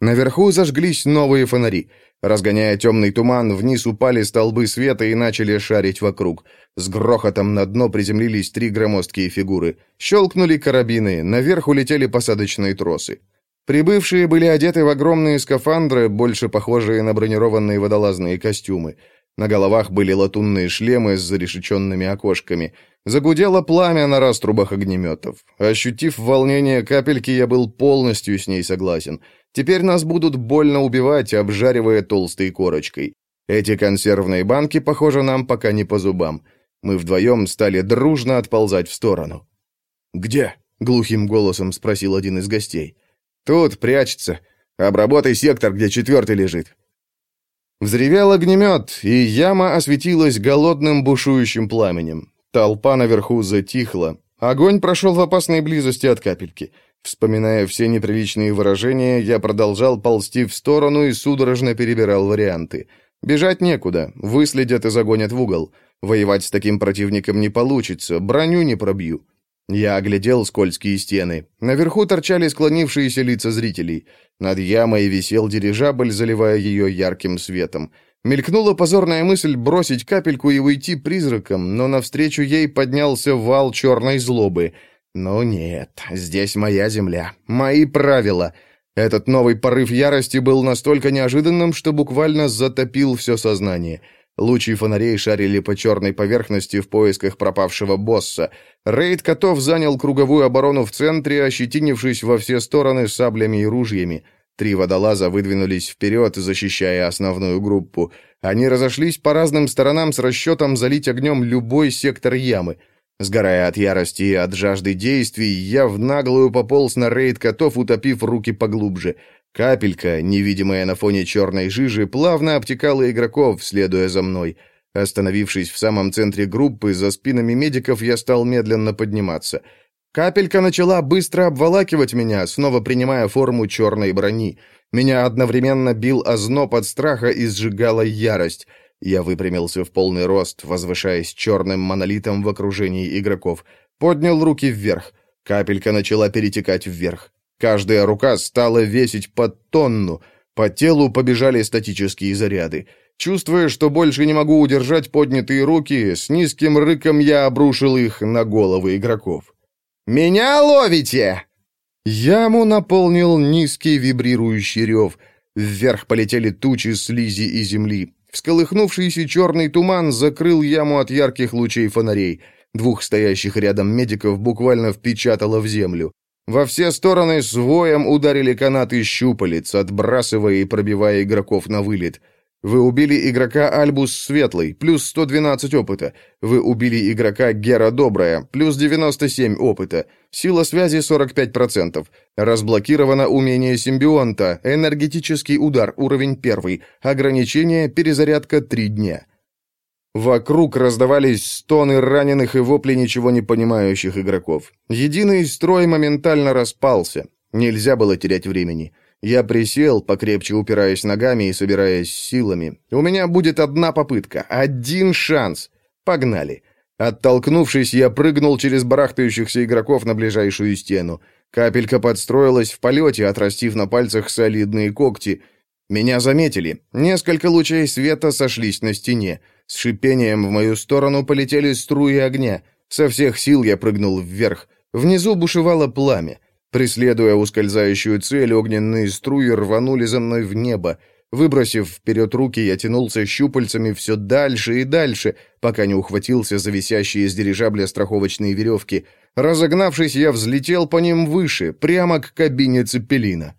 Наверху зажглись новые фонари. Разгоняя темный туман, вниз упали столбы света и начали шарить вокруг. С грохотом на дно приземлились три громоздкие фигуры. Щелкнули карабины, наверх улетели посадочные тросы. Прибывшие были одеты в огромные скафандры, больше похожие на бронированные водолазные костюмы. На головах были латунные шлемы с зарешеченными окошками. Загудело пламя на раструбах огнеметов. Ощутив волнение капельки, я был полностью с ней согласен. Теперь нас будут больно убивать, обжаривая толстой корочкой. Эти консервные банки, похоже, нам пока не по зубам. Мы вдвоем стали дружно отползать в сторону. «Где?» — глухим голосом спросил один из гостей. «Тут прячется. Обработай сектор, где четвертый лежит». Взревел огнемет, и яма осветилась голодным бушующим пламенем. Толпа наверху затихла. Огонь прошел в опасной близости от капельки. Вспоминая все неприличные выражения, я продолжал ползти в сторону и судорожно перебирал варианты. Бежать некуда, выследят и загонят в угол. Воевать с таким противником не получится, броню не пробью. Я оглядел скользкие стены. Наверху торчали склонившиеся лица зрителей. Над ямой висел дирижабль, заливая ее ярким светом. Мелькнула позорная мысль бросить капельку и уйти призраком, но навстречу ей поднялся вал черной злобы. Но нет, здесь моя земля, мои правила. Этот новый порыв ярости был настолько неожиданным, что буквально затопил все сознание — Лучи фонарей шарили по черной поверхности в поисках пропавшего босса. Рейд котов занял круговую оборону в центре, ощетинившись во все стороны саблями и ружьями. Три водолаза выдвинулись вперед, защищая основную группу. Они разошлись по разным сторонам с расчетом залить огнем любой сектор ямы. Сгорая от ярости и от жажды действий, я в наглую пополз на рейд котов, утопив руки поглубже — Капелька, невидимая на фоне черной жижи, плавно обтекала игроков, следуя за мной. Остановившись в самом центре группы, за спинами медиков, я стал медленно подниматься. Капелька начала быстро обволакивать меня, снова принимая форму черной брони. Меня одновременно бил озноб от страха и сжигала ярость. Я выпрямился в полный рост, возвышаясь черным монолитом в окружении игроков. Поднял руки вверх. Капелька начала перетекать вверх. Каждая рука стала весить под тонну. По телу побежали статические заряды. Чувствуя, что больше не могу удержать поднятые руки, с низким рыком я обрушил их на головы игроков. «Меня ловите!» Яму наполнил низкий вибрирующий рев. Вверх полетели тучи слизи и земли. Всколыхнувшийся черный туман закрыл яму от ярких лучей фонарей. Двух стоящих рядом медиков буквально впечатало в землю. Во все стороны с воем ударили канаты щупалец, отбрасывая и пробивая игроков на вылет. Вы убили игрока Альбус Светлый, плюс 112 опыта. Вы убили игрока Гера Добрая, плюс 97 опыта. Сила связи 45%. Разблокировано умение симбионта, энергетический удар, уровень 1. Ограничение, перезарядка 3 дня. Вокруг раздавались стоны раненых и вопли ничего не понимающих игроков. Единый строй моментально распался. Нельзя было терять времени. Я присел, покрепче упираясь ногами и собираясь силами. У меня будет одна попытка, один шанс. Погнали. Оттолкнувшись, я прыгнул через барахтающихся игроков на ближайшую стену. Капелька подстроилась в полете, отрастив на пальцах солидные когти. Меня заметили. Несколько лучей света сошлись на стене. С шипением в мою сторону полетели струи огня. Со всех сил я прыгнул вверх. Внизу бушевало пламя. Преследуя ускользающую цель, огненные струи рванули за мной в небо. Выбросив вперед руки, я тянулся щупальцами все дальше и дальше, пока не ухватился за висящие с дирижабля страховочные веревки. Разогнавшись, я взлетел по ним выше, прямо к кабине Цепелина.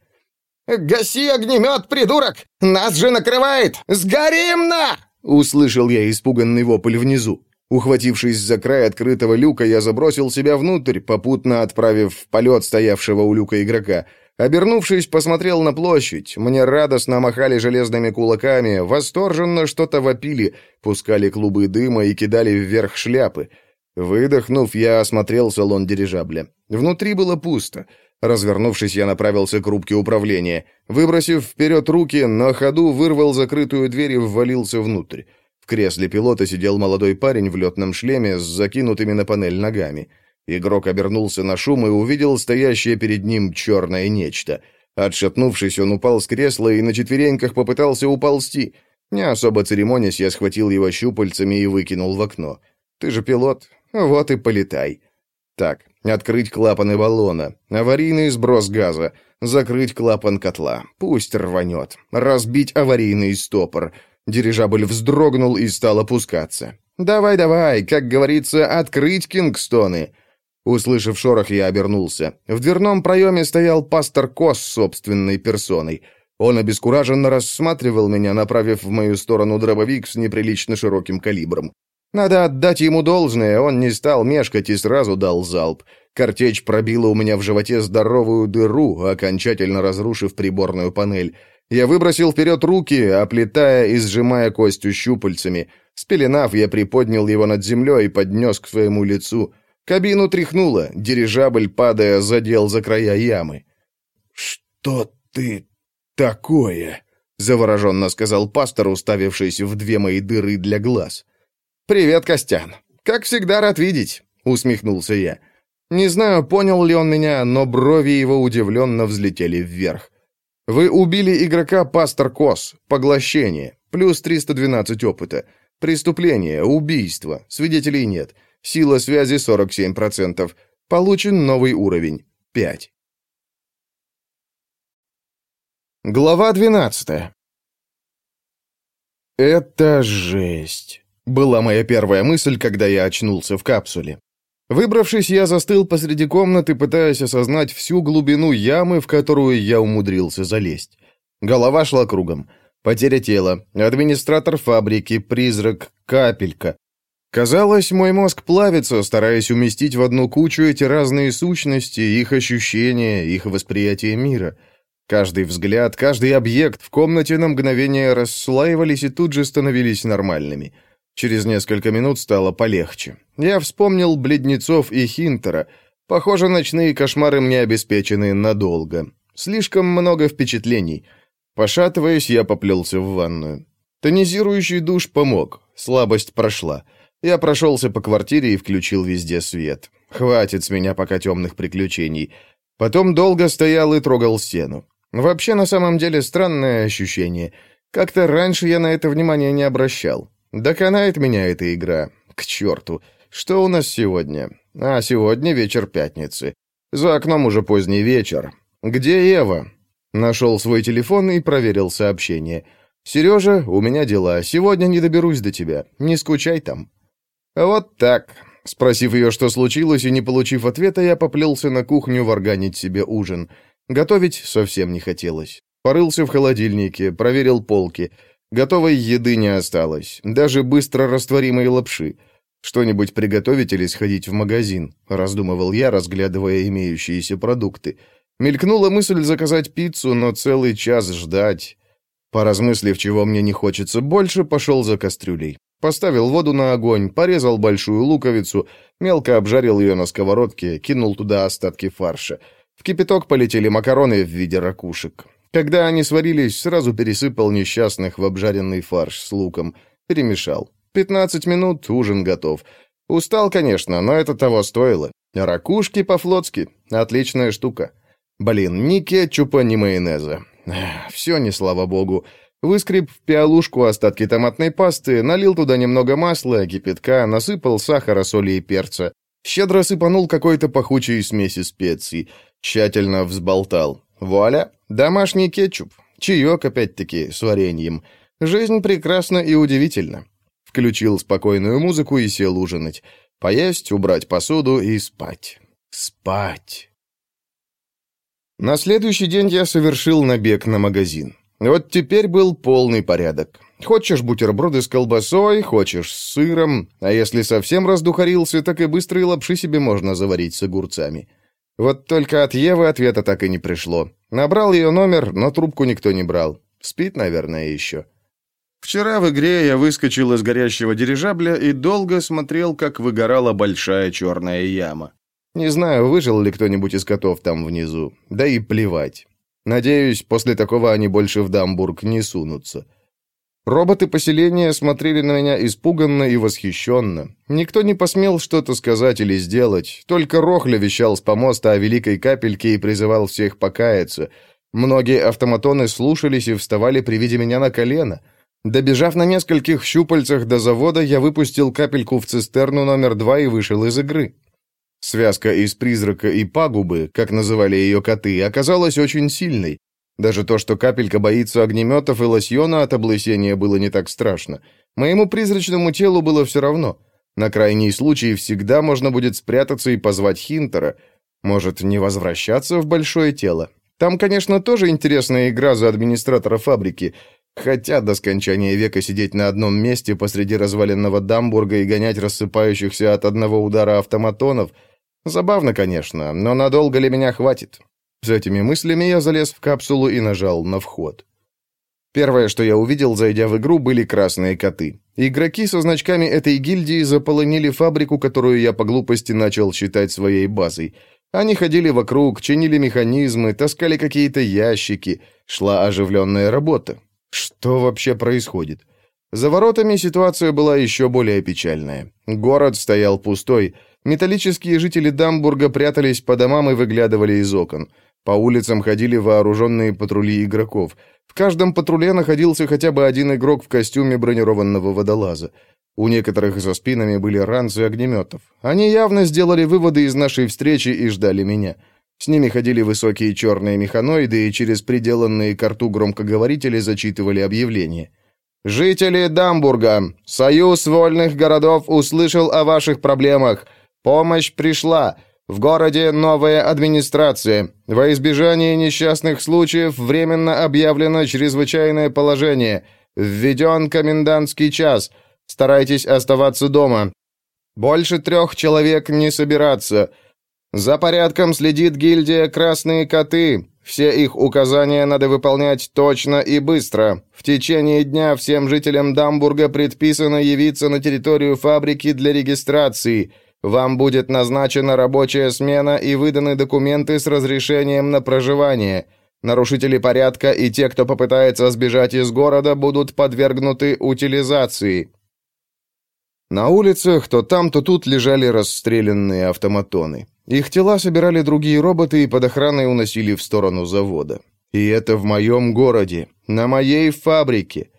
«Гаси огнемет, придурок! Нас же накрывает! Сгорим на!» Услышал я испуганный вопль внизу. Ухватившись за край открытого люка, я забросил себя внутрь, попутно отправив в полет стоявшего у люка игрока. Обернувшись, посмотрел на площадь. Мне радостно махали железными кулаками, восторженно что-то вопили, пускали клубы дыма и кидали вверх шляпы. Выдохнув, я осмотрел салон дирижабля. Внутри было пусто. Развернувшись, я направился к рубке управления. Выбросив вперед руки, на ходу вырвал закрытую дверь и ввалился внутрь. В кресле пилота сидел молодой парень в летном шлеме с закинутыми на панель ногами. Игрок обернулся на шум и увидел стоящее перед ним черное нечто. Отшатнувшись, он упал с кресла и на четвереньках попытался уползти. Не особо церемонясь, я схватил его щупальцами и выкинул в окно. «Ты же пилот, вот и полетай». Так, открыть клапаны баллона, аварийный сброс газа, закрыть клапан котла, пусть рванет, разбить аварийный стопор. Дирижабль вздрогнул и стал опускаться. «Давай-давай, как говорится, открыть Кингстоны!» Услышав шорох, я обернулся. В дверном проеме стоял пастор Кос собственной персоной. Он обескураженно рассматривал меня, направив в мою сторону дробовик с неприлично широким калибром. Надо отдать ему должное, он не стал мешкать и сразу дал залп. Картечь пробила у меня в животе здоровую дыру, окончательно разрушив приборную панель. Я выбросил вперед руки, оплетая и сжимая костью щупальцами. Спеленав, я приподнял его над землей и поднес к своему лицу — Кабину тряхнуло, дирижабль, падая, задел за края ямы. «Что ты такое?» — завороженно сказал пастор, уставившись в две мои дыры для глаз. «Привет, Костян. Как всегда рад видеть», — усмехнулся я. Не знаю, понял ли он меня, но брови его удивленно взлетели вверх. «Вы убили игрока Пастор Кос. Поглощение. Плюс 312 опыта. Преступление. Убийство. Свидетелей нет. Сила связи 47%. Получен новый уровень. 5. Глава 12. Это жесть. Была моя первая мысль, когда я очнулся в капсуле. Выбравшись, я застыл посреди комнаты, пытаясь осознать всю глубину ямы, в которую я умудрился залезть. Голова шла кругом. Потеря тела, администратор фабрики, призрак, капелька. Казалось, мой мозг плавится, стараясь уместить в одну кучу эти разные сущности, их ощущения, их восприятие мира. Каждый взгляд, каждый объект в комнате на мгновение расслаивались и тут же становились нормальными. Через несколько минут стало полегче. Я вспомнил Бледнецов и Хинтера. Похоже, ночные кошмары мне обеспечены надолго. Слишком много впечатлений. Пошатываясь, я поплелся в ванную. Тонизирующий душ помог, слабость прошла. Я прошелся по квартире и включил везде свет. Хватит с меня пока темных приключений. Потом долго стоял и трогал стену. Вообще, на самом деле, странное ощущение. Как-то раньше я на это внимание не обращал. Доконает меня эта игра. К черту. Что у нас сегодня? А, сегодня вечер пятницы. За окном уже поздний вечер. Где Ева? Нашел свой телефон и проверил сообщение. «Сережа, у меня дела. Сегодня не доберусь до тебя. Не скучай там». «Вот так». Спросив ее, что случилось, и не получив ответа, я поплелся на кухню варганить себе ужин. Готовить совсем не хотелось. Порылся в холодильнике, проверил полки. Готовой еды не осталось, даже быстро растворимой лапши. Что-нибудь приготовить или сходить в магазин, раздумывал я, разглядывая имеющиеся продукты. Мелькнула мысль заказать пиццу, но целый час ждать. Поразмыслив, чего мне не хочется больше, пошел за кастрюлей. Поставил воду на огонь, порезал большую луковицу, мелко обжарил ее на сковородке, кинул туда остатки фарша. В кипяток полетели макароны в виде ракушек. Когда они сварились, сразу пересыпал несчастных в обжаренный фарш с луком. Перемешал. Пятнадцать минут, ужин готов. Устал, конечно, но это того стоило. Ракушки по-флотски. Отличная штука. Блин, ни кетчупа, ни майонеза. Все не слава богу. Выскреб в пиалушку остатки томатной пасты, налил туда немного масла, кипятка, насыпал сахара, соли и перца. Щедро сыпанул какой-то пахучей смеси специй. Тщательно взболтал. Вуаля! Домашний кетчуп. Чаек, опять-таки, с вареньем. Жизнь прекрасна и удивительна. Включил спокойную музыку и сел ужинать. Поесть, убрать посуду и спать. Спать. На следующий день я совершил набег на магазин. Вот теперь был полный порядок. Хочешь бутерброды с колбасой, хочешь с сыром, а если совсем раздухарился, так и быстрые лапши себе можно заварить с огурцами. Вот только от Евы ответа так и не пришло. Набрал ее номер, но трубку никто не брал. Спит, наверное, еще. Вчера в игре я выскочил из горящего дирижабля и долго смотрел, как выгорала большая черная яма. Не знаю, выжил ли кто-нибудь из котов там внизу. Да и плевать. Надеюсь, после такого они больше в Дамбург не сунутся. Роботы поселения смотрели на меня испуганно и восхищенно. Никто не посмел что-то сказать или сделать, только Рохля вещал с помоста о великой капельке и призывал всех покаяться. Многие автоматоны слушались и вставали при виде меня на колено. Добежав на нескольких щупальцах до завода, я выпустил капельку в цистерну номер два и вышел из игры. Связка из призрака и пагубы, как называли ее коты, оказалась очень сильной. Даже то, что капелька боится огнеметов и лосьона от облысения, было не так страшно. Моему призрачному телу было все равно. На крайний случай всегда можно будет спрятаться и позвать Хинтера. Может, не возвращаться в большое тело. Там, конечно, тоже интересная игра за администратора фабрики. Хотя до скончания века сидеть на одном месте посреди разваленного Дамбурга и гонять рассыпающихся от одного удара автоматонов – Забавно, конечно, но надолго ли меня хватит? С этими мыслями я залез в капсулу и нажал на вход. Первое, что я увидел, зайдя в игру, были красные коты. Игроки со значками этой гильдии заполонили фабрику, которую я по глупости начал считать своей базой. Они ходили вокруг, чинили механизмы, таскали какие-то ящики. Шла оживленная работа. Что вообще происходит? За воротами ситуация была еще более печальная. Город стоял пустой, Металлические жители Дамбурга прятались по домам и выглядывали из окон. По улицам ходили вооруженные патрули игроков. В каждом патруле находился хотя бы один игрок в костюме бронированного водолаза. У некоторых за спинами были ранцы огнеметов. Они явно сделали выводы из нашей встречи и ждали меня. С ними ходили высокие черные механоиды и через приделанные к рту громкоговорители зачитывали объявления. «Жители Дамбурга! Союз вольных городов услышал о ваших проблемах. Помощь пришла. В городе новая администрация. Во избежание несчастных случаев временно объявлено чрезвычайное положение. Введен комендантский час. Старайтесь оставаться дома. Больше трех человек не собираться. За порядком следит гильдия «Красные коты». Все их указания надо выполнять точно и быстро. В течение дня всем жителям Дамбурга предписано явиться на территорию фабрики для регистрации – вам будет назначена рабочая смена и выданы документы с разрешением на проживание. Нарушители порядка и те, кто попытается сбежать из города, будут подвергнуты утилизации. На улицах то там, то тут лежали расстрелянные автоматоны. Их тела собирали другие роботы и под охраной уносили в сторону завода. И это в моем городе, на моей фабрике.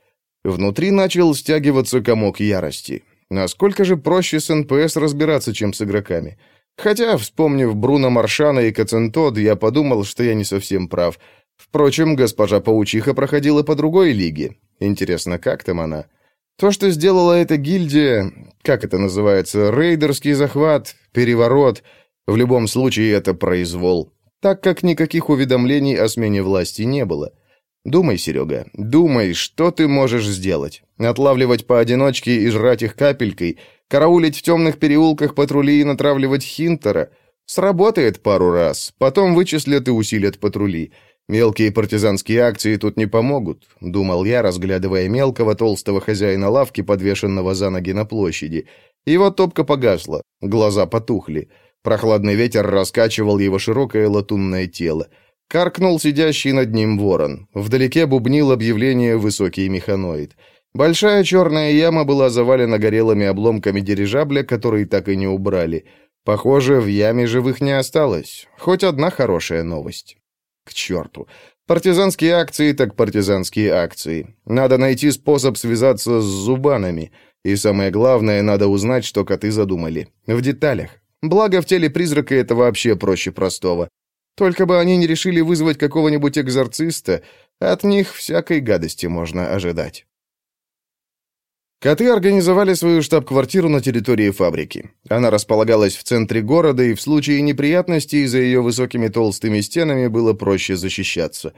Внутри начал стягиваться комок ярости. Насколько же проще с НПС разбираться, чем с игроками? Хотя, вспомнив Бруно Маршана и Кацентод, я подумал, что я не совсем прав. Впрочем, госпожа Паучиха проходила по другой лиге. Интересно, как там она? То, что сделала эта гильдия, как это называется, рейдерский захват, переворот, в любом случае это произвол, так как никаких уведомлений о смене власти не было. Думай, Серега, думай, что ты можешь сделать. Отлавливать поодиночке и жрать их капелькой, караулить в темных переулках патрули и натравливать Хинтера. Сработает пару раз, потом вычислят и усилят патрули. Мелкие партизанские акции тут не помогут, думал я, разглядывая мелкого толстого хозяина лавки, подвешенного за ноги на площади. Его топка погасла, глаза потухли. Прохладный ветер раскачивал его широкое латунное тело. Каркнул сидящий над ним ворон. Вдалеке бубнил объявление высокий механоид. Большая черная яма была завалена горелыми обломками дирижабля, которые так и не убрали. Похоже, в яме живых не осталось. Хоть одна хорошая новость. К черту. Партизанские акции так партизанские акции. Надо найти способ связаться с зубанами. И самое главное, надо узнать, что коты задумали. В деталях. Благо, в теле призрака это вообще проще простого. Только бы они не решили вызвать какого-нибудь экзорциста, от них всякой гадости можно ожидать. Коты организовали свою штаб-квартиру на территории фабрики. Она располагалась в центре города, и в случае неприятностей за ее высокими толстыми стенами было проще защищаться.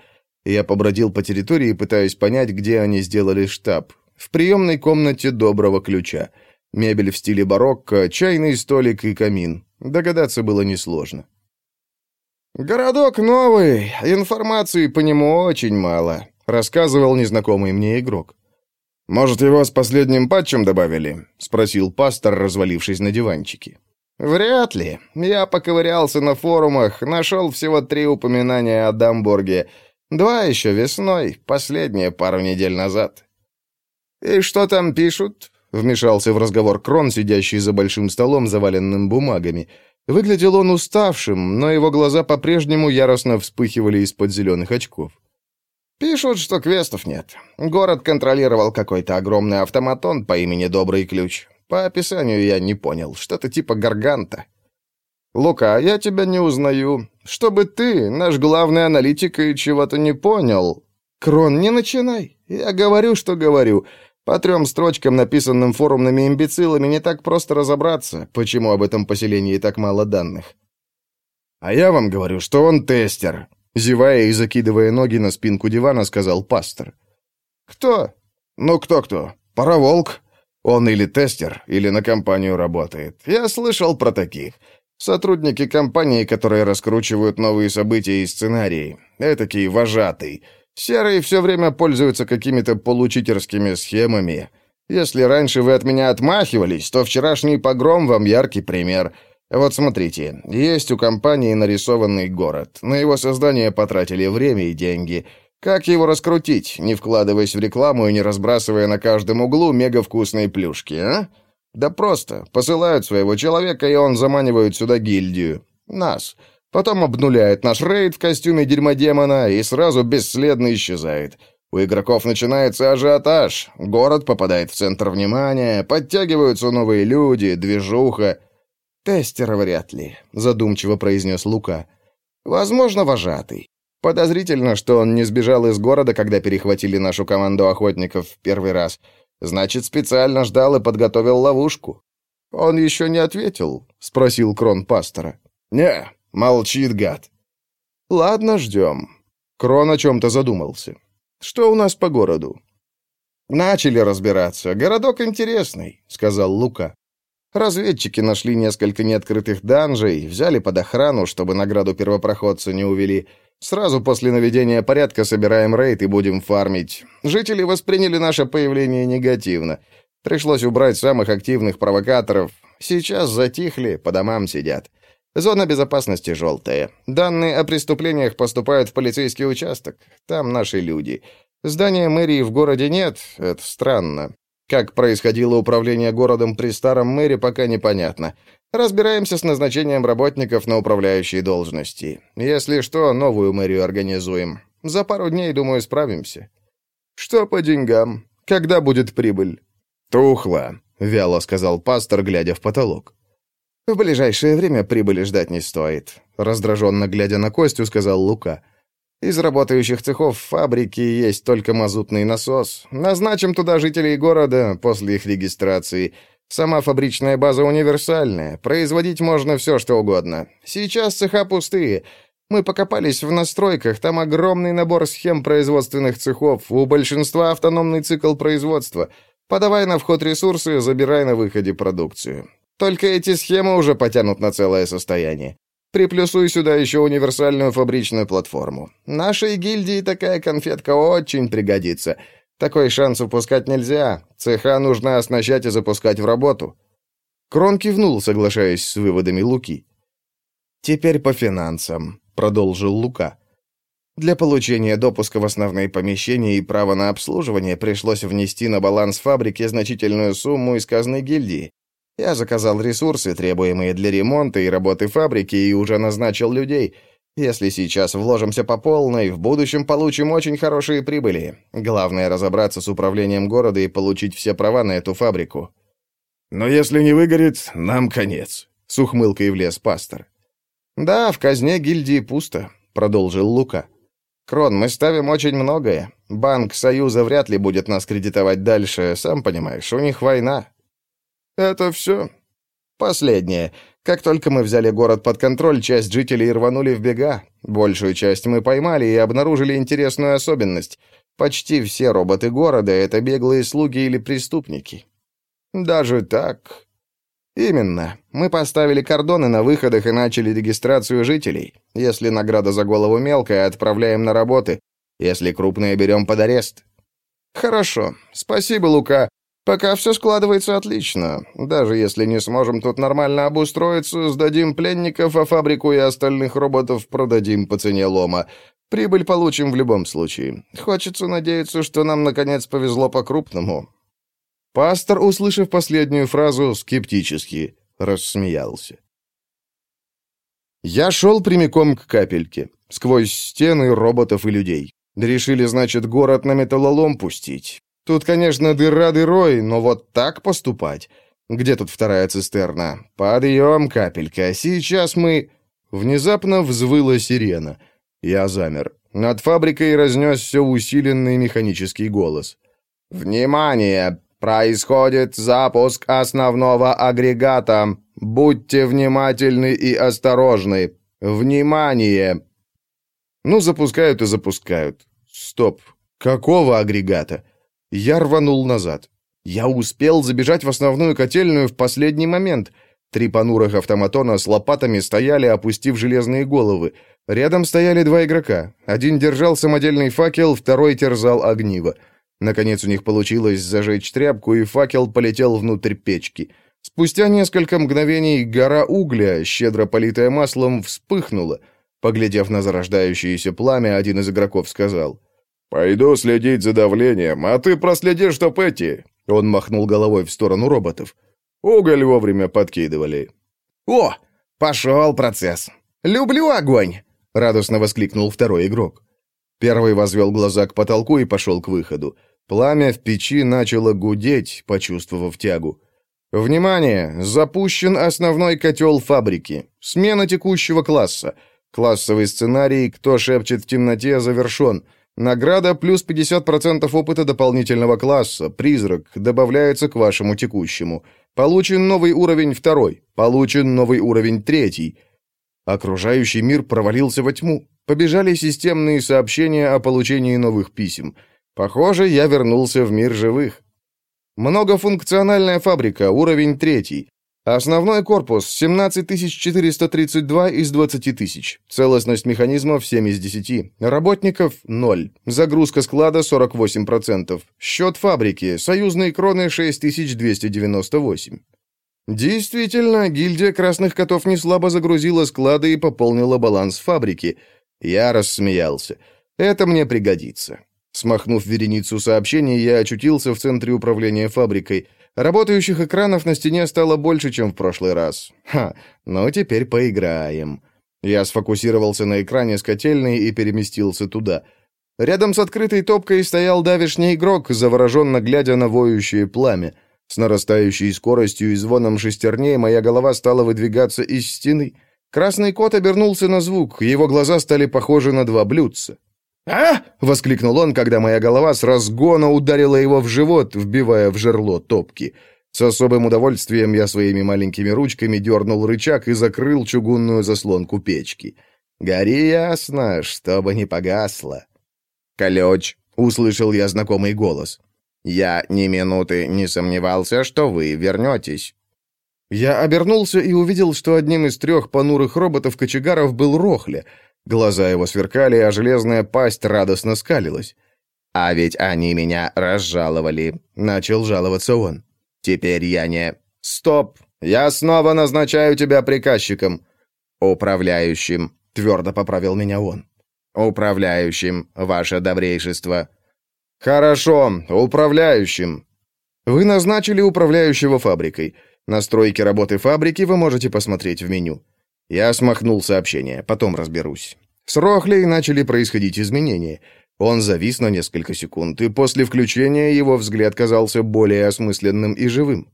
Я побродил по территории, пытаясь понять, где они сделали штаб. В приемной комнате доброго ключа. Мебель в стиле барокко, чайный столик и камин. Догадаться было несложно. «Городок новый, информации по нему очень мало», — рассказывал незнакомый мне игрок. «Может, его с последним патчем добавили?» — спросил пастор, развалившись на диванчике. «Вряд ли. Я поковырялся на форумах, нашел всего три упоминания о Дамбурге. Два еще весной, последнее пару недель назад». «И что там пишут?» — вмешался в разговор Крон, сидящий за большим столом, заваленным бумагами — Выглядел он уставшим, но его глаза по-прежнему яростно вспыхивали из-под зеленых очков. «Пишут, что квестов нет. Город контролировал какой-то огромный автоматон по имени Добрый Ключ. По описанию я не понял. Что-то типа гарганта». «Лука, я тебя не узнаю. Чтобы ты, наш главный аналитик, и чего-то не понял. Крон, не начинай. Я говорю, что говорю. По трем строчкам, написанным форумными имбецилами, не так просто разобраться, почему об этом поселении так мало данных. А я вам говорю, что он тестер. Зевая и закидывая ноги на спинку дивана, сказал пастор. Кто? Ну, кто-кто? Пароволк. Он или тестер, или на компанию работает. Я слышал про таких. Сотрудники компании, которые раскручивают новые события и сценарии. Этакий вожатый. Серые все время пользуются какими-то получитерскими схемами. Если раньше вы от меня отмахивались, то вчерашний погром вам яркий пример. Вот смотрите, есть у компании нарисованный город. На его создание потратили время и деньги. Как его раскрутить, не вкладываясь в рекламу и не разбрасывая на каждом углу мега вкусные плюшки, а? Да просто. Посылают своего человека, и он заманивает сюда гильдию. Нас. Потом обнуляет наш рейд в костюме дерьмодемона и сразу бесследно исчезает. У игроков начинается ажиотаж, город попадает в центр внимания, подтягиваются новые люди, движуха. «Тестер вряд ли», — задумчиво произнес Лука. «Возможно, вожатый. Подозрительно, что он не сбежал из города, когда перехватили нашу команду охотников в первый раз. Значит, специально ждал и подготовил ловушку». «Он еще не ответил?» — спросил Крон пастора. «Не, Молчит гад. Ладно, ждем. Крон о чем-то задумался. Что у нас по городу? Начали разбираться. Городок интересный, сказал Лука. Разведчики нашли несколько неоткрытых данжей, взяли под охрану, чтобы награду первопроходца не увели. Сразу после наведения порядка собираем рейд и будем фармить. Жители восприняли наше появление негативно. Пришлось убрать самых активных провокаторов. Сейчас затихли, по домам сидят. Зона безопасности желтая. Данные о преступлениях поступают в полицейский участок. Там наши люди. Здания мэрии в городе нет. Это странно. Как происходило управление городом при старом мэре, пока непонятно. Разбираемся с назначением работников на управляющие должности. Если что, новую мэрию организуем. За пару дней, думаю, справимся. Что по деньгам? Когда будет прибыль? Тухло, вяло сказал пастор, глядя в потолок. «В ближайшее время прибыли ждать не стоит», — раздраженно глядя на Костю, сказал Лука. «Из работающих цехов фабрики есть только мазутный насос. Назначим туда жителей города после их регистрации. Сама фабричная база универсальная, производить можно все, что угодно. Сейчас цеха пустые». Мы покопались в настройках, там огромный набор схем производственных цехов, у большинства автономный цикл производства. Подавай на вход ресурсы, забирай на выходе продукцию. Только эти схемы уже потянут на целое состояние. Приплюсуй сюда еще универсальную фабричную платформу. Нашей гильдии такая конфетка очень пригодится. Такой шанс упускать нельзя. Цеха нужно оснащать и запускать в работу». Крон кивнул, соглашаясь с выводами Луки. «Теперь по финансам», — продолжил Лука. «Для получения допуска в основные помещения и права на обслуживание пришлось внести на баланс фабрики значительную сумму из казны гильдии. Я заказал ресурсы, требуемые для ремонта и работы фабрики, и уже назначил людей. Если сейчас вложимся по полной, в будущем получим очень хорошие прибыли. Главное разобраться с управлением города и получить все права на эту фабрику. Но если не выгорит, нам конец, с ухмылкой влез пастор. Да, в казне гильдии пусто, продолжил Лука. Крон, мы ставим очень многое. Банк Союза вряд ли будет нас кредитовать дальше, сам понимаешь, у них война. «Это все?» «Последнее. Как только мы взяли город под контроль, часть жителей рванули в бега. Большую часть мы поймали и обнаружили интересную особенность. Почти все роботы города — это беглые слуги или преступники». «Даже так?» «Именно. Мы поставили кордоны на выходах и начали регистрацию жителей. Если награда за голову мелкая, отправляем на работы. Если крупные, берем под арест». «Хорошо. Спасибо, Лука. Пока все складывается отлично. Даже если не сможем тут нормально обустроиться, сдадим пленников, а фабрику и остальных роботов продадим по цене лома. Прибыль получим в любом случае. Хочется надеяться, что нам, наконец, повезло по-крупному». Пастор, услышав последнюю фразу, скептически рассмеялся. Я шел прямиком к капельке, сквозь стены роботов и людей. Решили, значит, город на металлолом пустить. Тут, конечно, дыра дырой, но вот так поступать. Где тут вторая цистерна? Подъем, капелька. Сейчас мы... Внезапно взвыла сирена. Я замер. Над фабрикой разнесся усиленный механический голос. «Внимание! Происходит запуск основного агрегата. Будьте внимательны и осторожны. Внимание!» Ну, запускают и запускают. Стоп. Какого агрегата? Я рванул назад. Я успел забежать в основную котельную в последний момент. Три понурых автоматона с лопатами стояли, опустив железные головы. Рядом стояли два игрока. Один держал самодельный факел, второй терзал огниво. Наконец у них получилось зажечь тряпку, и факел полетел внутрь печки. Спустя несколько мгновений гора угля, щедро политая маслом, вспыхнула. Поглядев на зарождающееся пламя, один из игроков сказал. «Пойду следить за давлением, а ты проследи, чтоб эти...» Он махнул головой в сторону роботов. «Уголь вовремя подкидывали». «О, пошел процесс! Люблю огонь!» — радостно воскликнул второй игрок. Первый возвел глаза к потолку и пошел к выходу. Пламя в печи начало гудеть, почувствовав тягу. «Внимание! Запущен основной котел фабрики. Смена текущего класса. Классовый сценарий «Кто шепчет в темноте» завершен. Награда плюс 50% опыта дополнительного класса, призрак, добавляется к вашему текущему. Получен новый уровень второй, получен новый уровень третий. Окружающий мир провалился во тьму. Побежали системные сообщения о получении новых писем. Похоже, я вернулся в мир живых. Многофункциональная фабрика, уровень третий. Основной корпус 17432 из 20 тысяч. Целостность механизмов 7 из 10. Работников 0. Загрузка склада 48%. Счет фабрики. Союзные кроны 6298. Действительно, гильдия красных котов не слабо загрузила склады и пополнила баланс фабрики. Я рассмеялся. Это мне пригодится. Смахнув вереницу сообщений, я очутился в центре управления фабрикой. Работающих экранов на стене стало больше, чем в прошлый раз. Ха, ну теперь поиграем. Я сфокусировался на экране с котельной и переместился туда. Рядом с открытой топкой стоял давишний игрок, завороженно глядя на воющее пламя. С нарастающей скоростью и звоном шестерней моя голова стала выдвигаться из стены. Красный кот обернулся на звук, его глаза стали похожи на два блюдца. «А!» — воскликнул он, когда моя голова с разгона ударила его в живот, вбивая в жерло топки. С особым удовольствием я своими маленькими ручками дернул рычаг и закрыл чугунную заслонку печки. «Гори ясно, чтобы не погасло». «Калеч», — услышал я знакомый голос. «Я ни минуты не сомневался, что вы вернетесь». Я обернулся и увидел, что одним из трех понурых роботов-кочегаров был Рохля — Глаза его сверкали, а железная пасть радостно скалилась. «А ведь они меня разжаловали», — начал жаловаться он. «Теперь я не...» «Стоп! Я снова назначаю тебя приказчиком!» «Управляющим», — твердо поправил меня он. «Управляющим, ваше добрейшество». «Хорошо, управляющим». «Вы назначили управляющего фабрикой. Настройки работы фабрики вы можете посмотреть в меню. Я смахнул сообщение, потом разберусь. С Рохлей начали происходить изменения. Он завис на несколько секунд, и после включения его взгляд казался более осмысленным и живым.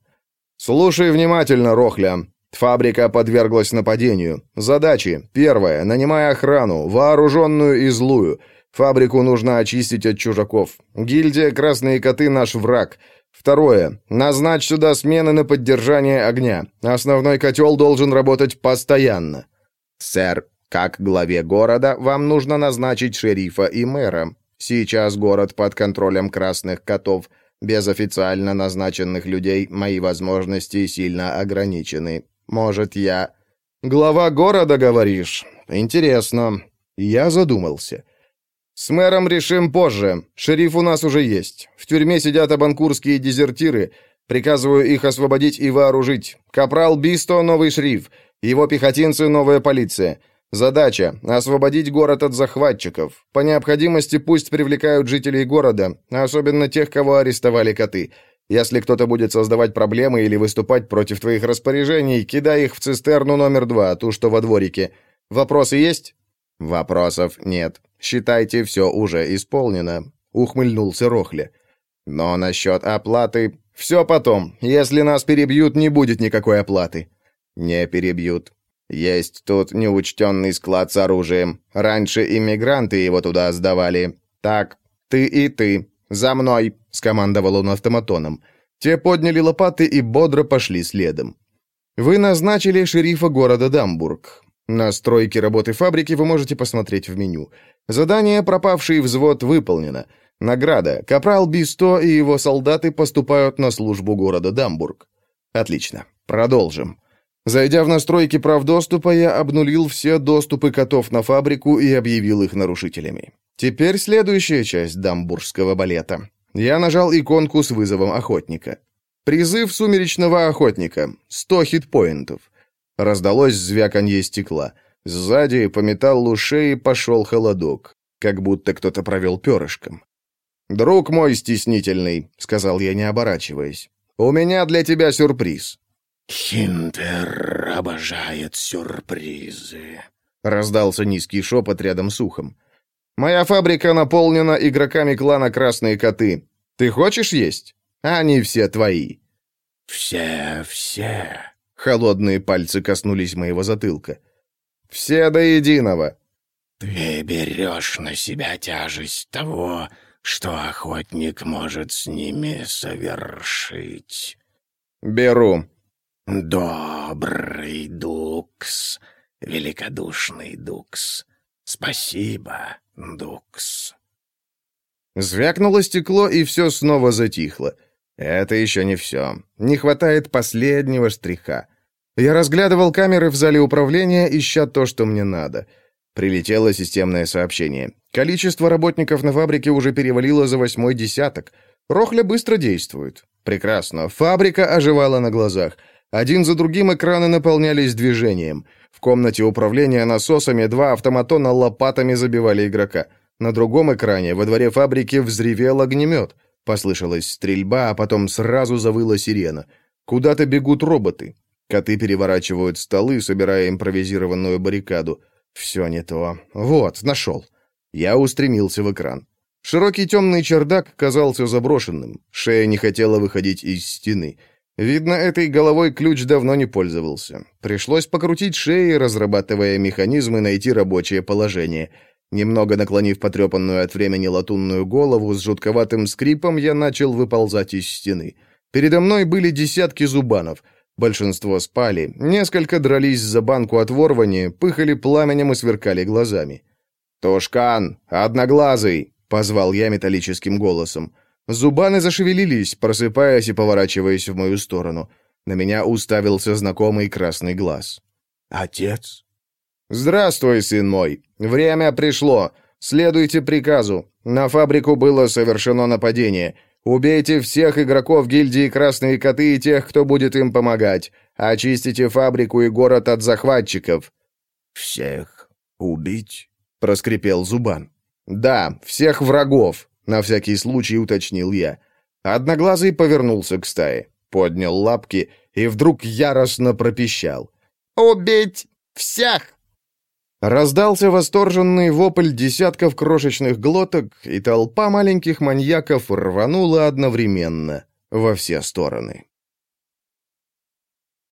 «Слушай внимательно, Рохля. Фабрика подверглась нападению. Задачи. Первое. Нанимай охрану, вооруженную и злую. Фабрику нужно очистить от чужаков. Гильдия «Красные коты» — наш враг. Второе. Назначь сюда смены на поддержание огня. Основной котел должен работать постоянно. Сэр, как главе города вам нужно назначить шерифа и мэра. Сейчас город под контролем красных котов. Без официально назначенных людей мои возможности сильно ограничены. Может, я... Глава города, говоришь? Интересно. Я задумался. «С мэром решим позже. Шериф у нас уже есть. В тюрьме сидят абанкурские дезертиры. Приказываю их освободить и вооружить. Капрал Бисто — новый шериф. Его пехотинцы — новая полиция. Задача — освободить город от захватчиков. По необходимости пусть привлекают жителей города, особенно тех, кого арестовали коты. Если кто-то будет создавать проблемы или выступать против твоих распоряжений, кидай их в цистерну номер два, ту, что во дворике. Вопросы есть?» «Вопросов нет. Считайте, все уже исполнено», — ухмыльнулся Рохля. «Но насчет оплаты...» «Все потом. Если нас перебьют, не будет никакой оплаты». «Не перебьют. Есть тут неучтенный склад с оружием. Раньше иммигранты его туда сдавали. Так, ты и ты. За мной!» — скомандовал он автоматоном. Те подняли лопаты и бодро пошли следом. «Вы назначили шерифа города Дамбург. Настройки работы фабрики вы можете посмотреть в меню. Задание «Пропавший взвод» выполнено. Награда. Капрал Бисто и его солдаты поступают на службу города Дамбург. Отлично. Продолжим. Зайдя в настройки прав доступа, я обнулил все доступы котов на фабрику и объявил их нарушителями. Теперь следующая часть дамбургского балета. Я нажал иконку с вызовом охотника. Призыв сумеречного охотника. 100 хитпоинтов. Раздалось звяканье стекла. Сзади по металлу шеи пошел холодок, как будто кто-то провел перышком. «Друг мой стеснительный», — сказал я, не оборачиваясь, — «у меня для тебя сюрприз». «Хинтер обожает сюрпризы», — раздался низкий шепот рядом с ухом. «Моя фабрика наполнена игроками клана «Красные коты». Ты хочешь есть? Они все твои». «Все, все», — холодные пальцы коснулись моего затылка. «Все до единого». «Ты берешь на себя тяжесть того, что охотник может с ними совершить». «Беру». «Добрый Дукс, великодушный Дукс, спасибо, Дукс». Звякнуло стекло, и все снова затихло. Это еще не все. Не хватает последнего штриха. Я разглядывал камеры в зале управления, ища то, что мне надо. Прилетело системное сообщение. Количество работников на фабрике уже перевалило за восьмой десяток. Рохля быстро действует. Прекрасно. Фабрика оживала на глазах. Один за другим экраны наполнялись движением. В комнате управления насосами два автоматона лопатами забивали игрока. На другом экране во дворе фабрики взревел огнемет. Послышалась стрельба, а потом сразу завыла сирена. Куда-то бегут роботы. Коты переворачивают столы, собирая импровизированную баррикаду. Все не то. Вот, нашел. Я устремился в экран. Широкий темный чердак казался заброшенным. Шея не хотела выходить из стены. Видно, этой головой ключ давно не пользовался. Пришлось покрутить шеи, разрабатывая механизмы, найти рабочее положение. Немного наклонив потрепанную от времени латунную голову, с жутковатым скрипом я начал выползать из стены. Передо мной были десятки зубанов. Большинство спали, несколько дрались за банку от ворвани, пыхали пламенем и сверкали глазами. «Тошкан! Одноглазый!» — позвал я металлическим голосом. Зубаны зашевелились, просыпаясь и поворачиваясь в мою сторону. На меня уставился знакомый красный глаз. «Отец?» «Здравствуй, сын мой. Время пришло. Следуйте приказу. На фабрику было совершено нападение. Убейте всех игроков гильдии Красные Коты и тех, кто будет им помогать. Очистите фабрику и город от захватчиков». «Всех убить?» — проскрипел Зубан. «Да, всех врагов. На всякий случай уточнил я. Одноглазый повернулся к стае, поднял лапки и вдруг яростно пропищал. «Убить всех!» Раздался восторженный вопль десятков крошечных глоток, и толпа маленьких маньяков рванула одновременно во все стороны.